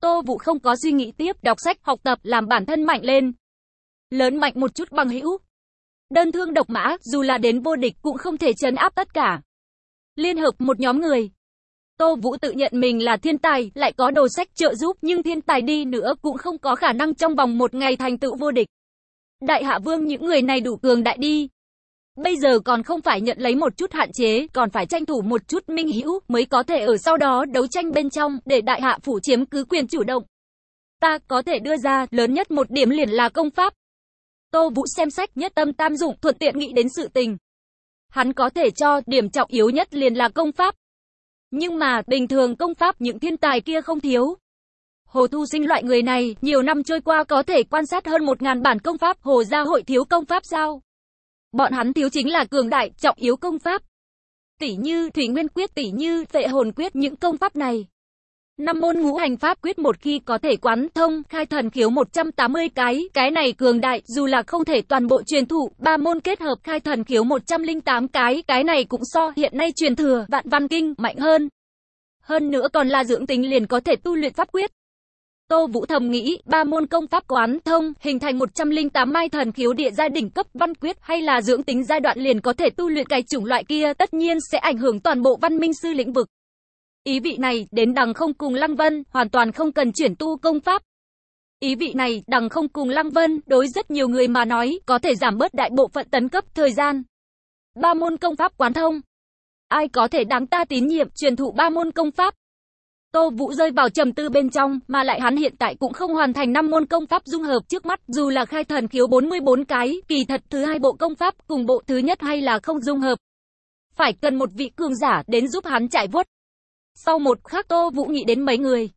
Tô Vũ không có suy nghĩ tiếp, đọc sách, học tập, làm bản thân mạnh lên. Lớn mạnh một chút bằng hữu, Đơn thương độc mã, dù là đến vô địch cũng không thể chấn áp tất cả. Liên hợp một nhóm người. Tô Vũ tự nhận mình là thiên tài, lại có đồ sách trợ giúp, nhưng thiên tài đi nữa cũng không có khả năng trong vòng một ngày thành tựu vô địch. Đại Hạ Vương những người này đủ cường đại đi. Bây giờ còn không phải nhận lấy một chút hạn chế, còn phải tranh thủ một chút minh hữu mới có thể ở sau đó đấu tranh bên trong để Đại Hạ phủ chiếm cứ quyền chủ động. Ta có thể đưa ra lớn nhất một điểm liền là công pháp. Tô Vũ xem sách nhất tâm tam dụng thuận tiện nghĩ đến sự tình. Hắn có thể cho điểm trọng yếu nhất liền là công pháp. Nhưng mà bình thường công pháp những thiên tài kia không thiếu. Hồ Thu Sinh loại người này, nhiều năm trôi qua có thể quan sát hơn một ngàn bản công pháp, Hồ gia hội thiếu công pháp sao? Bọn hắn thiếu chính là cường đại, trọng yếu công pháp. Tỷ như Thủy Nguyên Quyết, tỷ như Vệ Hồn Quyết những công pháp này. Năm môn ngũ hành pháp quyết một khi có thể quán thông, khai thần khiếu 180 cái, cái này cường đại, dù là không thể toàn bộ truyền thụ, ba môn kết hợp khai thần khiếu 108 cái, cái này cũng so hiện nay truyền thừa, vạn văn kinh, mạnh hơn. Hơn nữa còn là dưỡng tính liền có thể tu luyện pháp quyết. Tô Vũ thầm nghĩ, ba môn công pháp quán thông, hình thành 108 mai thần khiếu địa giai đỉnh cấp văn quyết hay là dưỡng tính giai đoạn liền có thể tu luyện cái chủng loại kia, tất nhiên sẽ ảnh hưởng toàn bộ văn minh sư lĩnh vực. Ý vị này, đến đằng không cùng Lăng Vân, hoàn toàn không cần chuyển tu công pháp. Ý vị này, đằng không cùng Lăng Vân, đối rất nhiều người mà nói, có thể giảm bớt đại bộ phận tấn cấp thời gian. Ba môn công pháp quán thông. Ai có thể đáng ta tín nhiệm, truyền thụ ba môn công pháp. Tô Vũ rơi vào trầm tư bên trong, mà lại hắn hiện tại cũng không hoàn thành năm môn công pháp dung hợp trước mắt, dù là khai thần khiếu 44 cái, kỳ thật thứ hai bộ công pháp cùng bộ thứ nhất hay là không dung hợp. Phải cần một vị cường giả đến giúp hắn chạy vuốt. Sau một khắc Tô Vũ nghĩ đến mấy người.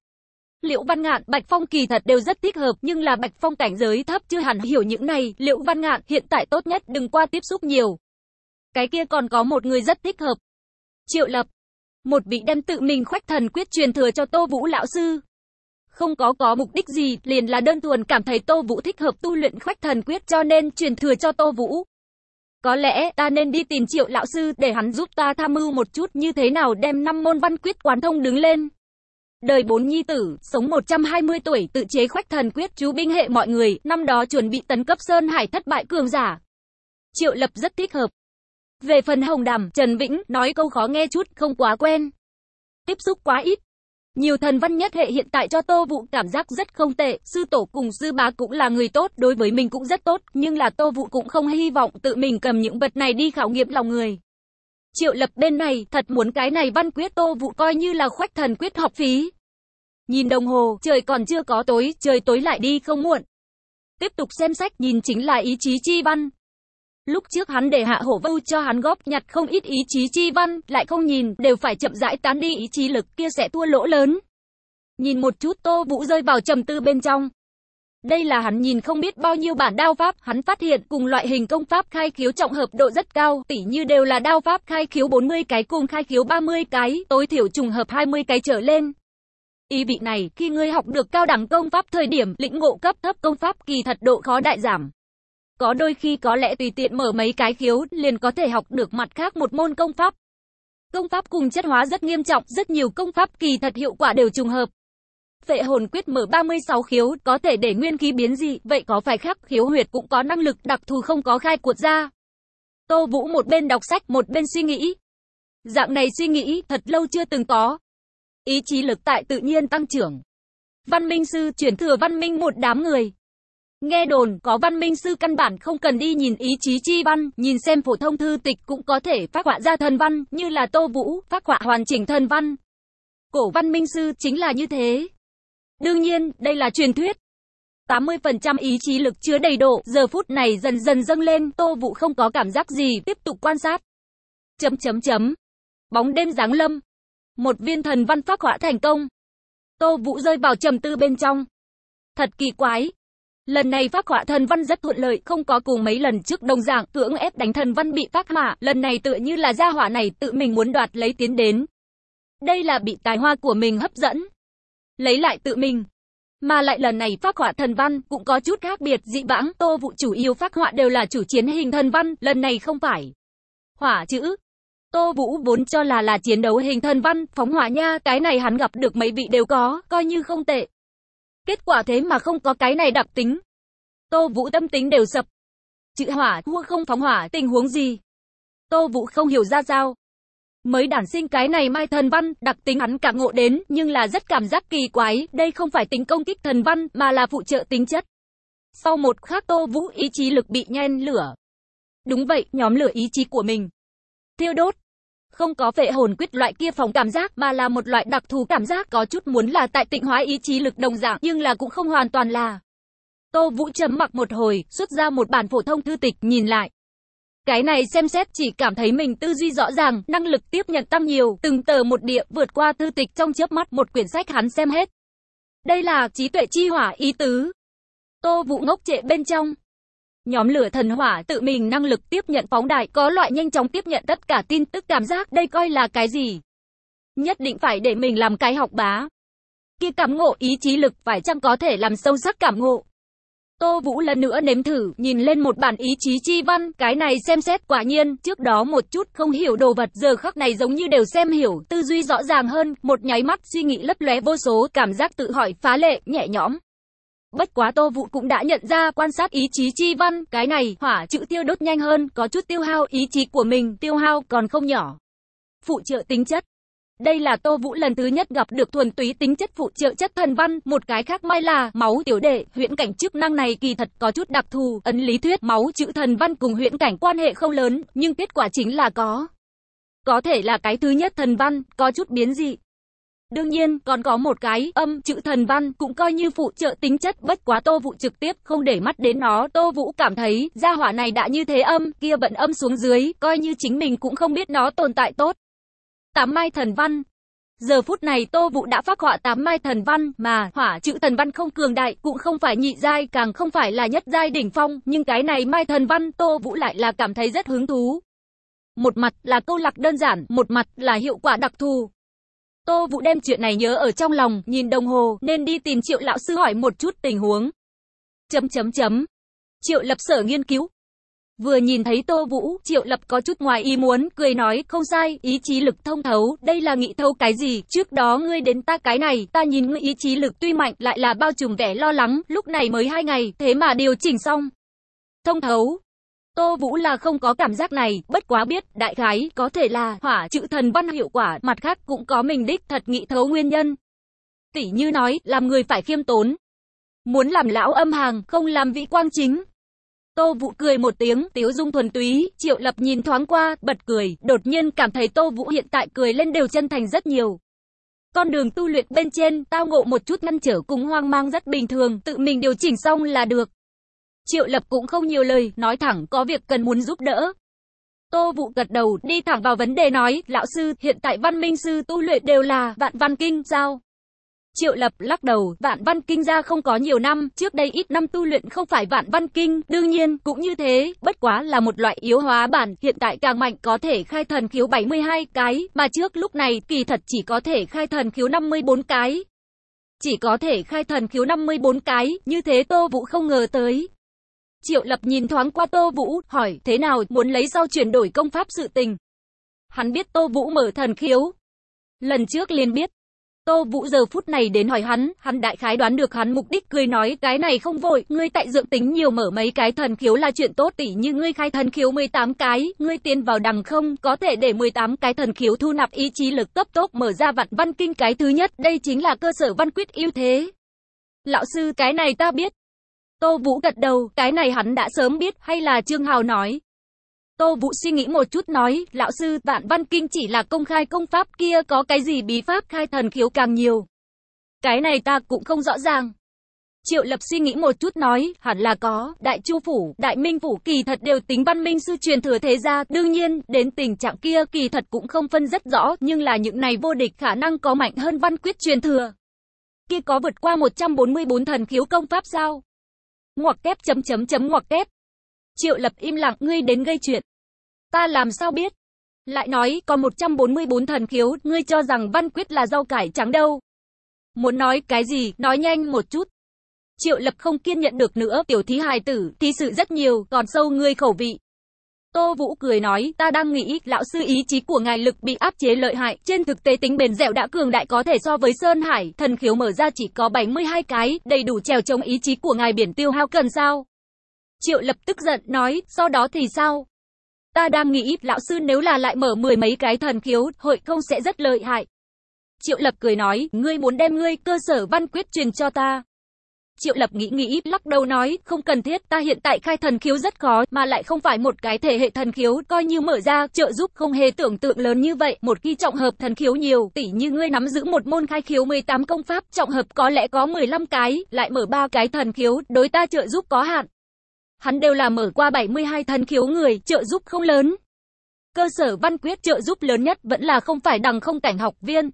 Liễu Văn Ngạn, Bạch Phong kỳ thật đều rất thích hợp, nhưng là Bạch Phong cảnh giới thấp chưa hẳn hiểu những này, Liễu Văn Ngạn hiện tại tốt nhất đừng qua tiếp xúc nhiều. Cái kia còn có một người rất thích hợp. Triệu Lập, một vị đem tự mình khoách thần quyết truyền thừa cho Tô Vũ lão sư. Không có có mục đích gì, liền là đơn thuần cảm thấy Tô Vũ thích hợp tu luyện khoách thần quyết cho nên truyền thừa cho Tô Vũ. Có lẽ ta nên đi tìm triệu lão sư để hắn giúp ta tham mưu một chút như thế nào đem năm môn văn quyết quán thông đứng lên. Đời bốn nhi tử, sống 120 tuổi tự chế khoách thần quyết chú binh hệ mọi người, năm đó chuẩn bị tấn cấp Sơn Hải thất bại cường giả. Triệu lập rất thích hợp. Về phần hồng đàm, Trần Vĩnh, nói câu khó nghe chút, không quá quen. Tiếp xúc quá ít. Nhiều thần văn nhất hệ hiện tại cho Tô Vũ cảm giác rất không tệ, sư tổ cùng sư bá cũng là người tốt, đối với mình cũng rất tốt, nhưng là Tô Vũ cũng không hy vọng tự mình cầm những vật này đi khảo nghiệm lòng người. Triệu lập bên này, thật muốn cái này văn quyết Tô Vũ coi như là khoách thần quyết học phí. Nhìn đồng hồ, trời còn chưa có tối, trời tối lại đi không muộn. Tiếp tục xem sách, nhìn chính là ý chí chi văn, Lúc trước hắn để hạ hổ vâu cho hắn góp nhặt không ít ý chí chi văn, lại không nhìn, đều phải chậm rãi tán đi ý chí lực kia sẽ thua lỗ lớn. Nhìn một chút Tô Vũ rơi vào trầm tư bên trong. Đây là hắn nhìn không biết bao nhiêu bản đao pháp, hắn phát hiện cùng loại hình công pháp khai khiếu trọng hợp độ rất cao, tỉ như đều là đao pháp khai khiếu 40 cái cùng khai khiếu 30 cái, tối thiểu trùng hợp 20 cái trở lên. Ý vị này, khi ngươi học được cao đẳng công pháp thời điểm, lĩnh ngộ cấp thấp công pháp kỳ thật độ khó đại giảm. Có đôi khi có lẽ tùy tiện mở mấy cái khiếu, liền có thể học được mặt khác một môn công pháp. Công pháp cùng chất hóa rất nghiêm trọng, rất nhiều công pháp kỳ thật hiệu quả đều trùng hợp. Vệ hồn quyết mở 36 khiếu, có thể để nguyên khí biến dị, vậy có phải khác khiếu huyệt cũng có năng lực đặc thù không có khai cuột ra. Tô Vũ một bên đọc sách, một bên suy nghĩ. Dạng này suy nghĩ, thật lâu chưa từng có. Ý chí lực tại tự nhiên tăng trưởng. Văn minh sư chuyển thừa văn minh một đám người. Nghe đồn, có văn minh sư căn bản không cần đi nhìn ý chí chi văn, nhìn xem phổ thông thư tịch cũng có thể phát họa ra thần văn, như là Tô Vũ, phát họa hoàn chỉnh thần văn. Cổ văn minh sư chính là như thế. Đương nhiên, đây là truyền thuyết. 80% ý chí lực chứa đầy độ, giờ phút này dần dần dâng lên, Tô Vũ không có cảm giác gì, tiếp tục quan sát. Chấm chấm chấm. Bóng đêm giáng lâm. Một viên thần văn phát họa thành công. Tô Vũ rơi vào trầm tư bên trong. Thật kỳ quái, Lần này phát họa thần văn rất thuận lợi, không có cùng mấy lần trước đồng dạng, cưỡng ép đánh thần văn bị phát họa, lần này tựa như là gia hỏa này tự mình muốn đoạt lấy tiến đến. Đây là bị tài hoa của mình hấp dẫn. Lấy lại tự mình. Mà lại lần này phát họa thần văn cũng có chút khác biệt dị vãng, tô vụ chủ yếu phát họa đều là chủ chiến hình thần văn, lần này không phải. Hỏa chữ. Tô Vũ vốn cho là là chiến đấu hình thần văn, phóng hỏa nha, cái này hắn gặp được mấy vị đều có, coi như không tệ. Kết quả thế mà không có cái này đặc tính. Tô Vũ tâm tính đều sập. Chữ hỏa, thua không phóng hỏa, tình huống gì? Tô Vũ không hiểu ra sao. Mới đản sinh cái này mai thần văn, đặc tính hắn cảm ngộ đến, nhưng là rất cảm giác kỳ quái, đây không phải tính công kích thần văn, mà là phụ trợ tính chất. Sau một khắc Tô Vũ ý chí lực bị nhen lửa. Đúng vậy, nhóm lửa ý chí của mình. Thiêu đốt. Không có vệ hồn quyết loại kia phòng cảm giác mà là một loại đặc thù cảm giác có chút muốn là tại tịnh hóa ý chí lực đồng dạng nhưng là cũng không hoàn toàn là. Tô Vũ chấm mặc một hồi, xuất ra một bản phổ thông thư tịch nhìn lại. Cái này xem xét chỉ cảm thấy mình tư duy rõ ràng, năng lực tiếp nhận tăng nhiều, từng tờ một địa vượt qua thư tịch trong chớp mắt một quyển sách hắn xem hết. Đây là trí tuệ chi hỏa ý tứ. Tô Vũ ngốc trệ bên trong. Nhóm lửa thần hỏa tự mình năng lực tiếp nhận phóng đại, có loại nhanh chóng tiếp nhận tất cả tin tức cảm giác, đây coi là cái gì? Nhất định phải để mình làm cái học bá. Kia cảm ngộ ý chí lực phải chăng có thể làm sâu sắc cảm ngộ. Tô Vũ lần nữa nếm thử, nhìn lên một bản ý chí chi văn, cái này xem xét quả nhiên, trước đó một chút không hiểu đồ vật, giờ khắc này giống như đều xem hiểu, tư duy rõ ràng hơn, một nháy mắt suy nghĩ lấp lóe vô số, cảm giác tự hỏi phá lệ, nhẹ nhõm. Bất quá Tô Vũ cũng đã nhận ra, quan sát ý chí chi văn, cái này, hỏa chữ tiêu đốt nhanh hơn, có chút tiêu hao ý chí của mình, tiêu hao còn không nhỏ. Phụ trợ tính chất đây là Tô Vũ lần thứ nhất gặp được thuần túy tính chất phụ trợ chất thần văn, một cái khác may là máu tiểu đệ, huyễn cảnh chức năng này kỳ thật có chút đặc thù, ấn lý thuyết máu chữ thần văn cùng huyễn cảnh quan hệ không lớn, nhưng kết quả chính là có. Có thể là cái thứ nhất thần văn, có chút biến dị. Đương nhiên, còn có một cái âm chữ thần văn cũng coi như phụ trợ tính chất, bất quá Tô Vũ trực tiếp không để mắt đến nó, Tô Vũ cảm thấy gia hỏa này đã như thế âm, kia bận âm xuống dưới, coi như chính mình cũng không biết nó tồn tại tốt. Tám mai thần văn. Giờ phút này Tô Vũ đã phát họa tám mai thần văn, mà hỏa chữ thần văn không cường đại, cũng không phải nhị giai, càng không phải là nhất giai đỉnh phong, nhưng cái này mai thần văn Tô Vũ lại là cảm thấy rất hứng thú. Một mặt là câu lạc đơn giản, một mặt là hiệu quả đặc thù. Tô Vũ đem chuyện này nhớ ở trong lòng, nhìn đồng hồ, nên đi tìm Triệu lão sư hỏi một chút tình huống. Chấm chấm chấm. Triệu lập sở nghiên cứu, Vừa nhìn thấy Tô Vũ, Triệu Lập có chút ngoài ý muốn, cười nói, không sai, ý chí lực thông thấu, đây là nghị thâu cái gì, trước đó ngươi đến ta cái này, ta nhìn ngươi ý chí lực tuy mạnh, lại là bao trùm vẻ lo lắng, lúc này mới hai ngày, thế mà điều chỉnh xong. Thông thấu. Tô Vũ là không có cảm giác này, bất quá biết, đại khái, có thể là, hỏa chữ thần văn hiệu quả, mặt khác cũng có mình đích thật nghĩ thấu nguyên nhân. Tỷ như nói, làm người phải khiêm tốn. Muốn làm lão âm hàng, không làm vị quang chính. Tô Vũ cười một tiếng, tiếu dung thuần túy, Triệu Lập nhìn thoáng qua, bật cười, đột nhiên cảm thấy Tô Vũ hiện tại cười lên đều chân thành rất nhiều. Con đường tu luyện bên trên, tao ngộ một chút ngăn trở cùng hoang mang rất bình thường, tự mình điều chỉnh xong là được. Triệu Lập cũng không nhiều lời, nói thẳng có việc cần muốn giúp đỡ. Tô Vũ gật đầu, đi thẳng vào vấn đề nói, lão sư, hiện tại văn minh sư tu luyện đều là vạn văn kinh, sao? Triệu Lập lắc đầu, vạn văn kinh ra không có nhiều năm, trước đây ít năm tu luyện không phải vạn văn kinh, đương nhiên, cũng như thế, bất quá là một loại yếu hóa bản, hiện tại càng mạnh có thể khai thần khiếu 72 cái, mà trước lúc này kỳ thật chỉ có thể khai thần khiếu 54 cái. Chỉ có thể khai thần khiếu 54 cái, như thế Tô Vũ không ngờ tới. Triệu Lập nhìn thoáng qua Tô Vũ, hỏi, thế nào, muốn lấy sao chuyển đổi công pháp sự tình. Hắn biết Tô Vũ mở thần khiếu. Lần trước liền biết, Tô Vũ giờ phút này đến hỏi hắn, hắn đại khái đoán được hắn mục đích cười nói cái này không vội, ngươi tại dưỡng tính nhiều mở mấy cái thần khiếu là chuyện tốt tỷ như ngươi khai thần khiếu 18 cái, ngươi tiến vào đằng không, có thể để 18 cái thần khiếu thu nạp ý chí lực cấp tốt mở ra vạn văn kinh cái thứ nhất, đây chính là cơ sở văn quyết ưu thế. Lão sư, cái này ta biết. Tô Vũ gật đầu, cái này hắn đã sớm biết, hay là Trương Hào nói, Tô Vũ suy nghĩ một chút nói, lão sư, vạn văn kinh chỉ là công khai công pháp kia có cái gì bí pháp khai thần khiếu càng nhiều. Cái này ta cũng không rõ ràng. Triệu lập suy nghĩ một chút nói, hẳn là có, đại chu phủ, đại minh phủ kỳ thật đều tính văn minh sư truyền thừa thế gia, đương nhiên, đến tình trạng kia kỳ thật cũng không phân rất rõ, nhưng là những này vô địch khả năng có mạnh hơn văn quyết truyền thừa. Kia có vượt qua 144 thần khiếu công pháp sao? Ngoặc kép chấm chấm chấm ngoặc kép. Triệu lập im lặng, ngươi đến gây chuyện. Ta làm sao biết? Lại nói, còn 144 thần khiếu, ngươi cho rằng văn quyết là rau cải trắng đâu. Muốn nói cái gì, nói nhanh một chút. Triệu lập không kiên nhận được nữa, tiểu thí hài tử, thí sự rất nhiều, còn sâu ngươi khẩu vị. Tô Vũ cười nói, ta đang nghĩ, lão sư ý chí của ngài lực bị áp chế lợi hại, trên thực tế tính bền dẻo đã cường đại có thể so với Sơn Hải, thần khiếu mở ra chỉ có 72 cái, đầy đủ trèo chống ý chí của ngài biển tiêu hao cần sao. Triệu lập tức giận, nói, sau đó thì sao? Ta đang nghĩ, lão sư nếu là lại mở mười mấy cái thần khiếu, hội không sẽ rất lợi hại. Triệu lập cười nói, ngươi muốn đem ngươi cơ sở văn quyết truyền cho ta. Triệu lập nghĩ nghĩ, lắc đầu nói, không cần thiết, ta hiện tại khai thần khiếu rất khó, mà lại không phải một cái thể hệ thần khiếu, coi như mở ra, trợ giúp không hề tưởng tượng lớn như vậy, một khi trọng hợp thần khiếu nhiều, tỷ như ngươi nắm giữ một môn khai khiếu 18 công pháp, trọng hợp có lẽ có 15 cái, lại mở ba cái thần khiếu, đối ta trợ giúp có hạn. Hắn đều là mở qua 72 thần khiếu người, trợ giúp không lớn. Cơ sở văn quyết trợ giúp lớn nhất vẫn là không phải đằng không cảnh học viên.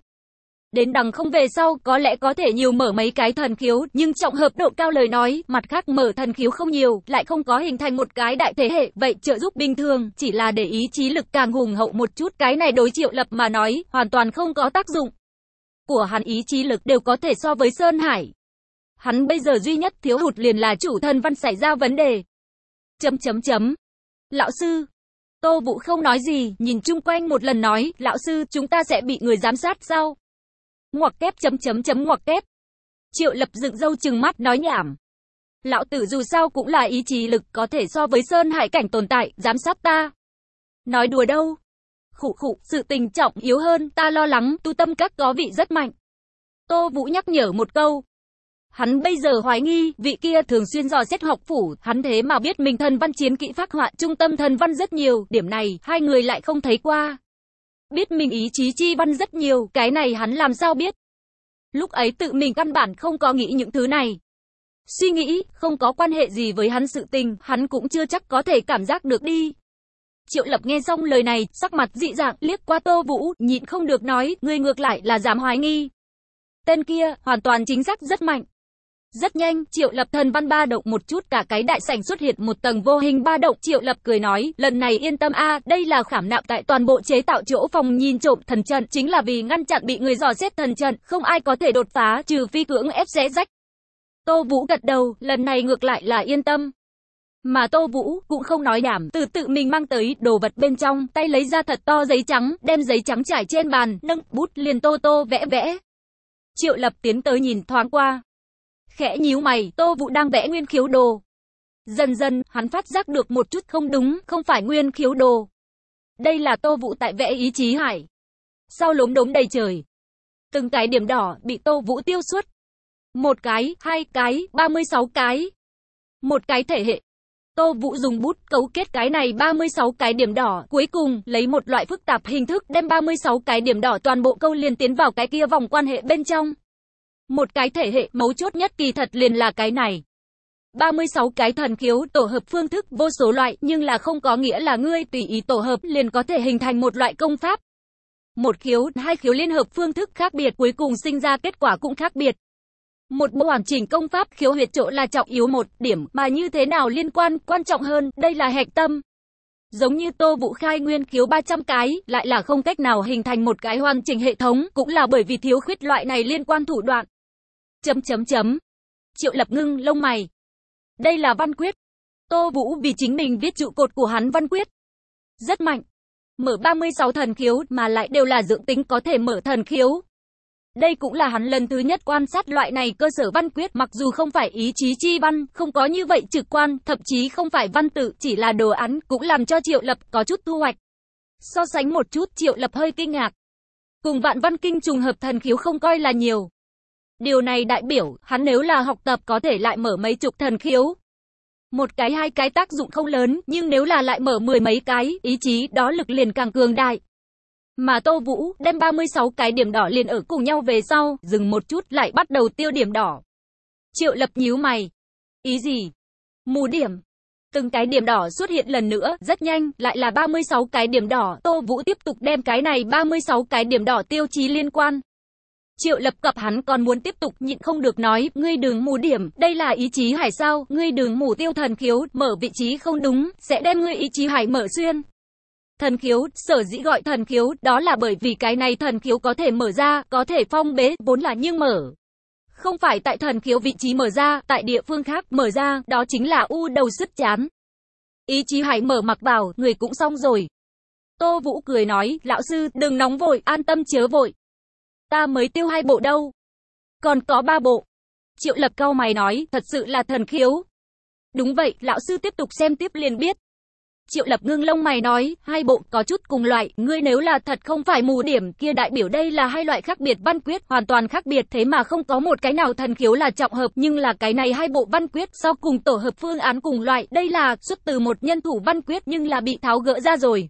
Đến đằng không về sau, có lẽ có thể nhiều mở mấy cái thần khiếu, nhưng trọng hợp độ cao lời nói, mặt khác mở thần khiếu không nhiều, lại không có hình thành một cái đại thế hệ, vậy trợ giúp bình thường, chỉ là để ý chí lực càng hùng hậu một chút, cái này đối triệu lập mà nói, hoàn toàn không có tác dụng. của hắn ý chí lực đều có thể so với Sơn Hải. Hắn bây giờ duy nhất thiếu hụt liền là chủ thân văn xảy ra vấn đề. Chấm chấm chấm. Lão sư. Tô Vũ không nói gì, nhìn chung quanh một lần nói, lão sư, chúng ta sẽ bị người giám sát sao? Ngoặc kép chấm chấm chấm ngoặc kép. Triệu lập dựng dâu chừng mắt nói nhảm. Lão tử dù sao cũng là ý chí lực có thể so với Sơn Hải cảnh tồn tại, giám sát ta. Nói đùa đâu. Khụ khụ, sự tình trọng yếu hơn, ta lo lắng, tu tâm các có vị rất mạnh. Tô Vũ nhắc nhở một câu. Hắn bây giờ hoài nghi, vị kia thường xuyên dò xét học phủ, hắn thế mà biết mình thần văn chiến kỹ phác họa trung tâm thần văn rất nhiều, điểm này, hai người lại không thấy qua. Biết mình ý chí chi văn rất nhiều, cái này hắn làm sao biết. Lúc ấy tự mình căn bản không có nghĩ những thứ này. Suy nghĩ, không có quan hệ gì với hắn sự tình, hắn cũng chưa chắc có thể cảm giác được đi. Triệu Lập nghe xong lời này, sắc mặt dị dạng, liếc qua Tô Vũ, nhịn không được nói, người ngược lại là dám hoài nghi. Tên kia, hoàn toàn chính xác rất mạnh. Rất nhanh, Triệu Lập thần văn ba động một chút cả cái đại sảnh xuất hiện một tầng vô hình ba động. Triệu Lập cười nói, lần này yên tâm a, đây là khảm nạm tại toàn bộ chế tạo chỗ phòng nhìn trộm thần trận, chính là vì ngăn chặn bị người dò xét thần trận, không ai có thể đột phá, trừ phi cưỡng ép xé rách. Tô Vũ gật đầu, lần này ngược lại là yên tâm. Mà Tô Vũ cũng không nói nhảm, từ tự mình mang tới đồ vật bên trong, tay lấy ra thật to giấy trắng, đem giấy trắng trải trên bàn, nâng bút liền tô tô vẽ vẽ. Triệu Lập tiến tới nhìn thoáng qua. Khẽ nhíu mày, Tô Vũ đang vẽ nguyên khiếu đồ. Dần dần, hắn phát giác được một chút không đúng, không phải nguyên khiếu đồ. Đây là Tô Vũ tại vẽ ý chí hải. Sau lốm đốm đầy trời. Từng cái điểm đỏ bị Tô Vũ tiêu suốt. Một cái, hai cái, 36 cái. Một cái thể hệ. Tô Vũ dùng bút cấu kết cái này 36 cái điểm đỏ, cuối cùng lấy một loại phức tạp hình thức đem 36 cái điểm đỏ toàn bộ câu liền tiến vào cái kia vòng quan hệ bên trong. Một cái thể hệ mấu chốt nhất kỳ thật liền là cái này. 36 cái thần khiếu tổ hợp phương thức vô số loại nhưng là không có nghĩa là ngươi tùy ý tổ hợp liền có thể hình thành một loại công pháp. Một khiếu, hai khiếu liên hợp phương thức khác biệt cuối cùng sinh ra kết quả cũng khác biệt. Một bộ hoàn chỉnh công pháp khiếu huyệt chỗ là trọng yếu một điểm mà như thế nào liên quan quan trọng hơn, đây là hạch tâm. Giống như Tô Vũ khai nguyên khiếu 300 cái, lại là không cách nào hình thành một cái hoàn chỉnh hệ thống, cũng là bởi vì thiếu khuyết loại này liên quan thủ đoạn. Chấm chấm chấm. Triệu lập ngưng lông mày. Đây là văn quyết. Tô Vũ vì chính mình viết trụ cột của hắn văn quyết. Rất mạnh. Mở 36 thần khiếu mà lại đều là dưỡng tính có thể mở thần khiếu. Đây cũng là hắn lần thứ nhất quan sát loại này cơ sở văn quyết mặc dù không phải ý chí chi văn, không có như vậy trực quan, thậm chí không phải văn tự, chỉ là đồ án, cũng làm cho Triệu Lập có chút thu hoạch. So sánh một chút, Triệu Lập hơi kinh ngạc. Cùng vạn văn kinh trùng hợp thần khiếu không coi là nhiều. Điều này đại biểu, hắn nếu là học tập có thể lại mở mấy chục thần khiếu. Một cái hai cái tác dụng không lớn, nhưng nếu là lại mở mười mấy cái, ý chí đó lực liền càng cường đại. Mà Tô Vũ đem 36 cái điểm đỏ liền ở cùng nhau về sau, dừng một chút lại bắt đầu tiêu điểm đỏ. Triệu lập nhíu mày. Ý gì? Mù điểm. Từng cái điểm đỏ xuất hiện lần nữa, rất nhanh, lại là 36 cái điểm đỏ. Tô Vũ tiếp tục đem cái này 36 cái điểm đỏ tiêu chí liên quan. Triệu lập cập hắn còn muốn tiếp tục nhịn không được nói, ngươi đừng mù điểm, đây là ý chí hải sao, ngươi đừng mù tiêu thần khiếu, mở vị trí không đúng, sẽ đem ngươi ý chí hải mở xuyên. Thần khiếu, sở dĩ gọi thần khiếu, đó là bởi vì cái này thần khiếu có thể mở ra, có thể phong bế, vốn là nhưng mở. Không phải tại thần khiếu vị trí mở ra, tại địa phương khác mở ra, đó chính là u đầu sứt chán. Ý chí hải mở mặc vào, người cũng xong rồi. Tô Vũ cười nói, lão sư, đừng nóng vội, an tâm chớ vội. Ta mới tiêu hai bộ đâu. Còn có ba bộ. Triệu lập cao mày nói, thật sự là thần khiếu. Đúng vậy, lão sư tiếp tục xem tiếp liền biết. Triệu lập ngưng lông mày nói, hai bộ có chút cùng loại, ngươi nếu là thật không phải mù điểm kia đại biểu đây là hai loại khác biệt văn quyết, hoàn toàn khác biệt thế mà không có một cái nào thần khiếu là trọng hợp nhưng là cái này hai bộ văn quyết sau cùng tổ hợp phương án cùng loại, đây là xuất từ một nhân thủ văn quyết nhưng là bị tháo gỡ ra rồi.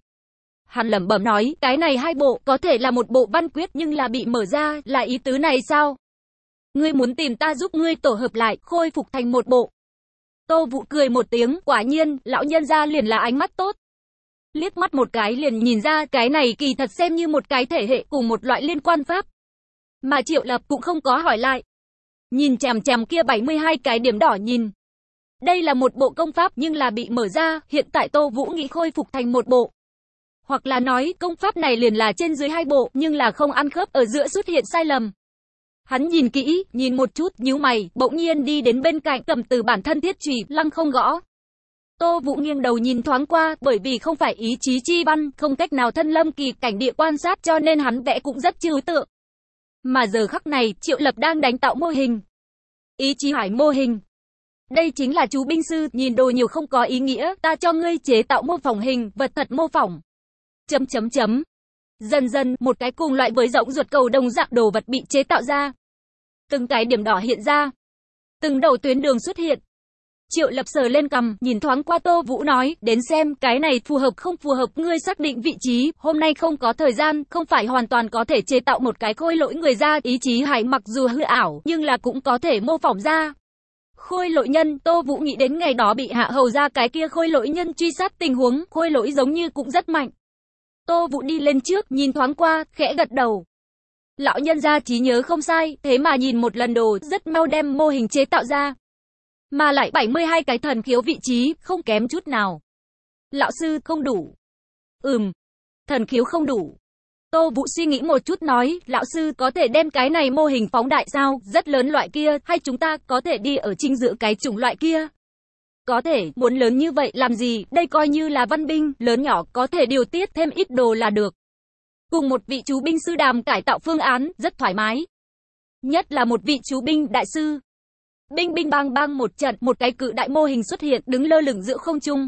Hắn lẩm bẩm nói, cái này hai bộ có thể là một bộ văn quyết nhưng là bị mở ra, là ý tứ này sao? Ngươi muốn tìm ta giúp ngươi tổ hợp lại, khôi phục thành một bộ. Tô Vũ cười một tiếng, quả nhiên, lão nhân ra liền là ánh mắt tốt. Liếc mắt một cái liền nhìn ra cái này kỳ thật xem như một cái thể hệ cùng một loại liên quan pháp. Mà Triệu Lập cũng không có hỏi lại. Nhìn chằm chằm kia 72 cái điểm đỏ nhìn. Đây là một bộ công pháp nhưng là bị mở ra, hiện tại Tô Vũ nghĩ khôi phục thành một bộ. Hoặc là nói công pháp này liền là trên dưới hai bộ nhưng là không ăn khớp ở giữa xuất hiện sai lầm. Hắn nhìn kỹ, nhìn một chút, nhíu mày, bỗng nhiên đi đến bên cạnh, cầm từ bản thân thiết trùy, lăng không gõ. Tô Vũ nghiêng đầu nhìn thoáng qua, bởi vì không phải ý chí chi văn, không cách nào thân lâm kỳ cảnh địa quan sát cho nên hắn vẽ cũng rất trừu tượng. Mà giờ khắc này, Triệu Lập đang đánh tạo mô hình. Ý chí hải mô hình. Đây chính là chú binh sư, nhìn đồ nhiều không có ý nghĩa, ta cho ngươi chế tạo mô phỏng hình, vật thật mô phỏng. Chấm chấm chấm. Dần dần, một cái cùng loại với rỗng ruột cầu đồng dạng đồ vật bị chế tạo ra. Từng cái điểm đỏ hiện ra. Từng đầu tuyến đường xuất hiện. Triệu lập sờ lên cầm, nhìn thoáng qua Tô Vũ nói, đến xem, cái này phù hợp không phù hợp, ngươi xác định vị trí, hôm nay không có thời gian, không phải hoàn toàn có thể chế tạo một cái khôi lỗi người ra, ý chí hải mặc dù hư ảo, nhưng là cũng có thể mô phỏng ra. Khôi lỗi nhân, Tô Vũ nghĩ đến ngày đó bị hạ hầu ra cái kia khôi lỗi nhân truy sát tình huống, khôi lỗi giống như cũng rất mạnh. Tô Vũ đi lên trước, nhìn thoáng qua, khẽ gật đầu. Lão nhân ra trí nhớ không sai, thế mà nhìn một lần đồ, rất mau đem mô hình chế tạo ra. Mà lại 72 cái thần khiếu vị trí, không kém chút nào. Lão sư, không đủ. Ừm, thần khiếu không đủ. Tô Vũ suy nghĩ một chút nói, lão sư có thể đem cái này mô hình phóng đại sao, rất lớn loại kia, hay chúng ta có thể đi ở chính giữa cái chủng loại kia. Có thể, muốn lớn như vậy làm gì, đây coi như là văn binh, lớn nhỏ có thể điều tiết thêm ít đồ là được. Cùng một vị chú binh sư đàm cải tạo phương án, rất thoải mái. Nhất là một vị chú binh đại sư. Binh binh bang bang một trận, một cái cự đại mô hình xuất hiện, đứng lơ lửng giữa không trung.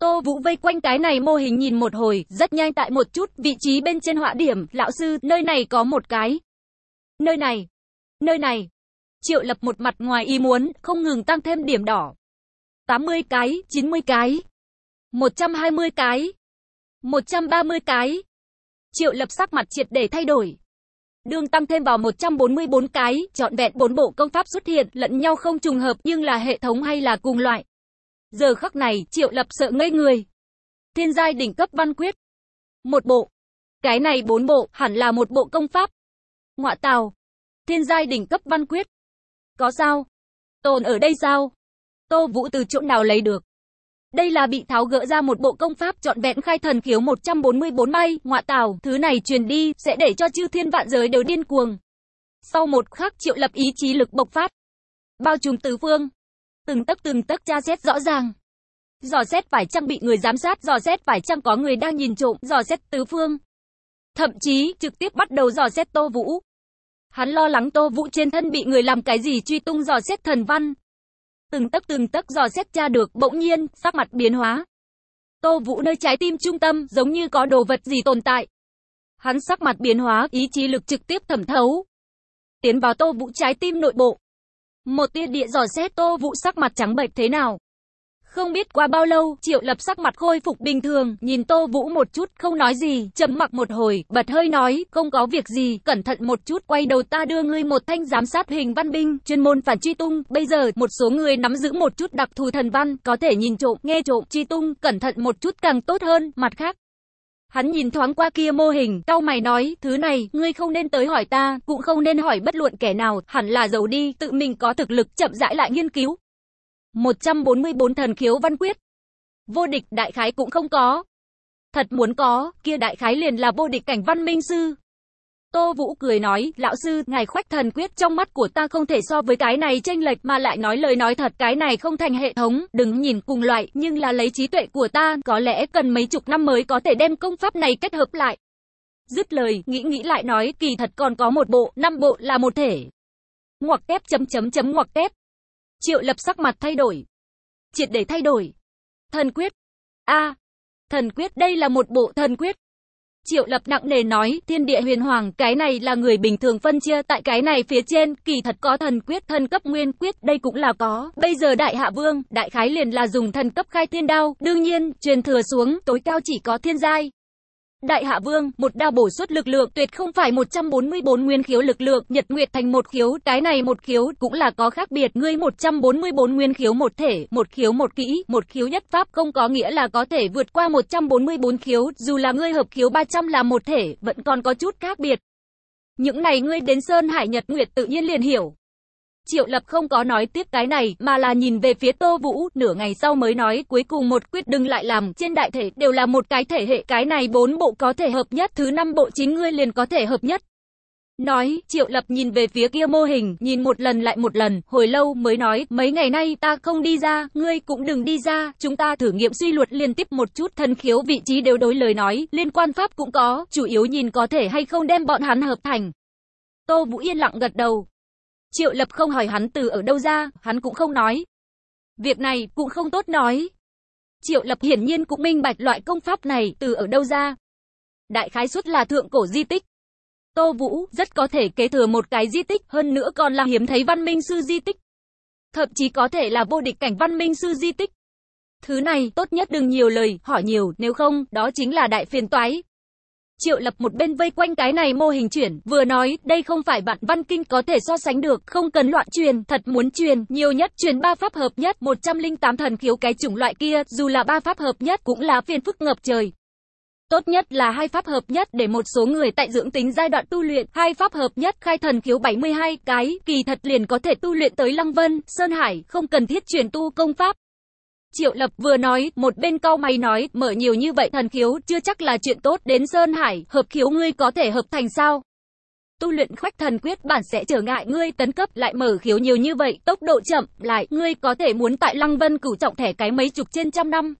Tô Vũ vây quanh cái này mô hình nhìn một hồi, rất nhanh tại một chút, vị trí bên trên họa điểm, lão sư, nơi này có một cái. Nơi này, nơi này. Triệu lập một mặt ngoài ý muốn, không ngừng tăng thêm điểm đỏ. 80 cái, 90 cái, 120 cái, 130 cái. Triệu lập sắc mặt triệt để thay đổi. Đường tăng thêm vào 144 cái, chọn vẹn bốn bộ công pháp xuất hiện, lẫn nhau không trùng hợp nhưng là hệ thống hay là cùng loại. Giờ khắc này, Triệu Lập sợ ngây người. Thiên giai đỉnh cấp văn quyết. Một bộ. Cái này bốn bộ, hẳn là một bộ công pháp. Ngọa tào. Thiên giai đỉnh cấp văn quyết. Có sao? Tồn ở đây sao? Tô Vũ từ chỗ nào lấy được? Đây là bị tháo gỡ ra một bộ công pháp trọn vẹn khai thần khiếu 144 bay ngọa tào, thứ này truyền đi, sẽ để cho chư thiên vạn giới đều điên cuồng. Sau một khắc triệu lập ý chí lực bộc phát. Bao trùm tứ phương. Từng tấc từng tấc tra xét rõ ràng. Dò xét phải chăng bị người giám sát, dò xét phải chăng có người đang nhìn trộm, dò xét tứ phương. Thậm chí, trực tiếp bắt đầu dò xét Tô Vũ. Hắn lo lắng Tô Vũ trên thân bị người làm cái gì truy tung dò xét thần văn, từng tấc từng tấc dò xét tra được, bỗng nhiên, sắc mặt biến hóa. Tô Vũ nơi trái tim trung tâm, giống như có đồ vật gì tồn tại. Hắn sắc mặt biến hóa, ý chí lực trực tiếp thẩm thấu. Tiến vào Tô Vũ trái tim nội bộ. Một tia địa dò xét Tô Vũ sắc mặt trắng bệch thế nào. Không biết qua bao lâu, Triệu Lập sắc mặt khôi phục bình thường, nhìn Tô Vũ một chút, không nói gì, trầm mặc một hồi, bật hơi nói, không có việc gì, cẩn thận một chút, quay đầu ta đưa ngươi một thanh giám sát hình văn binh, chuyên môn phản truy tung, bây giờ, một số người nắm giữ một chút đặc thù thần văn, có thể nhìn trộm, nghe trộm, truy tung, cẩn thận một chút càng tốt hơn, mặt khác. Hắn nhìn thoáng qua kia mô hình, cau mày nói, thứ này, ngươi không nên tới hỏi ta, cũng không nên hỏi bất luận kẻ nào, hẳn là giấu đi, tự mình có thực lực chậm rãi lại nghiên cứu. 144 thần khiếu văn quyết. Vô địch đại khái cũng không có. Thật muốn có, kia đại khái liền là vô địch cảnh văn minh sư. Tô Vũ cười nói, lão sư, ngài khoách thần quyết trong mắt của ta không thể so với cái này chênh lệch mà lại nói lời nói thật, cái này không thành hệ thống, đừng nhìn cùng loại, nhưng là lấy trí tuệ của ta, có lẽ cần mấy chục năm mới có thể đem công pháp này kết hợp lại. Dứt lời, nghĩ nghĩ lại nói, kỳ thật còn có một bộ, năm bộ là một thể. Ngoặc kép chấm chấm chấm ngoặc kép. Triệu lập sắc mặt thay đổi. Triệt để thay đổi. Thần quyết. a thần quyết đây là một bộ thần quyết. Triệu lập nặng nề nói, thiên địa huyền hoàng, cái này là người bình thường phân chia, tại cái này phía trên, kỳ thật có thần quyết, thần cấp nguyên quyết, đây cũng là có. Bây giờ đại hạ vương, đại khái liền là dùng thần cấp khai thiên đao, đương nhiên, truyền thừa xuống, tối cao chỉ có thiên giai. Đại Hạ Vương, một đao bổ xuất lực lượng tuyệt không phải 144 nguyên khiếu lực lượng, nhật nguyệt thành một khiếu, cái này một khiếu cũng là có khác biệt, ngươi 144 nguyên khiếu một thể, một khiếu một kỹ, một khiếu nhất pháp không có nghĩa là có thể vượt qua 144 khiếu, dù là ngươi hợp khiếu 300 là một thể, vẫn còn có chút khác biệt. Những này ngươi đến Sơn Hải Nhật Nguyệt tự nhiên liền hiểu. Triệu Lập không có nói tiếp cái này, mà là nhìn về phía Tô Vũ, nửa ngày sau mới nói, cuối cùng một quyết đừng lại làm, trên đại thể đều là một cái thể hệ, cái này bốn bộ có thể hợp nhất, thứ năm bộ chính ngươi liền có thể hợp nhất. Nói, Triệu Lập nhìn về phía kia mô hình, nhìn một lần lại một lần, hồi lâu mới nói, mấy ngày nay ta không đi ra, ngươi cũng đừng đi ra, chúng ta thử nghiệm suy luật liên tiếp một chút, thần khiếu vị trí đều đối lời nói, liên quan pháp cũng có, chủ yếu nhìn có thể hay không đem bọn hắn hợp thành. Tô Vũ yên lặng gật đầu. Triệu Lập không hỏi hắn từ ở đâu ra, hắn cũng không nói. Việc này cũng không tốt nói. Triệu Lập hiển nhiên cũng minh bạch loại công pháp này từ ở đâu ra. Đại khái suất là thượng cổ di tích. Tô Vũ rất có thể kế thừa một cái di tích, hơn nữa còn là hiếm thấy văn minh sư di tích. Thậm chí có thể là vô địch cảnh văn minh sư di tích. Thứ này tốt nhất đừng nhiều lời, hỏi nhiều, nếu không, đó chính là đại phiền toái. Triệu lập một bên vây quanh cái này mô hình chuyển, vừa nói, đây không phải bạn văn kinh có thể so sánh được, không cần loạn truyền, thật muốn truyền, nhiều nhất truyền ba pháp hợp nhất, 108 thần khiếu cái chủng loại kia, dù là ba pháp hợp nhất cũng là phiền phức ngập trời. Tốt nhất là hai pháp hợp nhất để một số người tại dưỡng tính giai đoạn tu luyện, hai pháp hợp nhất khai thần khiếu 72 cái, kỳ thật liền có thể tu luyện tới Lăng Vân, Sơn Hải, không cần thiết truyền tu công pháp. Triệu Lập vừa nói, một bên cao mày nói, mở nhiều như vậy thần khiếu, chưa chắc là chuyện tốt, đến Sơn Hải, hợp khiếu ngươi có thể hợp thành sao? Tu luyện khoách thần quyết bản sẽ trở ngại ngươi tấn cấp lại mở khiếu nhiều như vậy, tốc độ chậm, lại, ngươi có thể muốn tại Lăng Vân cửu trọng thẻ cái mấy chục trên trăm năm.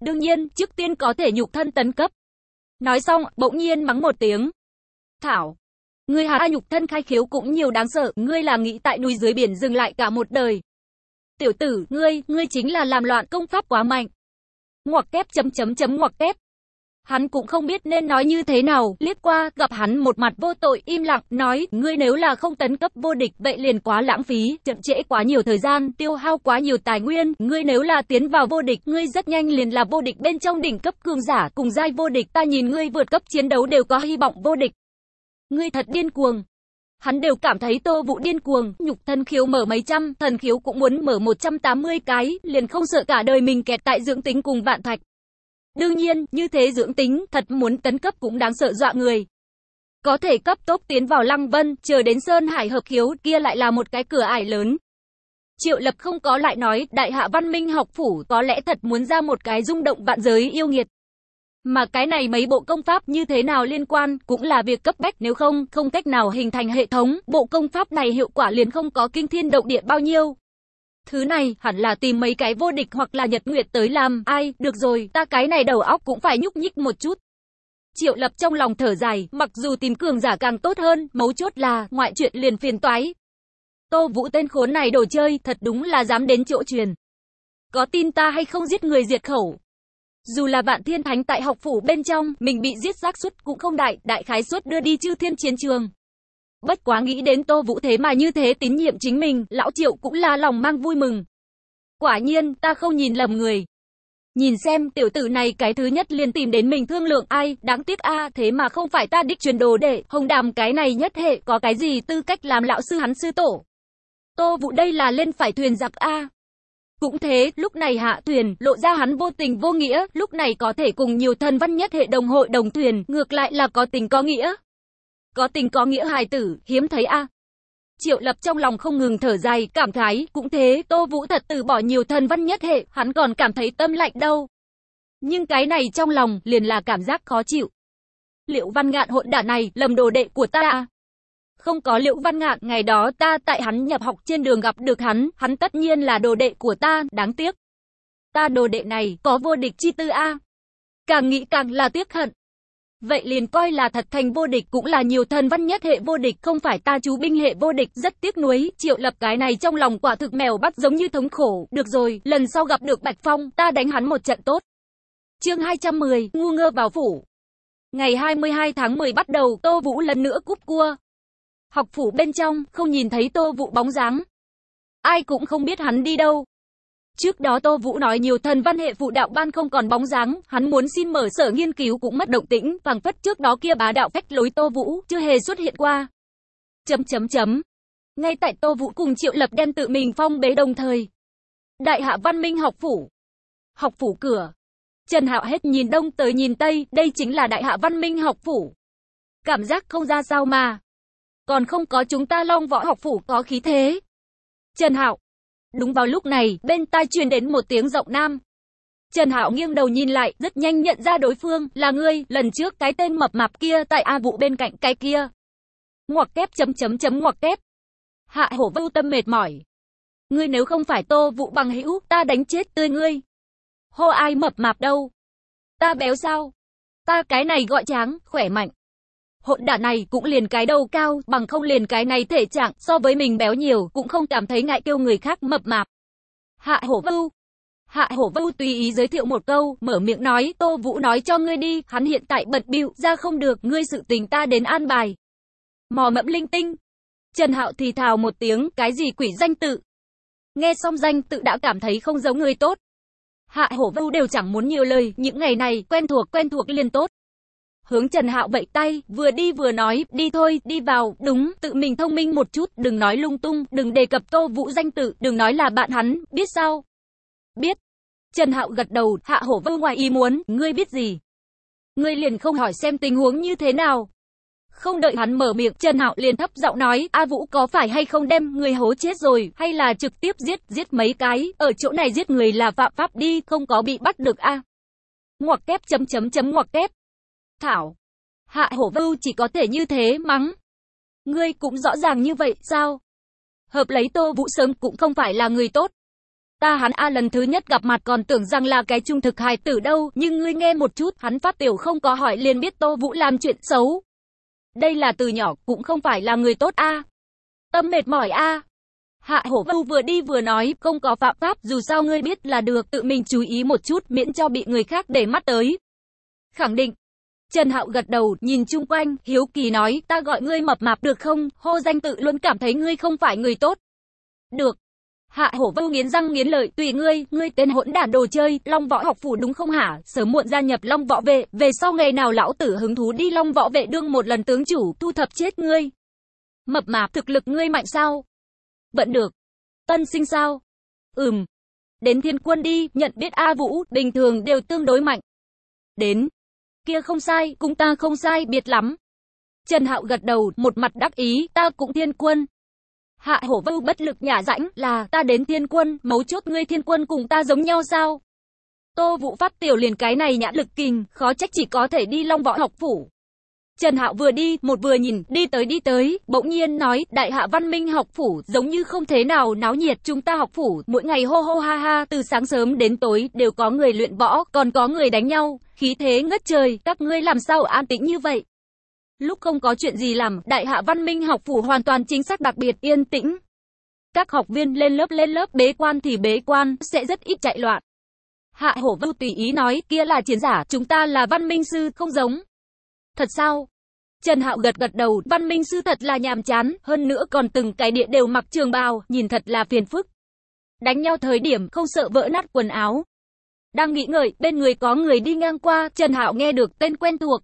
Đương nhiên, trước tiên có thể nhục thân tấn cấp. Nói xong, bỗng nhiên mắng một tiếng. Thảo, ngươi hà nhục thân khai khiếu cũng nhiều đáng sợ, ngươi là nghĩ tại núi dưới biển dừng lại cả một đời. Tiểu tử, ngươi, ngươi chính là làm loạn công pháp quá mạnh. Ngoặc kép chấm chấm chấm ngoặc kép. Hắn cũng không biết nên nói như thế nào, liếc qua, gặp hắn một mặt vô tội, im lặng, nói, ngươi nếu là không tấn cấp vô địch, vậy liền quá lãng phí, chậm trễ quá nhiều thời gian, tiêu hao quá nhiều tài nguyên, ngươi nếu là tiến vào vô địch, ngươi rất nhanh liền là vô địch bên trong đỉnh cấp cường giả, cùng giai vô địch, ta nhìn ngươi vượt cấp chiến đấu đều có hy vọng vô địch. Ngươi thật điên cuồng. Hắn đều cảm thấy tô vụ điên cuồng, nhục thân khiếu mở mấy trăm, thần khiếu cũng muốn mở 180 cái, liền không sợ cả đời mình kẹt tại dưỡng tính cùng vạn thạch. Đương nhiên, như thế dưỡng tính, thật muốn tấn cấp cũng đáng sợ dọa người. Có thể cấp tốc tiến vào Lăng Vân, chờ đến Sơn Hải hợp khiếu, kia lại là một cái cửa ải lớn. Triệu Lập không có lại nói, đại hạ văn minh học phủ có lẽ thật muốn ra một cái rung động vạn giới yêu nghiệt. Mà cái này mấy bộ công pháp như thế nào liên quan, cũng là việc cấp bách nếu không, không cách nào hình thành hệ thống, bộ công pháp này hiệu quả liền không có kinh thiên động địa bao nhiêu. Thứ này, hẳn là tìm mấy cái vô địch hoặc là nhật nguyệt tới làm, ai, được rồi, ta cái này đầu óc cũng phải nhúc nhích một chút. Triệu lập trong lòng thở dài, mặc dù tìm cường giả càng tốt hơn, mấu chốt là, ngoại chuyện liền phiền toái. Tô Vũ tên khốn này đồ chơi, thật đúng là dám đến chỗ truyền. Có tin ta hay không giết người diệt khẩu. Dù là vạn thiên thánh tại học phủ bên trong, mình bị giết xác suất cũng không đại, đại khái suất đưa đi chư thiên chiến trường. Bất quá nghĩ đến Tô Vũ thế mà như thế tín nhiệm chính mình, lão Triệu cũng là lòng mang vui mừng. Quả nhiên, ta không nhìn lầm người. Nhìn xem, tiểu tử này cái thứ nhất liền tìm đến mình thương lượng ai, đáng tiếc a thế mà không phải ta đích truyền đồ để, hồng đàm cái này nhất hệ, có cái gì tư cách làm lão sư hắn sư tổ. Tô Vũ đây là lên phải thuyền giặc a cũng thế, lúc này hạ thuyền, lộ ra hắn vô tình vô nghĩa, lúc này có thể cùng nhiều thân văn nhất hệ đồng hội đồng thuyền, ngược lại là có tình có nghĩa. Có tình có nghĩa hài tử, hiếm thấy a. Triệu lập trong lòng không ngừng thở dài, cảm khái, cũng thế, Tô Vũ thật từ bỏ nhiều thân văn nhất hệ, hắn còn cảm thấy tâm lạnh đâu. Nhưng cái này trong lòng, liền là cảm giác khó chịu. Liệu văn ngạn hỗn đả này, lầm đồ đệ của ta à? Không có Liễu Văn Ngạn, ngày đó ta tại hắn nhập học trên đường gặp được hắn, hắn tất nhiên là đồ đệ của ta, đáng tiếc. Ta đồ đệ này, có vô địch chi tư a. Càng nghĩ càng là tiếc hận. Vậy liền coi là thật thành vô địch cũng là nhiều thần văn nhất hệ vô địch, không phải ta chú binh hệ vô địch, rất tiếc nuối, triệu lập cái này trong lòng quả thực mèo bắt giống như thống khổ, được rồi, lần sau gặp được Bạch Phong, ta đánh hắn một trận tốt. Chương 210, ngu ngơ vào phủ. Ngày 22 tháng 10 bắt đầu, Tô Vũ lần nữa cúp cua, Học phủ bên trong, không nhìn thấy Tô Vũ bóng dáng. Ai cũng không biết hắn đi đâu. Trước đó Tô Vũ nói nhiều thần văn hệ phụ đạo ban không còn bóng dáng, hắn muốn xin mở sở nghiên cứu cũng mất động tĩnh, phảng phất trước đó kia bá đạo phách lối Tô Vũ, chưa hề xuất hiện qua. Chấm chấm chấm. Ngay tại Tô Vũ cùng Triệu Lập đem tự mình phong bế đồng thời. Đại hạ văn minh học phủ. Học phủ cửa. Trần Hạo hết nhìn đông tới nhìn tây, đây chính là đại hạ văn minh học phủ. Cảm giác không ra sao mà còn không có chúng ta long võ học phủ có khí thế. Trần Hạo. Đúng vào lúc này, bên tai truyền đến một tiếng rộng nam. Trần Hạo nghiêng đầu nhìn lại, rất nhanh nhận ra đối phương, là ngươi, lần trước cái tên mập mạp kia tại A vụ bên cạnh cái kia. Ngoặc kép chấm chấm chấm ngoặc kép. Hạ hổ vưu tâm mệt mỏi. Ngươi nếu không phải tô vụ bằng hữu, ta đánh chết tươi ngươi. Hô ai mập mạp đâu. Ta béo sao? Ta cái này gọi tráng, khỏe mạnh. Hỗn đản này cũng liền cái đầu cao, bằng không liền cái này thể trạng, so với mình béo nhiều, cũng không cảm thấy ngại kêu người khác mập mạp. Hạ hổ vưu. Hạ hổ vưu tùy ý giới thiệu một câu, mở miệng nói, Tô Vũ nói cho ngươi đi, hắn hiện tại bật bịu ra không được, ngươi sự tình ta đến an bài. Mò mẫm linh tinh. Trần Hạo thì thào một tiếng, cái gì quỷ danh tự. Nghe xong danh tự đã cảm thấy không giống người tốt. Hạ hổ vưu đều chẳng muốn nhiều lời, những ngày này, quen thuộc quen thuộc liền tốt. Hướng Trần Hạo vẫy tay, vừa đi vừa nói, đi thôi, đi vào, đúng, tự mình thông minh một chút, đừng nói lung tung, đừng đề cập Tô Vũ danh tự, đừng nói là bạn hắn, biết sao? Biết. Trần Hạo gật đầu, hạ hổ vơ ngoài ý muốn, ngươi biết gì? Ngươi liền không hỏi xem tình huống như thế nào. Không đợi hắn mở miệng, Trần Hạo liền thấp giọng nói, A Vũ có phải hay không đem người hố chết rồi, hay là trực tiếp giết, giết mấy cái, ở chỗ này giết người là phạm pháp đi, không có bị bắt được a. Ngoặc kép chấm chấm chấm ngoặc kép. Thảo. Hạ hổ vưu chỉ có thể như thế mắng. Ngươi cũng rõ ràng như vậy, sao? Hợp lấy Tô Vũ sớm cũng không phải là người tốt. Ta hắn A lần thứ nhất gặp mặt còn tưởng rằng là cái trung thực hài tử đâu, nhưng ngươi nghe một chút, hắn phát tiểu không có hỏi liền biết Tô Vũ làm chuyện xấu. Đây là từ nhỏ cũng không phải là người tốt a. Tâm mệt mỏi a. Hạ hổ vưu vừa đi vừa nói, không có phạm pháp, dù sao ngươi biết là được, tự mình chú ý một chút, miễn cho bị người khác để mắt tới. Khẳng định. Trần Hạo gật đầu, nhìn chung quanh, hiếu kỳ nói, ta gọi ngươi mập mạp được không, hô danh tự luôn cảm thấy ngươi không phải người tốt. Được. Hạ hổ vưu nghiến răng nghiến lợi, tùy ngươi, ngươi tên hỗn đản đồ chơi, Long Võ học phủ đúng không hả? Sớm muộn gia nhập Long Võ vệ, về sau ngày nào lão tử hứng thú đi Long Võ vệ đương một lần tướng chủ, thu thập chết ngươi. Mập mạp, thực lực ngươi mạnh sao? Vẫn được. Tân sinh sao? Ừm. Đến thiên quân đi, nhận biết A Vũ, bình thường đều tương đối mạnh. Đến. Kia không sai, cũng ta không sai, biệt lắm. Trần Hạo gật đầu, một mặt đắc ý, ta cũng thiên quân. Hạ hổ vưu bất lực nhả rãnh là ta đến thiên quân, mấu chốt ngươi thiên quân cùng ta giống nhau sao? Tô Vũ phát tiểu liền cái này nhãn lực kình, khó trách chỉ có thể đi long võ học phủ. Trần Hạo vừa đi, một vừa nhìn, đi tới đi tới, bỗng nhiên nói, đại hạ văn minh học phủ, giống như không thế nào náo nhiệt, chúng ta học phủ, mỗi ngày hô hô ha ha, từ sáng sớm đến tối, đều có người luyện võ, còn có người đánh nhau, khí thế ngất trời, các ngươi làm sao an tĩnh như vậy? Lúc không có chuyện gì làm, Đại hạ Văn Minh học phủ hoàn toàn chính xác đặc biệt yên tĩnh. Các học viên lên lớp lên lớp bế quan thì bế quan, sẽ rất ít chạy loạn. Hạ hổ vưu tùy ý nói, kia là chiến giả, chúng ta là văn minh sư, không giống. Thật sao? Trần Hạo gật gật đầu, văn minh sư thật là nhàm chán, hơn nữa còn từng cái địa đều mặc trường bào, nhìn thật là phiền phức. Đánh nhau thời điểm, không sợ vỡ nát quần áo. Đang nghĩ ngợi, bên người có người đi ngang qua, Trần Hạo nghe được tên quen thuộc,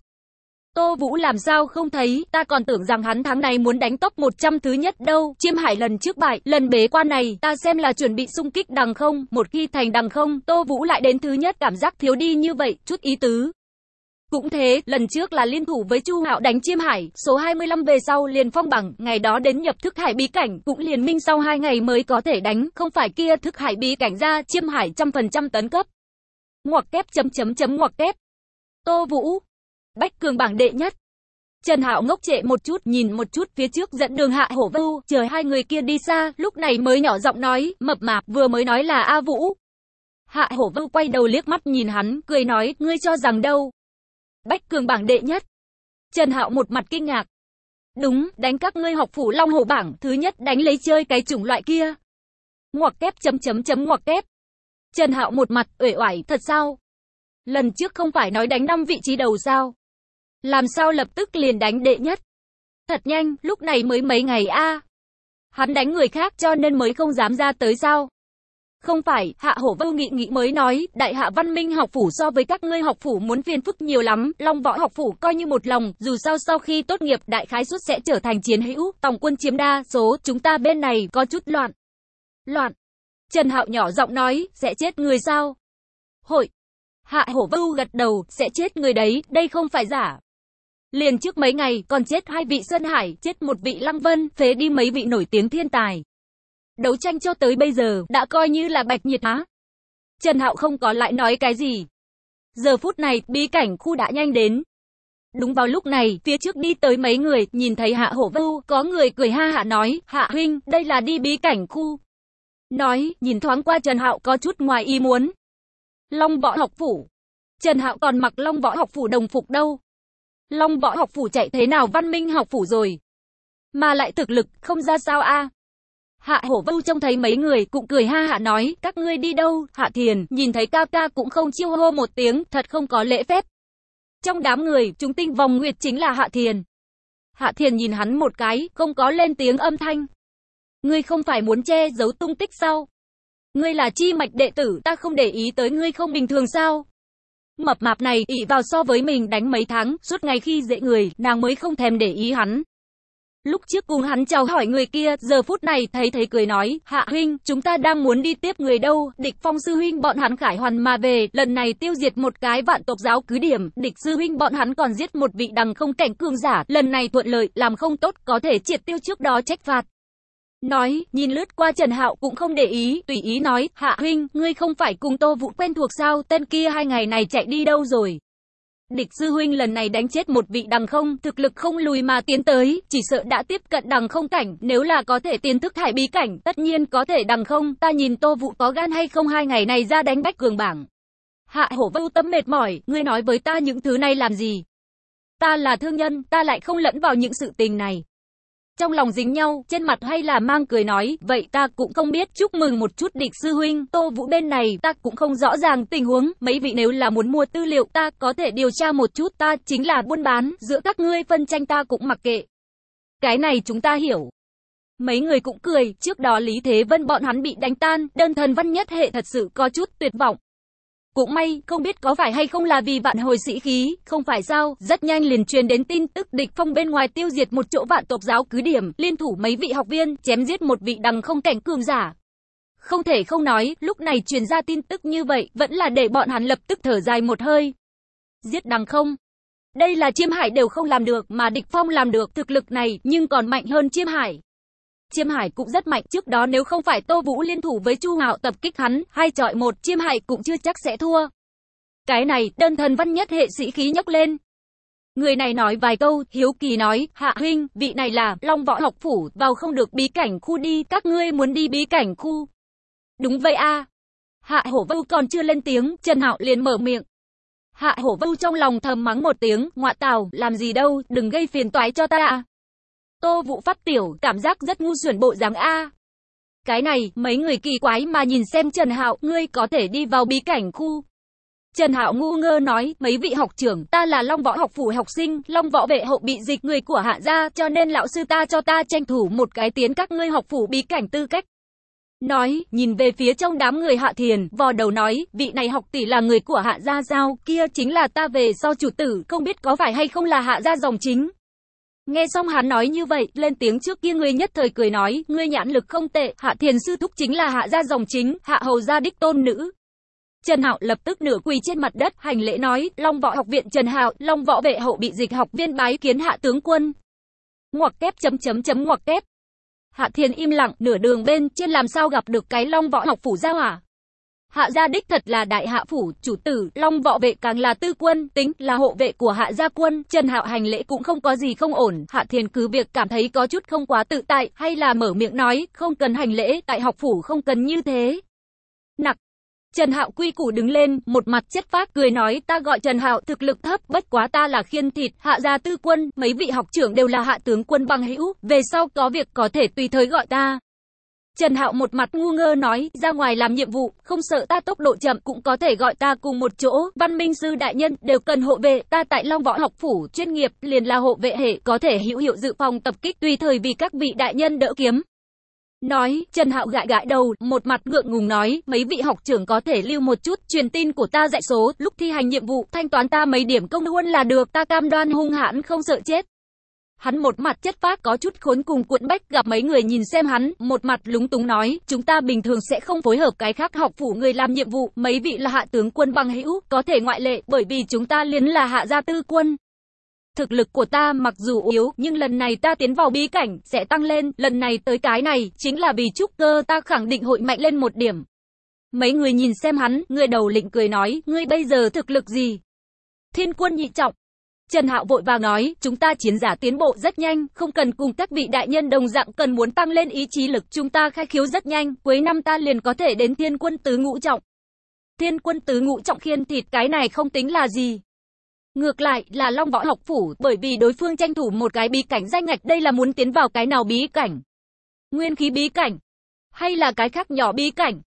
Tô Vũ làm sao không thấy, ta còn tưởng rằng hắn tháng này muốn đánh top 100 thứ nhất đâu. Chiêm Hải lần trước bại, lần bế quan này, ta xem là chuẩn bị xung kích đằng không, một khi thành đằng không, Tô Vũ lại đến thứ nhất cảm giác thiếu đi như vậy, chút ý tứ. Cũng thế, lần trước là liên thủ với Chu Hạo đánh Chiêm Hải, số 25 về sau liền phong bằng, ngày đó đến nhập thức hải bí cảnh, cũng liền minh sau 2 ngày mới có thể đánh, không phải kia thức hải bí cảnh ra, Chiêm Hải trăm phần trăm tấn cấp. Ngoặc kép chấm chấm chấm ngoặc kép. Tô Vũ, Bách cường bảng đệ nhất. Trần Hạo ngốc trệ một chút, nhìn một chút phía trước dẫn đường hạ hổ vưu, chờ hai người kia đi xa, lúc này mới nhỏ giọng nói, mập mạp vừa mới nói là A Vũ. Hạ hổ vưu quay đầu liếc mắt nhìn hắn, cười nói, ngươi cho rằng đâu. Bách cường bảng đệ nhất. Trần Hạo một mặt kinh ngạc. Đúng, đánh các ngươi học phủ long hổ bảng, thứ nhất đánh lấy chơi cái chủng loại kia. Ngoặc kép chấm chấm chấm ngoặc kép. Trần Hạo một mặt, uể oải, thật sao? Lần trước không phải nói đánh năm vị trí đầu sao? Làm sao lập tức liền đánh đệ nhất? Thật nhanh, lúc này mới mấy ngày a. Hắn đánh người khác cho nên mới không dám ra tới sao? Không phải, Hạ Hổ Vưu nghị nghị mới nói, Đại Hạ Văn Minh học phủ so với các ngươi học phủ muốn phiền phức nhiều lắm, Long Võ học phủ coi như một lòng, dù sao sau khi tốt nghiệp đại khái suất sẽ trở thành chiến hữu, tổng quân chiếm đa số, chúng ta bên này có chút loạn. Loạn. Trần Hạo nhỏ giọng nói, sẽ chết người sao? Hội. Hạ Hổ Vưu gật đầu, sẽ chết người đấy, đây không phải giả. Liền trước mấy ngày, còn chết hai vị Sơn Hải, chết một vị Lăng Vân, phế đi mấy vị nổi tiếng thiên tài. Đấu tranh cho tới bây giờ, đã coi như là bạch nhiệt á. Trần Hạo không có lại nói cái gì. Giờ phút này, bí cảnh khu đã nhanh đến. Đúng vào lúc này, phía trước đi tới mấy người, nhìn thấy Hạ Hổ Vu, có người cười ha hạ nói, Hạ huynh, đây là đi bí cảnh khu. Nói, nhìn thoáng qua Trần Hạo có chút ngoài ý muốn. Long võ học phủ. Trần Hạo còn mặc long võ học phủ đồng phục đâu. Long võ học phủ chạy thế nào văn minh học phủ rồi. Mà lại thực lực, không ra sao a Hạ hổ vâu trông thấy mấy người, cũng cười ha hạ nói, các ngươi đi đâu, hạ thiền, nhìn thấy ca ca cũng không chiêu hô một tiếng, thật không có lễ phép. Trong đám người, chúng tinh vòng nguyệt chính là hạ thiền. Hạ thiền nhìn hắn một cái, không có lên tiếng âm thanh. Ngươi không phải muốn che giấu tung tích sao? Ngươi là chi mạch đệ tử, ta không để ý tới ngươi không bình thường sao? Mập mạp này, ị vào so với mình đánh mấy tháng, suốt ngày khi dễ người, nàng mới không thèm để ý hắn. Lúc trước cùng hắn chào hỏi người kia, giờ phút này thấy thấy cười nói, Hạ huynh, chúng ta đang muốn đi tiếp người đâu, địch phong sư huynh bọn hắn khải hoàn mà về, lần này tiêu diệt một cái vạn tộc giáo cứ điểm, địch sư huynh bọn hắn còn giết một vị đằng không cảnh cường giả, lần này thuận lợi, làm không tốt, có thể triệt tiêu trước đó trách phạt. Nói, nhìn lướt qua Trần Hạo cũng không để ý, tùy ý nói, Hạ huynh, ngươi không phải cùng Tô Vũ quen thuộc sao, tên kia hai ngày này chạy đi đâu rồi? Địch sư huynh lần này đánh chết một vị đằng không, thực lực không lùi mà tiến tới, chỉ sợ đã tiếp cận đằng không cảnh, nếu là có thể tiến thức thải bí cảnh, tất nhiên có thể đằng không, ta nhìn Tô Vũ có gan hay không hai ngày này ra đánh bách cường bảng. Hạ hổ vô tâm mệt mỏi, ngươi nói với ta những thứ này làm gì? Ta là thương nhân, ta lại không lẫn vào những sự tình này. Trong lòng dính nhau, trên mặt hay là mang cười nói, vậy ta cũng không biết, chúc mừng một chút địch sư huynh, tô vũ bên này, ta cũng không rõ ràng tình huống, mấy vị nếu là muốn mua tư liệu, ta có thể điều tra một chút, ta chính là buôn bán, giữa các ngươi phân tranh ta cũng mặc kệ. Cái này chúng ta hiểu. Mấy người cũng cười, trước đó Lý Thế Vân bọn hắn bị đánh tan, đơn thần văn nhất hệ thật sự có chút tuyệt vọng. Cũng may, không biết có phải hay không là vì vạn hồi sĩ khí, không phải sao, rất nhanh liền truyền đến tin tức địch phong bên ngoài tiêu diệt một chỗ vạn tộc giáo cứ điểm, liên thủ mấy vị học viên, chém giết một vị đằng không cảnh cường giả. Không thể không nói, lúc này truyền ra tin tức như vậy, vẫn là để bọn hắn lập tức thở dài một hơi. Giết đằng không? Đây là chiêm hải đều không làm được, mà địch phong làm được thực lực này, nhưng còn mạnh hơn chiêm hải. Chiêm Hải cũng rất mạnh, trước đó nếu không phải Tô Vũ liên thủ với Chu Ngạo tập kích hắn, hai chọi một, Chiêm Hải cũng chưa chắc sẽ thua. Cái này, đơn thần văn nhất hệ sĩ khí nhấc lên. Người này nói vài câu, hiếu kỳ nói, hạ huynh, vị này là, Long Võ Học Phủ, vào không được bí cảnh khu đi, các ngươi muốn đi bí cảnh khu. Đúng vậy a Hạ hổ vâu còn chưa lên tiếng, Trần Hạo liền mở miệng. Hạ hổ vâu trong lòng thầm mắng một tiếng, ngọa tào, làm gì đâu, đừng gây phiền toái cho ta. Tô Vũ phát tiểu, cảm giác rất ngu xuẩn bộ dáng A. Cái này, mấy người kỳ quái mà nhìn xem Trần Hạo, ngươi có thể đi vào bí cảnh khu. Trần Hạo ngu ngơ nói, mấy vị học trưởng, ta là Long Võ học phủ học sinh, Long Võ vệ hậu bị dịch người của hạ gia, cho nên lão sư ta cho ta tranh thủ một cái tiến các ngươi học phủ bí cảnh tư cách. Nói, nhìn về phía trong đám người hạ thiền, vò đầu nói, vị này học tỷ là người của hạ gia sao, kia chính là ta về sau chủ tử, không biết có phải hay không là hạ gia dòng chính. Nghe xong hắn nói như vậy, lên tiếng trước kia người nhất thời cười nói, ngươi nhãn lực không tệ, hạ thiền sư thúc chính là hạ gia dòng chính, hạ hầu gia đích tôn nữ. Trần Hạo lập tức nửa quỳ trên mặt đất, hành lễ nói, Long Võ học viện Trần Hạo, Long Võ vệ hậu bị dịch học viên bái kiến hạ tướng quân. Ngoặc kép chấm chấm chấm ngoặc kép. Hạ Thiên im lặng, nửa đường bên trên làm sao gặp được cái Long Võ học phủ gia hỏa à? Hạ gia đích thật là đại hạ phủ, chủ tử, long võ vệ càng là tư quân, tính là hộ vệ của hạ gia quân, Trần Hạo hành lễ cũng không có gì không ổn, Hạ Thiền cứ việc cảm thấy có chút không quá tự tại, hay là mở miệng nói, không cần hành lễ, tại học phủ không cần như thế. Nặc, Trần Hạo quy củ đứng lên, một mặt chất phát cười nói, ta gọi Trần Hạo thực lực thấp, bất quá ta là khiên thịt, hạ gia tư quân, mấy vị học trưởng đều là hạ tướng quân bằng hữu, về sau có việc có thể tùy thời gọi ta. Trần Hạo một mặt ngu ngơ nói, ra ngoài làm nhiệm vụ, không sợ ta tốc độ chậm cũng có thể gọi ta cùng một chỗ, văn minh sư đại nhân đều cần hộ vệ, ta tại Long Võ học phủ, chuyên nghiệp, liền là hộ vệ hệ, có thể hữu hiệu dự phòng tập kích tùy thời vì các vị đại nhân đỡ kiếm. Nói, Trần Hạo gãi gãi đầu, một mặt ngượng ngùng nói, mấy vị học trưởng có thể lưu một chút, truyền tin của ta dạy số, lúc thi hành nhiệm vụ, thanh toán ta mấy điểm công huân là được, ta cam đoan hung hãn không sợ chết. Hắn một mặt chất phát có chút khốn cùng cuộn bách gặp mấy người nhìn xem hắn, một mặt lúng túng nói, chúng ta bình thường sẽ không phối hợp cái khác học phủ người làm nhiệm vụ, mấy vị là hạ tướng quân bằng hữu, có thể ngoại lệ, bởi vì chúng ta liên là hạ gia tư quân. Thực lực của ta mặc dù yếu, nhưng lần này ta tiến vào bí cảnh, sẽ tăng lên, lần này tới cái này, chính là vì trúc cơ ta khẳng định hội mạnh lên một điểm. Mấy người nhìn xem hắn, người đầu lĩnh cười nói, ngươi bây giờ thực lực gì? Thiên quân nhị trọng. Trần Hạo vội vàng nói, chúng ta chiến giả tiến bộ rất nhanh, không cần cùng các vị đại nhân đồng dạng cần muốn tăng lên ý chí lực, chúng ta khai khiếu rất nhanh, cuối năm ta liền có thể đến thiên quân tứ ngũ trọng. Thiên quân tứ ngũ trọng khiên thịt cái này không tính là gì. Ngược lại là Long Võ học phủ, bởi vì đối phương tranh thủ một cái bí cảnh danh ngạch đây là muốn tiến vào cái nào bí cảnh. Nguyên khí bí cảnh, hay là cái khác nhỏ bí cảnh.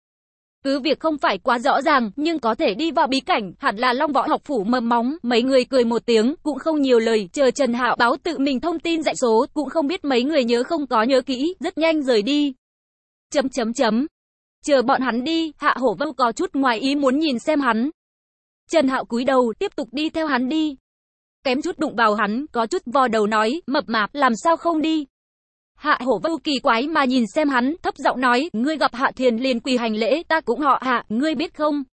Cứ việc không phải quá rõ ràng, nhưng có thể đi vào bí cảnh, hẳn là Long Võ học phủ mầm móng, mấy người cười một tiếng, cũng không nhiều lời, chờ Trần Hạo báo tự mình thông tin dạy số, cũng không biết mấy người nhớ không có nhớ kỹ, rất nhanh rời đi. Chấm chấm chấm. Chờ bọn hắn đi, Hạ Hổ Vâu có chút ngoài ý muốn nhìn xem hắn. Trần Hạo cúi đầu, tiếp tục đi theo hắn đi. Kém chút đụng vào hắn, có chút vò đầu nói, mập mạp, làm sao không đi. Hạ hổ Vô kỳ quái mà nhìn xem hắn, thấp giọng nói, ngươi gặp hạ thiền liền quỳ hành lễ, ta cũng họ hạ, ngươi biết không?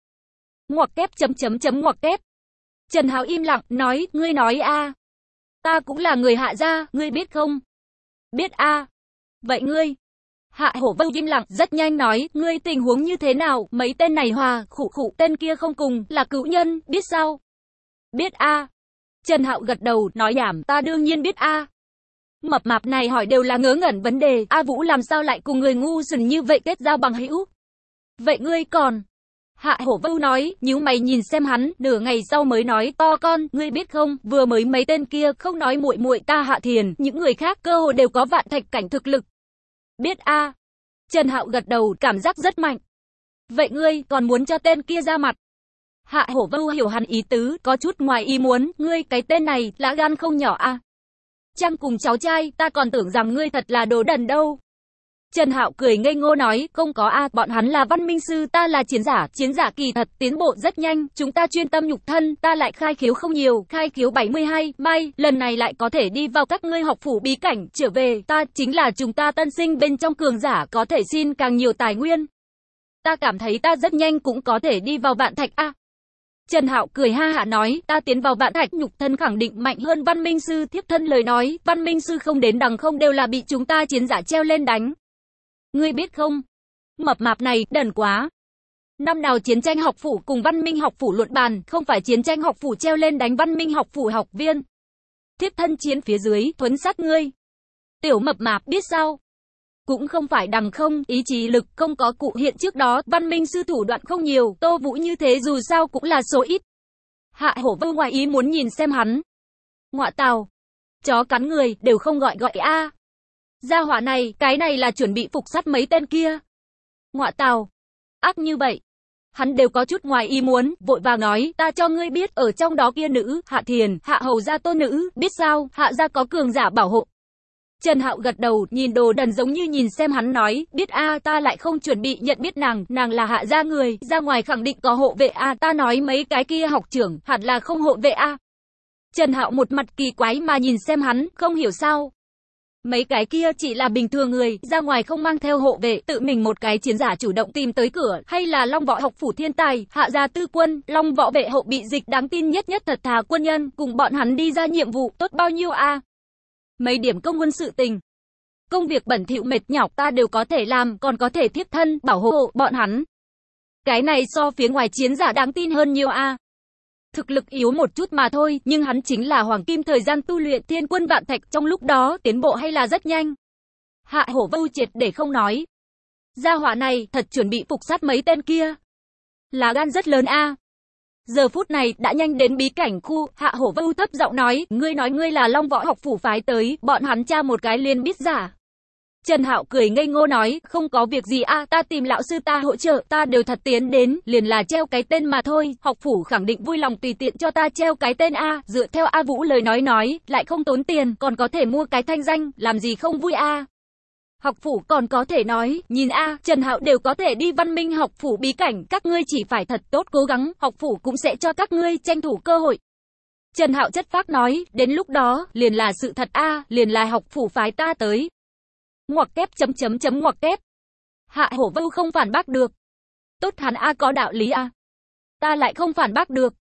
Ngoặc kép chấm chấm chấm ngoặc kép. Trần Hạo im lặng, nói, ngươi nói a Ta cũng là người hạ gia, ngươi biết không? Biết a Vậy ngươi? Hạ hổ vâu im lặng, rất nhanh nói, ngươi tình huống như thế nào, mấy tên này hòa, khủ khủ, tên kia không cùng, là cứu nhân, biết sao? Biết a Trần Hạo gật đầu, nói nhảm, ta đương nhiên biết a Mập mạp này hỏi đều là ngớ ngẩn vấn đề, A Vũ làm sao lại cùng người ngu dần như vậy kết giao bằng hữu? Vậy ngươi còn... Hạ hổ vâu nói, nhíu mày nhìn xem hắn, nửa ngày sau mới nói, to con, ngươi biết không, vừa mới mấy tên kia không nói muội muội ta hạ thiền, những người khác cơ hồ đều có vạn thạch cảnh thực lực. Biết a Trần Hạo gật đầu, cảm giác rất mạnh. Vậy ngươi còn muốn cho tên kia ra mặt? Hạ hổ vâu hiểu hắn ý tứ, có chút ngoài ý muốn, ngươi cái tên này, lá gan không nhỏ a Chăng cùng cháu trai, ta còn tưởng rằng ngươi thật là đồ đần đâu. Trần Hạo cười ngây ngô nói, không có a, bọn hắn là văn minh sư, ta là chiến giả, chiến giả kỳ thật, tiến bộ rất nhanh, chúng ta chuyên tâm nhục thân, ta lại khai khiếu không nhiều, khai khiếu 72, may, lần này lại có thể đi vào các ngươi học phủ bí cảnh, trở về, ta chính là chúng ta tân sinh bên trong cường giả, có thể xin càng nhiều tài nguyên. Ta cảm thấy ta rất nhanh cũng có thể đi vào vạn thạch a. Trần Hạo cười ha hạ nói, ta tiến vào vạn thạch nhục thân khẳng định mạnh hơn văn minh sư Thiếp thân lời nói, văn minh sư không đến đằng không đều là bị chúng ta chiến giả treo lên đánh. Ngươi biết không? Mập mạp này, đần quá. Năm nào chiến tranh học phủ cùng văn minh học phủ luận bàn, không phải chiến tranh học phủ treo lên đánh văn minh học phủ học viên. Thiếp thân chiến phía dưới, thuấn sát ngươi. Tiểu mập mạp biết sao? Cũng không phải đằng không, ý chí lực không có cụ hiện trước đó, văn minh sư thủ đoạn không nhiều, tô vũ như thế dù sao cũng là số ít. Hạ hổ vơ ngoài ý muốn nhìn xem hắn. Ngọa tàu, chó cắn người, đều không gọi gọi a Gia hỏa này, cái này là chuẩn bị phục sát mấy tên kia. Ngọa tàu, ác như vậy. Hắn đều có chút ngoài ý muốn, vội vàng nói, ta cho ngươi biết, ở trong đó kia nữ, hạ thiền, hạ hầu gia tôn nữ, biết sao, hạ gia có cường giả bảo hộ, Trần Hạo gật đầu, nhìn đồ đần giống như nhìn xem hắn nói, biết a ta lại không chuẩn bị nhận biết nàng, nàng là hạ gia người, ra ngoài khẳng định có hộ vệ a ta nói mấy cái kia học trưởng, hẳn là không hộ vệ a Trần Hạo một mặt kỳ quái mà nhìn xem hắn, không hiểu sao. Mấy cái kia chỉ là bình thường người, ra ngoài không mang theo hộ vệ, tự mình một cái chiến giả chủ động tìm tới cửa, hay là Long Võ học phủ thiên tài, hạ gia tư quân, Long Võ vệ hậu bị dịch đáng tin nhất nhất thật thà quân nhân, cùng bọn hắn đi ra nhiệm vụ, tốt bao nhiêu a Mấy điểm công quân sự tình. Công việc bẩn thỉu mệt nhọc ta đều có thể làm, còn có thể tiếp thân, bảo hộ bọn hắn. Cái này so phía ngoài chiến giả đáng tin hơn nhiều a. Thực lực yếu một chút mà thôi, nhưng hắn chính là hoàng kim thời gian tu luyện thiên quân vạn thạch trong lúc đó, tiến bộ hay là rất nhanh. Hạ hổ vâu triệt để không nói. Gia hỏa này, thật chuẩn bị phục sát mấy tên kia. Là gan rất lớn a. Giờ phút này đã nhanh đến bí cảnh khu, hạ hổ vưu thấp giọng nói, ngươi nói ngươi là long võ học phủ phái tới, bọn hắn tra một cái liền biết giả. Trần Hạo cười ngây ngô nói, không có việc gì a, ta tìm lão sư ta hỗ trợ, ta đều thật tiến đến, liền là treo cái tên mà thôi, học phủ khẳng định vui lòng tùy tiện cho ta treo cái tên a, dựa theo A Vũ lời nói nói, lại không tốn tiền, còn có thể mua cái thanh danh, làm gì không vui a. Học phủ còn có thể nói, nhìn a, Trần Hạo đều có thể đi văn minh học phủ bí cảnh, các ngươi chỉ phải thật tốt cố gắng, học phủ cũng sẽ cho các ngươi tranh thủ cơ hội. Trần Hạo chất phác nói, đến lúc đó, liền là sự thật a, liền là học phủ phái ta tới. Ngoặc kép chấm chấm chấm ngoặc kép. Hạ hổ vâu không phản bác được. Tốt hắn a có đạo lý a. Ta lại không phản bác được.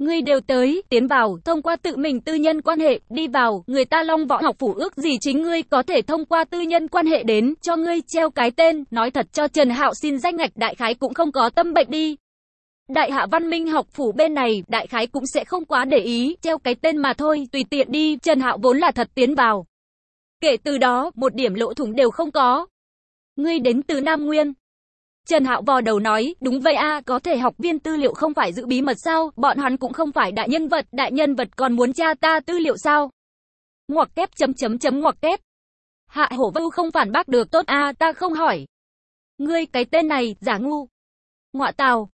Ngươi đều tới, tiến vào, thông qua tự mình tư nhân quan hệ, đi vào, người ta long võ học phủ ước gì chính ngươi có thể thông qua tư nhân quan hệ đến, cho ngươi treo cái tên, nói thật cho Trần Hạo xin danh ngạch đại khái cũng không có tâm bệnh đi. Đại hạ văn minh học phủ bên này, đại khái cũng sẽ không quá để ý, treo cái tên mà thôi, tùy tiện đi, Trần Hạo vốn là thật tiến vào. Kể từ đó, một điểm lỗ thủng đều không có. Ngươi đến từ Nam Nguyên. Trần Hạo vò đầu nói, đúng vậy a, có thể học viên tư liệu không phải giữ bí mật sao, bọn hắn cũng không phải đại nhân vật, đại nhân vật còn muốn tra ta tư liệu sao? Ngoặc kép chấm chấm chấm ngoặc kép. Hạ hổ vưu không phản bác được tốt a, ta không hỏi. Ngươi cái tên này, giả ngu. Ngọa tào.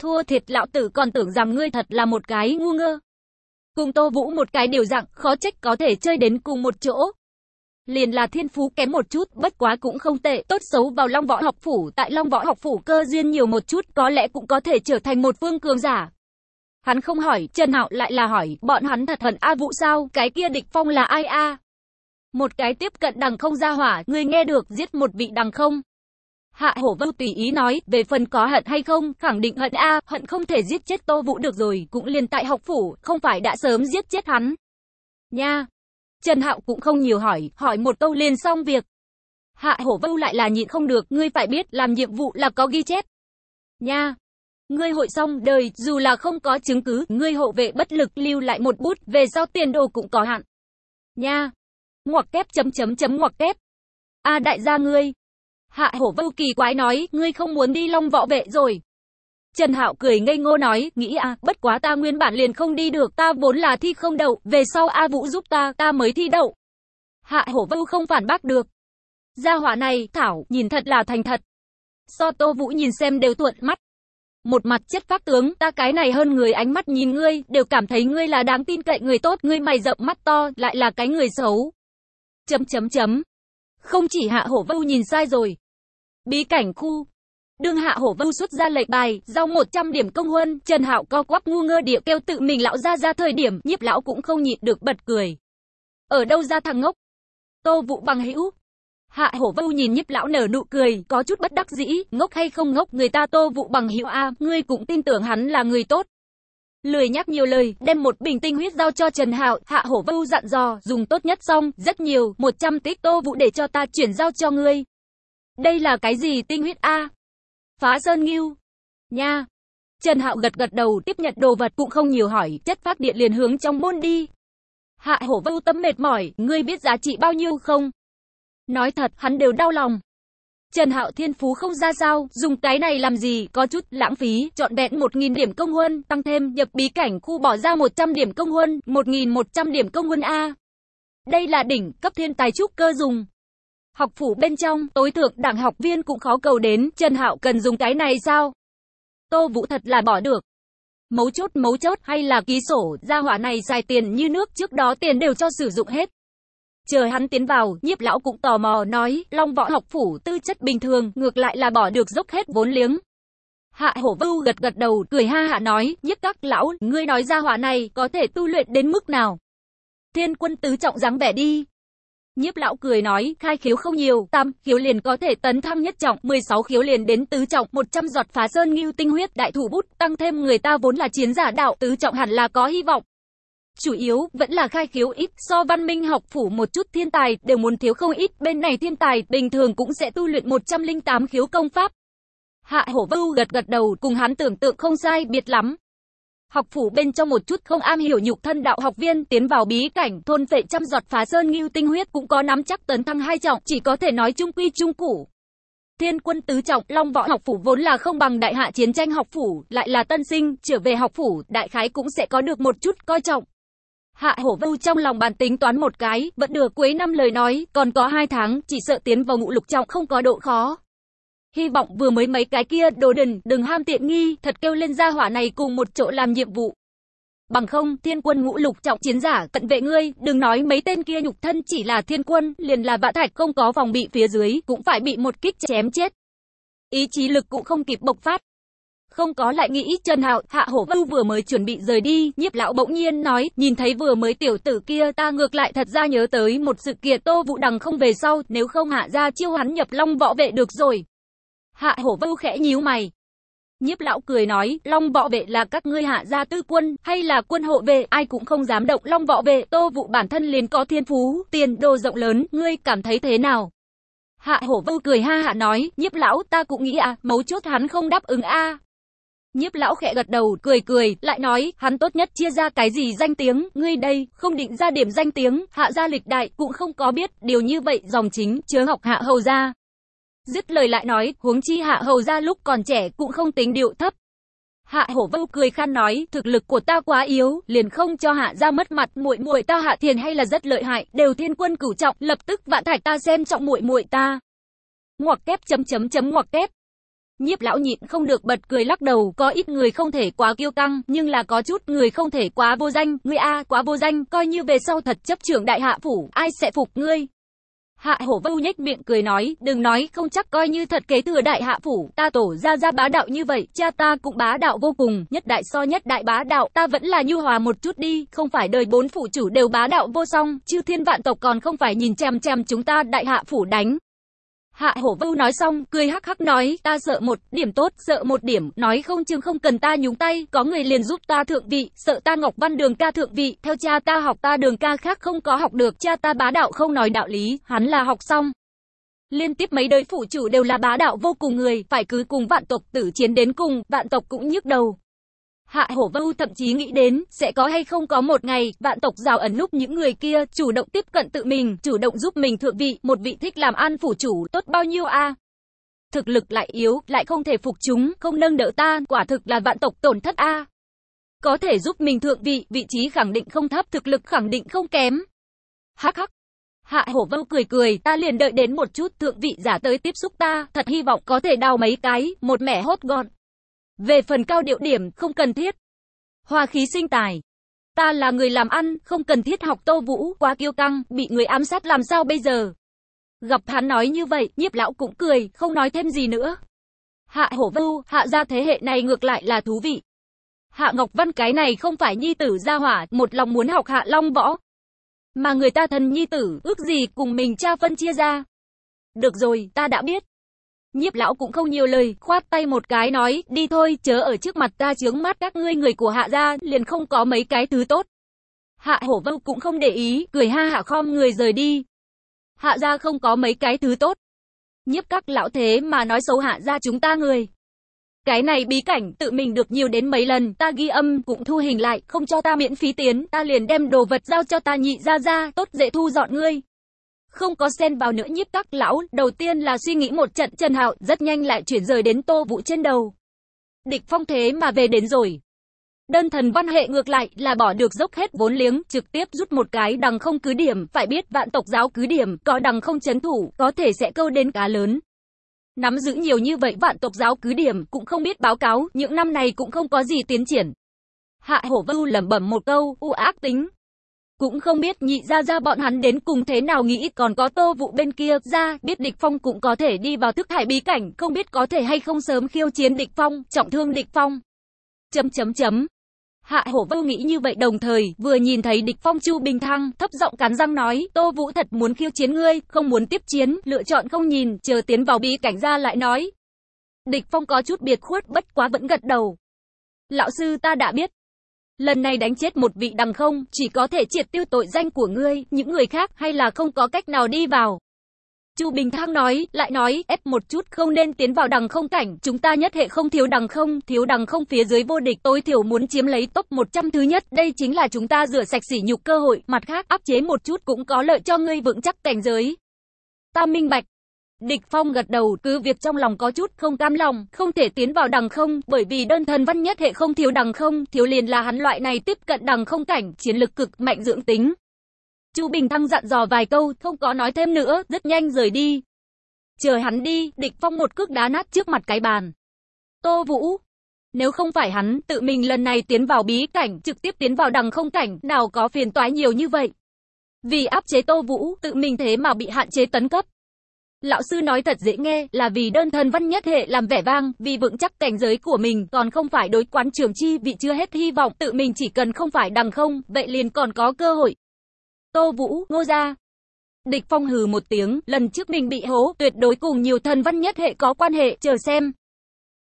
Thua thiệt lão tử còn tưởng rằng ngươi thật là một cái ngu ngơ. Cùng Tô Vũ một cái điều dạng, khó trách có thể chơi đến cùng một chỗ. Liền là thiên phú kém một chút, bất quá cũng không tệ, tốt xấu vào Long Võ học phủ, tại Long Võ học phủ cơ duyên nhiều một chút, có lẽ cũng có thể trở thành một phương cường giả. Hắn không hỏi, Trần Hạo lại là hỏi, bọn hắn thật hận A Vũ sao, cái kia địch phong là ai a? Một cái tiếp cận đằng không ra hỏa, người nghe được, giết một vị đằng không. Hạ Hổ Vưu tùy ý nói, về phần có hận hay không, khẳng định hận a, hận không thể giết chết Tô Vũ được rồi, cũng liền tại học phủ, không phải đã sớm giết chết hắn. Nha. Trần Hạo cũng không nhiều hỏi, hỏi một câu liền xong việc. Hạ Hổ vâu lại là nhịn không được, ngươi phải biết, làm nhiệm vụ là có ghi chép. Nha. Ngươi hội xong đời, dù là không có chứng cứ, ngươi hộ vệ bất lực lưu lại một bút, về sau tiền đồ cũng có hạn. Nha. Ngoặc kép chấm chấm chấm ngoặc kép. A đại gia ngươi. Hạ hổ vâu kỳ quái nói, ngươi không muốn đi long võ vệ rồi. Trần Hạo cười ngây ngô nói, nghĩ à, bất quá ta nguyên bản liền không đi được, ta vốn là thi không đậu, về sau A Vũ giúp ta, ta mới thi đậu. Hạ hổ vưu không phản bác được. Gia hỏa này, Thảo, nhìn thật là thành thật. So Tô Vũ nhìn xem đều tuột mắt. Một mặt chất phát tướng, ta cái này hơn người ánh mắt nhìn ngươi, đều cảm thấy ngươi là đáng tin cậy người tốt, ngươi mày rậm mắt to, lại là cái người xấu. Chấm chấm chấm. Không chỉ hạ hổ vưu nhìn sai rồi. Bí cảnh khu. Đương hạ hổ vưu xuất ra lệnh bài, giao 100 điểm công huân, Trần Hạo co quắp ngu ngơ địa kêu tự mình lão ra ra thời điểm, nhiếp lão cũng không nhịn được bật cười. Ở đâu ra thằng ngốc? Tô vụ bằng hữu. Hạ hổ vưu nhìn nhiếp lão nở nụ cười, có chút bất đắc dĩ, ngốc hay không ngốc, người ta tô vụ bằng hữu a, ngươi cũng tin tưởng hắn là người tốt. Lười nhắc nhiều lời, đem một bình tinh huyết giao cho Trần Hạo, Hạ Hổ Vưu dặn dò, dùng tốt nhất xong, rất nhiều, 100 tích tô vụ để cho ta chuyển giao cho ngươi. Đây là cái gì tinh huyết a? Phá Sơn Nghiêu. Nha. Trần Hạo gật gật đầu, tiếp nhận đồ vật cũng không nhiều hỏi, chất phát điện liền hướng trong môn đi. Hạ Hổ Vưu tâm mệt mỏi, ngươi biết giá trị bao nhiêu không? Nói thật, hắn đều đau lòng. Trần Hạo thiên phú không ra sao, dùng cái này làm gì, có chút lãng phí, chọn vẹn 1.000 điểm công huân, tăng thêm nhập bí cảnh khu bỏ ra 100 điểm công huân, 1.100 điểm công huân A. Đây là đỉnh, cấp thiên tài trúc cơ dùng. Học phủ bên trong, tối thượng đảng học viên cũng khó cầu đến, Trần Hạo cần dùng cái này sao? Tô Vũ thật là bỏ được. Mấu chốt mấu chốt hay là ký sổ, gia hỏa này xài tiền như nước trước đó tiền đều cho sử dụng hết. Chờ hắn tiến vào, nhiếp lão cũng tò mò nói, long võ học phủ tư chất bình thường, ngược lại là bỏ được dốc hết vốn liếng. Hạ hổ vưu gật gật đầu, cười ha hạ nói, nhiếp các lão, ngươi nói ra hỏa này, có thể tu luyện đến mức nào? Thiên quân tứ trọng dáng vẻ đi. Nhiếp lão cười nói, khai khiếu không nhiều, tam khiếu liền có thể tấn thăng nhất trọng, 16 khiếu liền đến tứ trọng, 100 giọt phá sơn ngưu tinh huyết, đại thủ bút, tăng thêm người ta vốn là chiến giả đạo, tứ trọng hẳn là có hy vọng. Chủ yếu vẫn là khai khiếu ít, so văn minh học phủ một chút thiên tài đều muốn thiếu không ít, bên này thiên tài bình thường cũng sẽ tu luyện 108 khiếu công pháp. Hạ hổ vưu gật gật đầu, cùng hắn tưởng tượng không sai biệt lắm. Học phủ bên trong một chút không am hiểu nhục thân đạo học viên tiến vào bí cảnh thôn vệ trăm giọt phá sơn ngưu tinh huyết cũng có nắm chắc tấn thăng hai trọng, chỉ có thể nói trung quy trung củ. Thiên quân tứ trọng, Long võ học phủ vốn là không bằng đại hạ chiến tranh học phủ, lại là tân sinh, trở về học phủ, đại khái cũng sẽ có được một chút coi trọng. Hạ hổ vưu trong lòng bàn tính toán một cái, vẫn được cuối năm lời nói, còn có hai tháng, chỉ sợ tiến vào ngũ lục trọng không có độ khó. Hy vọng vừa mới mấy cái kia đồ đần, đừng ham tiện nghi, thật kêu lên gia hỏa này cùng một chỗ làm nhiệm vụ. Bằng không, thiên quân ngũ lục trọng chiến giả, cận vệ ngươi, đừng nói mấy tên kia nhục thân chỉ là thiên quân, liền là vạn thạch không có vòng bị phía dưới, cũng phải bị một kích chém chết. Ý chí lực cũng không kịp bộc phát, không có lại nghĩ Trần Hạo, Hạ Hổ Vưu vừa mới chuẩn bị rời đi, nhiếp lão bỗng nhiên nói, nhìn thấy vừa mới tiểu tử kia ta ngược lại thật ra nhớ tới một sự kiện tô vụ đằng không về sau, nếu không hạ ra chiêu hắn nhập long võ vệ được rồi. Hạ Hổ vâu khẽ nhíu mày. Nhiếp lão cười nói, long võ vệ là các ngươi hạ gia tư quân, hay là quân hộ vệ, ai cũng không dám động long võ vệ, tô vụ bản thân liền có thiên phú, tiền đồ rộng lớn, ngươi cảm thấy thế nào? Hạ hổ vâu cười ha hạ nói, nhiếp lão ta cũng nghĩ à, mấu chốt hắn không đáp ứng a Nhiếp lão khẽ gật đầu, cười cười, lại nói, hắn tốt nhất chia ra cái gì danh tiếng, ngươi đây, không định ra điểm danh tiếng, hạ gia lịch đại, cũng không có biết, điều như vậy, dòng chính, chớ học hạ hầu gia. Dứt lời lại nói, huống chi hạ hầu ra lúc còn trẻ, cũng không tính điệu thấp. Hạ hổ vâu cười khan nói, thực lực của ta quá yếu, liền không cho hạ ra mất mặt, muội muội ta hạ thiền hay là rất lợi hại, đều thiên quân cửu trọng, lập tức vạn thạch ta xem trọng muội muội ta. Ngoặc kép chấm chấm chấm ngoặc kép. Nhiếp lão nhịn không được bật cười lắc đầu, có ít người không thể quá kiêu căng, nhưng là có chút người không thể quá vô danh, ngươi a quá vô danh, coi như về sau thật chấp trưởng đại hạ phủ, ai sẽ phục ngươi. Hạ hổ vâu nhếch miệng cười nói, đừng nói không chắc coi như thật kế thừa đại hạ phủ, ta tổ ra ra bá đạo như vậy, cha ta cũng bá đạo vô cùng, nhất đại so nhất đại bá đạo, ta vẫn là nhu hòa một chút đi, không phải đời bốn phủ chủ đều bá đạo vô song, chư thiên vạn tộc còn không phải nhìn chằm chằm chúng ta đại hạ phủ đánh. Hạ hổ vưu nói xong, cười hắc hắc nói, ta sợ một điểm tốt, sợ một điểm, nói không chừng không cần ta nhúng tay, có người liền giúp ta thượng vị, sợ ta Ngọc Văn đường ca thượng vị, theo cha ta học ta đường ca khác không có học được, cha ta bá đạo không nói đạo lý, hắn là học xong. Liên tiếp mấy đời phụ chủ đều là bá đạo vô cùng người, phải cứ cùng vạn tộc tử chiến đến cùng, vạn tộc cũng nhức đầu. Hạ Hổ Vâu thậm chí nghĩ đến, sẽ có hay không có một ngày, vạn tộc rào ẩn núp những người kia, chủ động tiếp cận tự mình, chủ động giúp mình thượng vị, một vị thích làm ăn phủ chủ, tốt bao nhiêu a Thực lực lại yếu, lại không thể phục chúng, không nâng đỡ ta, quả thực là vạn tộc tổn thất a Có thể giúp mình thượng vị, vị trí khẳng định không thấp, thực lực khẳng định không kém. Hắc hắc. Hạ hổ vâu cười cười, ta liền đợi đến một chút thượng vị giả tới tiếp xúc ta, thật hy vọng có thể đào mấy cái, một mẻ hốt gọn. Về phần cao điệu điểm, không cần thiết. hòa khí sinh tài. Ta là người làm ăn, không cần thiết học tô vũ, quá kiêu căng, bị người ám sát làm sao bây giờ. Gặp hắn nói như vậy, nhiếp lão cũng cười, không nói thêm gì nữa. Hạ hổ vưu, hạ gia thế hệ này ngược lại là thú vị. Hạ Ngọc Văn cái này không phải nhi tử gia hỏa, một lòng muốn học hạ long võ. Mà người ta thân nhi tử, ước gì cùng mình cha phân chia ra. Được rồi, ta đã biết. Nhiếp lão cũng không nhiều lời, khoát tay một cái nói, đi thôi, chớ ở trước mặt ta chướng mắt các ngươi người của hạ gia, liền không có mấy cái thứ tốt. Hạ hổ vâu cũng không để ý, cười ha hạ khom người rời đi. Hạ gia không có mấy cái thứ tốt. Nhiếp các lão thế mà nói xấu hạ gia chúng ta người. Cái này bí cảnh tự mình được nhiều đến mấy lần, ta ghi âm cũng thu hình lại, không cho ta miễn phí tiến, ta liền đem đồ vật giao cho ta nhị ra ra, tốt dễ thu dọn ngươi. Không có xen vào nữa nhiếp các lão, đầu tiên là suy nghĩ một trận Trần Hạo, rất nhanh lại chuyển rời đến tô vụ trên đầu. Địch phong thế mà về đến rồi. Đơn thần văn hệ ngược lại là bỏ được dốc hết vốn liếng, trực tiếp rút một cái đằng không cứ điểm, phải biết vạn tộc giáo cứ điểm, có đằng không chấn thủ, có thể sẽ câu đến cá lớn. Nắm giữ nhiều như vậy vạn tộc giáo cứ điểm, cũng không biết báo cáo, những năm này cũng không có gì tiến triển. Hạ hổ vưu lẩm bẩm một câu, u ác tính, cũng không biết nhị ra ra bọn hắn đến cùng thế nào nghĩ còn có tô vụ bên kia ra, biết địch phong cũng có thể đi vào thức hải bí cảnh, không biết có thể hay không sớm khiêu chiến địch phong, trọng thương địch phong. Chấm chấm chấm. Hạ hổ vô nghĩ như vậy đồng thời, vừa nhìn thấy địch phong chu bình thăng, thấp giọng cắn răng nói, tô vũ thật muốn khiêu chiến ngươi, không muốn tiếp chiến, lựa chọn không nhìn, chờ tiến vào bí cảnh ra lại nói. Địch phong có chút biệt khuất bất quá vẫn gật đầu. Lão sư ta đã biết, Lần này đánh chết một vị đằng không, chỉ có thể triệt tiêu tội danh của ngươi, những người khác hay là không có cách nào đi vào. Chu Bình Thang nói, lại nói, ép một chút không nên tiến vào đằng không cảnh, chúng ta nhất hệ không thiếu đằng không, thiếu đằng không phía dưới vô địch, tối thiểu muốn chiếm lấy top 100 thứ nhất, đây chính là chúng ta rửa sạch sỉ nhục cơ hội, mặt khác áp chế một chút cũng có lợi cho ngươi vững chắc cảnh giới. Ta minh bạch, Địch Phong gật đầu, cứ việc trong lòng có chút không cam lòng, không thể tiến vào đằng không, bởi vì đơn thần văn nhất hệ không thiếu đằng không, thiếu liền là hắn loại này tiếp cận đằng không cảnh, chiến lực cực mạnh dưỡng tính. Chu Bình Thăng dặn dò vài câu, không có nói thêm nữa, rất nhanh rời đi. Chờ hắn đi, Địch Phong một cước đá nát trước mặt cái bàn. Tô Vũ, nếu không phải hắn, tự mình lần này tiến vào bí cảnh, trực tiếp tiến vào đằng không cảnh, nào có phiền toái nhiều như vậy. Vì áp chế Tô Vũ, tự mình thế mà bị hạn chế tấn cấp. Lão sư nói thật dễ nghe, là vì đơn thân văn nhất hệ làm vẻ vang, vì vững chắc cảnh giới của mình, còn không phải đối quán trường chi vị chưa hết hy vọng, tự mình chỉ cần không phải đằng không, vậy liền còn có cơ hội. Tô Vũ, Ngô Gia. Địch Phong hừ một tiếng, lần trước mình bị hố, tuyệt đối cùng nhiều thần văn nhất hệ có quan hệ, chờ xem.